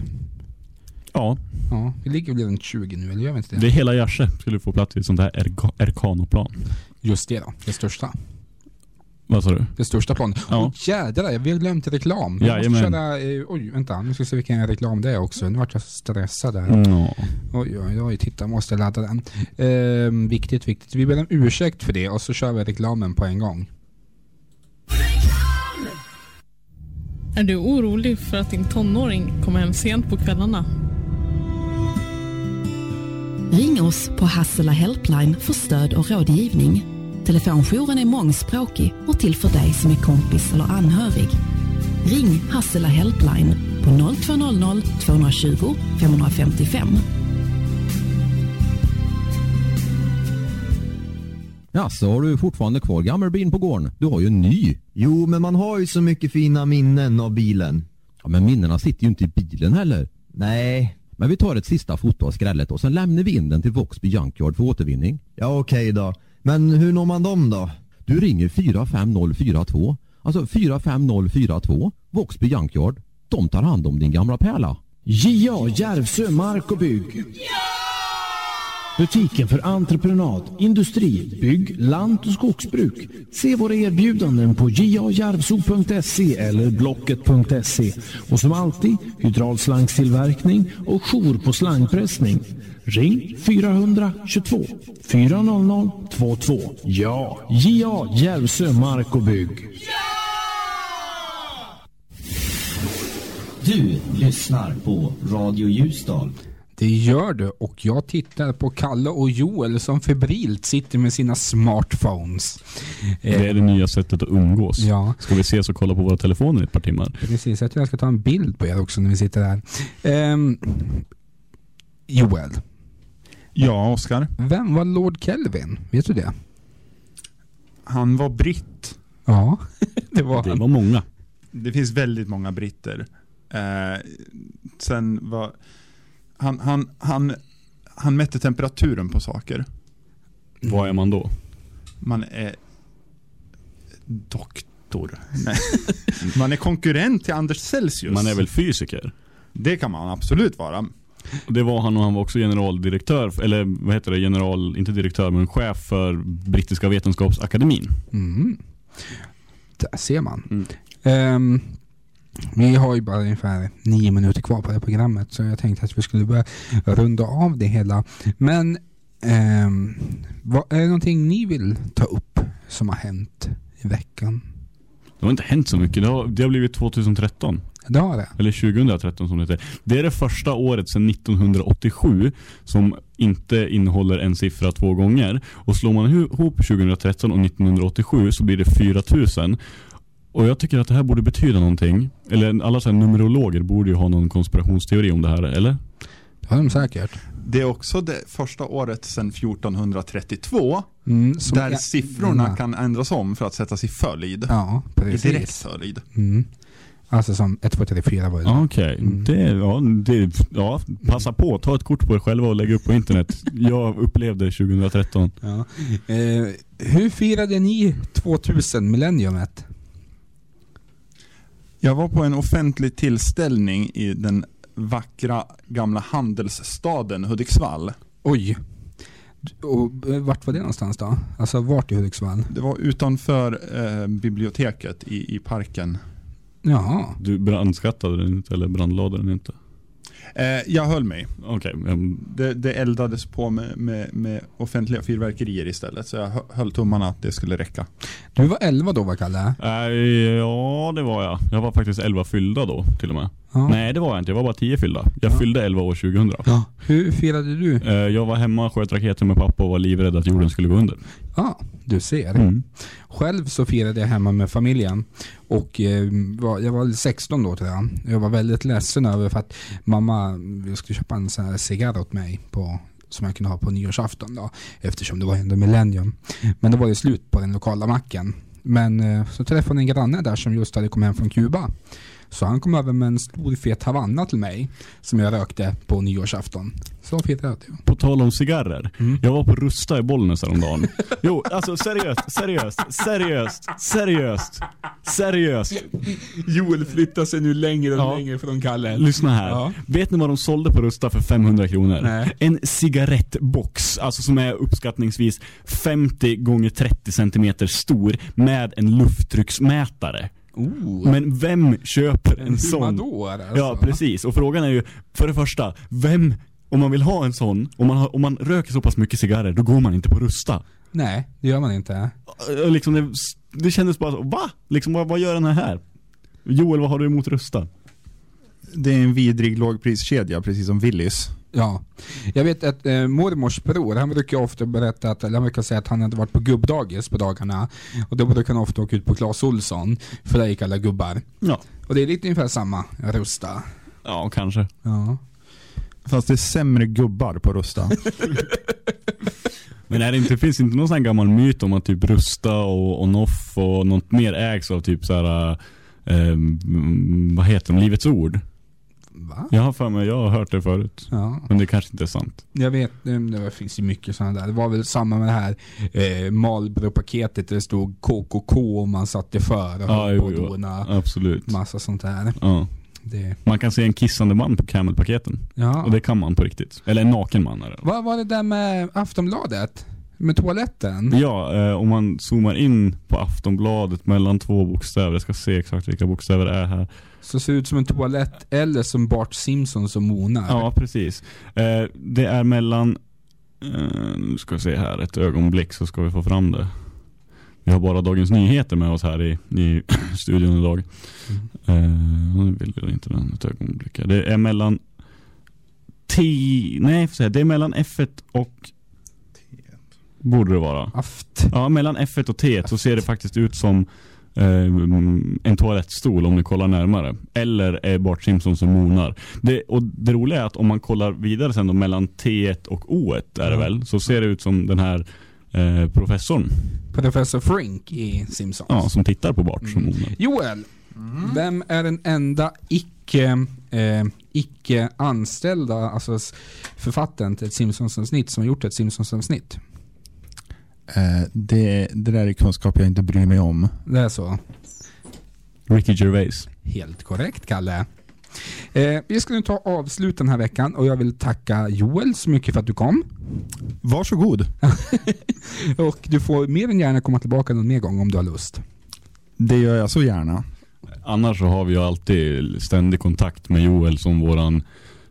Ja. Ja, vi ligger väl runt 20 nu, eller gör vi inte det? Det är hela Järse skulle få plats i ett sånt här Erka- Erkanoplan. Just det då, det största. Vad sa du? Det största planet. Ja. Oj jädrar, vi har glömt reklam. Jag måste köra, eh, oj vänta, nu ska vi se vilken reklam det är också. Nu vart jag stressad där. Mm, Ja. Oj, oj, oj, titta, jag måste ladda den. Ehm, viktigt, viktigt. Vi ber om ursäkt för det och så kör vi reklamen på en gång. Är du orolig för att din tonåring kommer hem sent på kvällarna? Ring oss på Hassela Helpline för stöd och rådgivning. Telefonjouren är mångspråkig och till för dig som är kompis eller anhörig. Ring Hassela Helpline på 0200 220 555. Ja, så har du fortfarande kvar gammelbilen på gården? Du har ju en ny. Jo, men man har ju så mycket fina minnen av bilen. Ja, men minnena sitter ju inte i bilen heller. Nej. Men vi tar ett sista foto av skrället och sen lämnar vi in den till Voxby Junkyard för återvinning. Ja, okej då. Men hur når man dem då? Du ringer 45042. Alltså 45042. Voxby Junkyard. De tar hand om din gamla pärla. JA Järvsö Mark och Bygg. Butiken för entreprenad, industri, bygg, lant och skogsbruk. Se våra erbjudanden på jajärvso.se eller blocket.se. Och som alltid, hydraulslangstillverkning och jour på slangpressning. Ring 422 400 22. Ja, JA Järvsö Mark och Bygg. Du lyssnar på Radio Ljusdal. Det gör du och jag tittar på Kalle och Joel som febrilt sitter med sina smartphones. Det är det nya sättet att umgås. Ja. Ska vi ses och kolla på våra telefoner i ett par timmar? Precis, jag tror jag ska ta en bild på er också när vi sitter här. Ehm, Joel. Ja, Oskar. Vem var Lord Kelvin? Vet du det? Han var britt. Ja, [LAUGHS] det var Det han. var många. Det finns väldigt många britter. Eh, sen var... Han, han, han, han mätte temperaturen på saker. Vad är man då? Man är doktor. Nej. Man är konkurrent till Anders Celsius. Man är väl fysiker? Det kan man absolut vara. Det var han och han var också generaldirektör, eller vad heter det, general, inte direktör men chef för brittiska vetenskapsakademin. Mm. Där ser man. Ehm, vi har ju bara ungefär nio minuter kvar på det här programmet så jag tänkte att vi skulle börja runda av det hela. Men ehm, vad, är det någonting ni vill ta upp som har hänt i veckan? Det har inte hänt så mycket. Det har, det har blivit 2013. Det har det. Eller 2013 som det heter. Det är det första året sedan 1987 som inte innehåller en siffra två gånger. Och slår man ihop 2013 och 1987 så blir det 4000. Och jag tycker att det här borde betyda någonting. Eller alla så här numerologer borde ju ha någon konspirationsteori om det här, eller? Det har de säkert. Det är också det första året sedan 1432 Mm, där jag- siffrorna Mm. kan ändras om för att sättas i följd. Ja, precis. I direkt följd. Mm. Alltså som 1, 2, 3, 4 var det. Ja, Okej, Mm. det, ja, det, ja, passa på. Ta ett kort på er själva och lägg upp på internet. Jag upplevde 2013. Ja. Eh, hur firade ni 2000 millenniumet? Jag var på en offentlig tillställning i den vackra gamla handelsstaden Hudiksvall. Oj. Och eh, vart var det någonstans då? Alltså vart i Hudiksvall? Det var utanför eh, biblioteket i, i parken. Jaha. Du brandskattade den inte, eller brandlade den inte? Eh, jag höll mig. Okej. ehm, Det, det eldades på med, med, med offentliga fyrverkerier istället. Så jag hö- höll tummarna att det skulle räcka. Du var 11 då va Kalle? äh, ja, det var jag. Jag var faktiskt 11 fyllda då, till och med. Ja. Nej, det var jag inte. Jag var bara 10 fyllda. Jag fyllde 11 år 2000. Ja. Hur firade du? Eh, Jag var hemma, sköt raketer med pappa och var livrädd att jorden skulle gå under. Ja, du ser. Mm. Själv så firade jag hemma med familjen. Och eh, var, jag var 16 då tror jag. Jag var väldigt ledsen över för att mamma skulle köpa en sån här cigarr åt mig på som jag kunde ha på nyårsafton då. Eftersom det var ändå millennium. Men då var det slut på den lokala macken. Men eh, så träffade jag en granne där som just hade kommit hem från Kuba. Så han kom över med en stor fet Havanna till mig. Som jag rökte på nyårsafton. Så firade jag. På tal om cigarrer. Mm. Jag var på Rusta i Bollnäs häromdagen. jo, alltså seriöst, seriöst, seriöst, seriöst, seriöst. Joel flyttar sig nu längre och Ja. längre från Kalle. Lyssna här. Ja. Vet ni vad de sålde på Rusta för 500 kronor? Nej. En cigarettbox, alltså som är uppskattningsvis 50 gånger 30 centimeter stor med en lufttrycksmätare. Oh. Men vem köper en, En sån? alltså. Ja, precis. Och frågan är ju, för det första, vem, om man vill ha en sån, om man, har, om man röker så pass mycket cigarrer, då går man inte på Rusta. Nej, det gör man inte. Och Liksom det, det kändes bara så, va? Liksom, vad, vad gör den här här? Joel, vad har du emot Rusta? Det är en vidrig lågpriskedja, precis som Willys. Ja. Jag vet att eh, mormors bror, han brukar ofta berätta att, eller han brukar säga att han hade varit på gubbdagis på dagarna. Och då brukar han ofta åka ut på Clas Olsson, för där gick alla gubbar. Ja. Och det är lite ungefär samma, Rusta. Ja, kanske. Ja. Fast det är sämre gubbar på Rusta. [LAUGHS] Men är det inte, finns det inte någon sån här gammal myt om att typ Rusta och Onoff och något mer ägs av typ så här, eh, mm, vad heter de, Livets Ord? Va? Jag har för mig, jag har hört det förut. Ja. Men det kanske inte är sant. Jag vet, det finns ju mycket sådana där. Det var väl samma med det här eh, Marlboro-paketet där det stod KKK och man satte för och Ja, jo, jo. Absolut. Massa sånt där. Ja. Det. Man kan se en kissande man på Camel-paketen. Ja. Och det kan man på riktigt. Eller en naken man är det. Vad var det där med Aftonbladet? Med toaletten? Ja, eh, om man zoomar in på Aftonbladet mellan två bokstäver, jag ska se exakt vilka bokstäver det är här. Så ser ut som en toalett eller som Bart Simpson som monar. Ja, precis. Eh, det är mellan, eh, nu ska vi se här, ett ögonblick så ska vi få fram det. Vi har bara Dagens Nyheter med oss här i, i [CLEARS THROAT] studion idag. Eh, nu vill jag inte den ett ögonblick. Det är mellan T, nej jag får säga, det är mellan F1 och Borde det vara. Aft. Ja, mellan F1 och T så ser det faktiskt ut som eh, en toalettstol om ni kollar närmare. Eller är Bart Simpson som monar. Det, och det roliga är att om man kollar vidare sen då mellan T1 och O1 är det väl, så ser det ut som den här eh, professorn. Professor Frink i Simpsons. Ja, som tittar på Bart som monar. Joel, vem är den enda icke, eh, icke anställda alltså författaren till ett Simpsons-avsnitt som har gjort ett Simpsons-avsnitt? Eh, det, det där är kunskap jag inte bryr mig om. Det är så. Ricky Gervais. Helt korrekt, Kalle. Eh, vi ska nu ta avslut den här veckan och jag vill tacka Joel så mycket för att du kom. Varsågod. [LAUGHS] och du får mer än gärna komma tillbaka någon mer gång om du har lust. Det gör jag så gärna. Annars så har vi ju alltid ständig kontakt med Joel som våran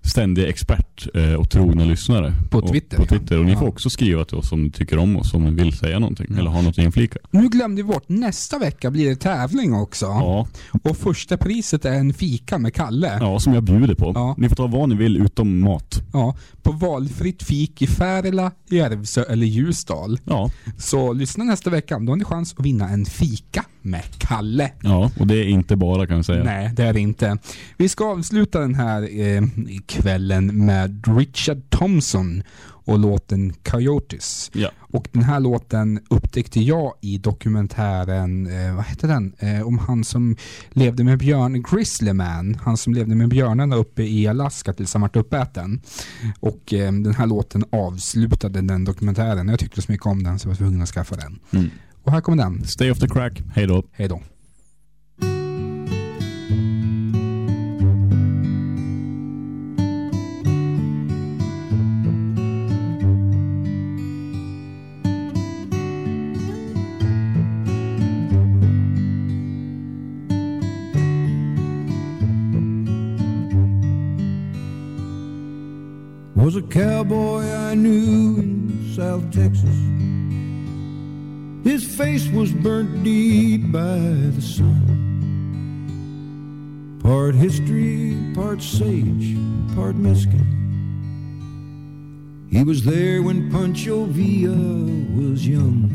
ständiga expert eh, och trogna lyssnare. På och, Twitter, På ja. Twitter. Och ni får Ja. också skriva till oss om ni tycker om oss, om ni vill säga någonting eller ha något att inflika. Nu glömde vi bort, nästa vecka blir det tävling också. Ja. Och första priset är en fika med Kalle. Ja, som jag bjuder på. Ja. Ni får ta vad ni vill utom mat. Ja, på valfritt fik i Färila, Järvsö eller Ljusdal. Ja. Så lyssna nästa vecka, då har ni chans att vinna en fika med Kalle. Ja, och det är inte bara kan jag säga. Nej, det är det inte. Vi ska avsluta den här eh, kvällen med Richard Thompson och låten Coyotes. Ja. Och den här låten upptäckte jag i dokumentären, eh, vad hette den? Eh, om han som levde med björn, Grizzly Man. Han som levde med björnarna uppe i Alaska tills han vart uppäten. Och eh, den här låten avslutade den dokumentären. Jag tyckte så mycket om den så jag var tvungen att skaffa den. Mm. Och här kommer den. Stay off the crack. Hej då. Hej då. was a cowboy I knew in South Texas. His face was burnt deep by the sun. Part history, part sage, part mesquite. He was there when Pancho Villa was young.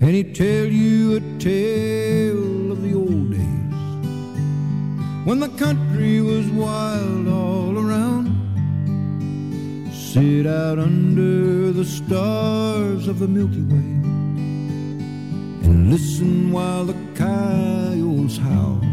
And he'd tell you a tale of the old days when the country was wild all. Sit out under the stars of the Milky Way and listen while the coyotes howl.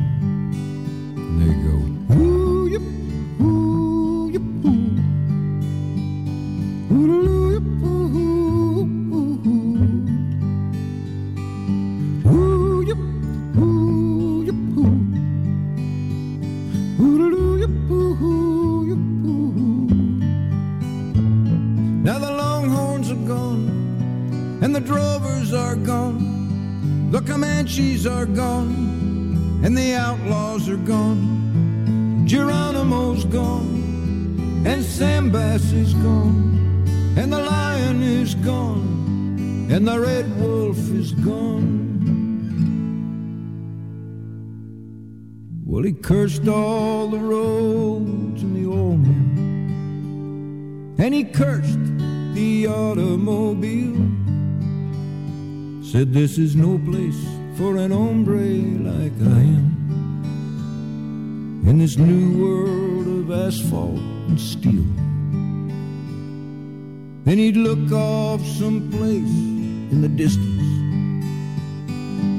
Drovers are gone, the Comanches are gone, and the outlaws are gone. Geronimo's gone, and Sam Bass is gone, and the lion is gone, and the red wolf is gone. Well, he cursed all the roads and the old men, and he cursed the automobile. Said, This is no place for an hombre like I am. In this new world of asphalt and steel. Then he'd look off someplace in the distance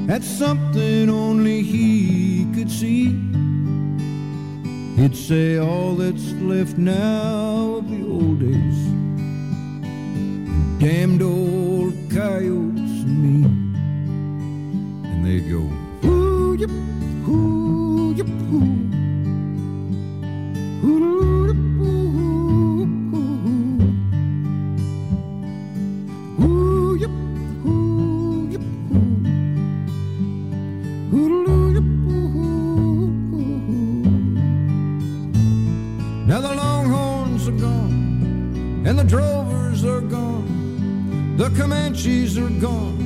at something only he could see. He'd say, All that's left now of the old days. Damned old coyotes and me. And they'd go, Ooh, yip, ooh, yip, ooh. Ooh, yip, ooh, ooh. Ooh, yip, ooh, yip, ooh. Ooh, yip, ooh, ooh. Now the longhorns are gone, and the drovers are gone, the Comanches are gone,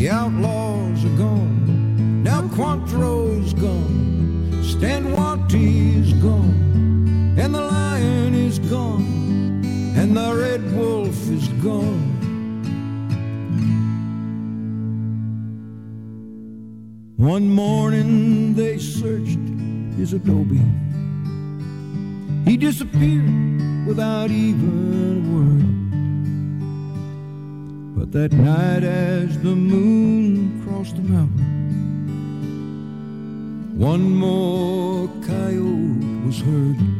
the outlaws are gone, now Quantro's gone, Stan Wanty's gone, and the lion is gone, and the red wolf is gone. One morning they searched his adobe. He disappeared without even a word. But that night, as the moon crossed the mountain, one more coyote was heard.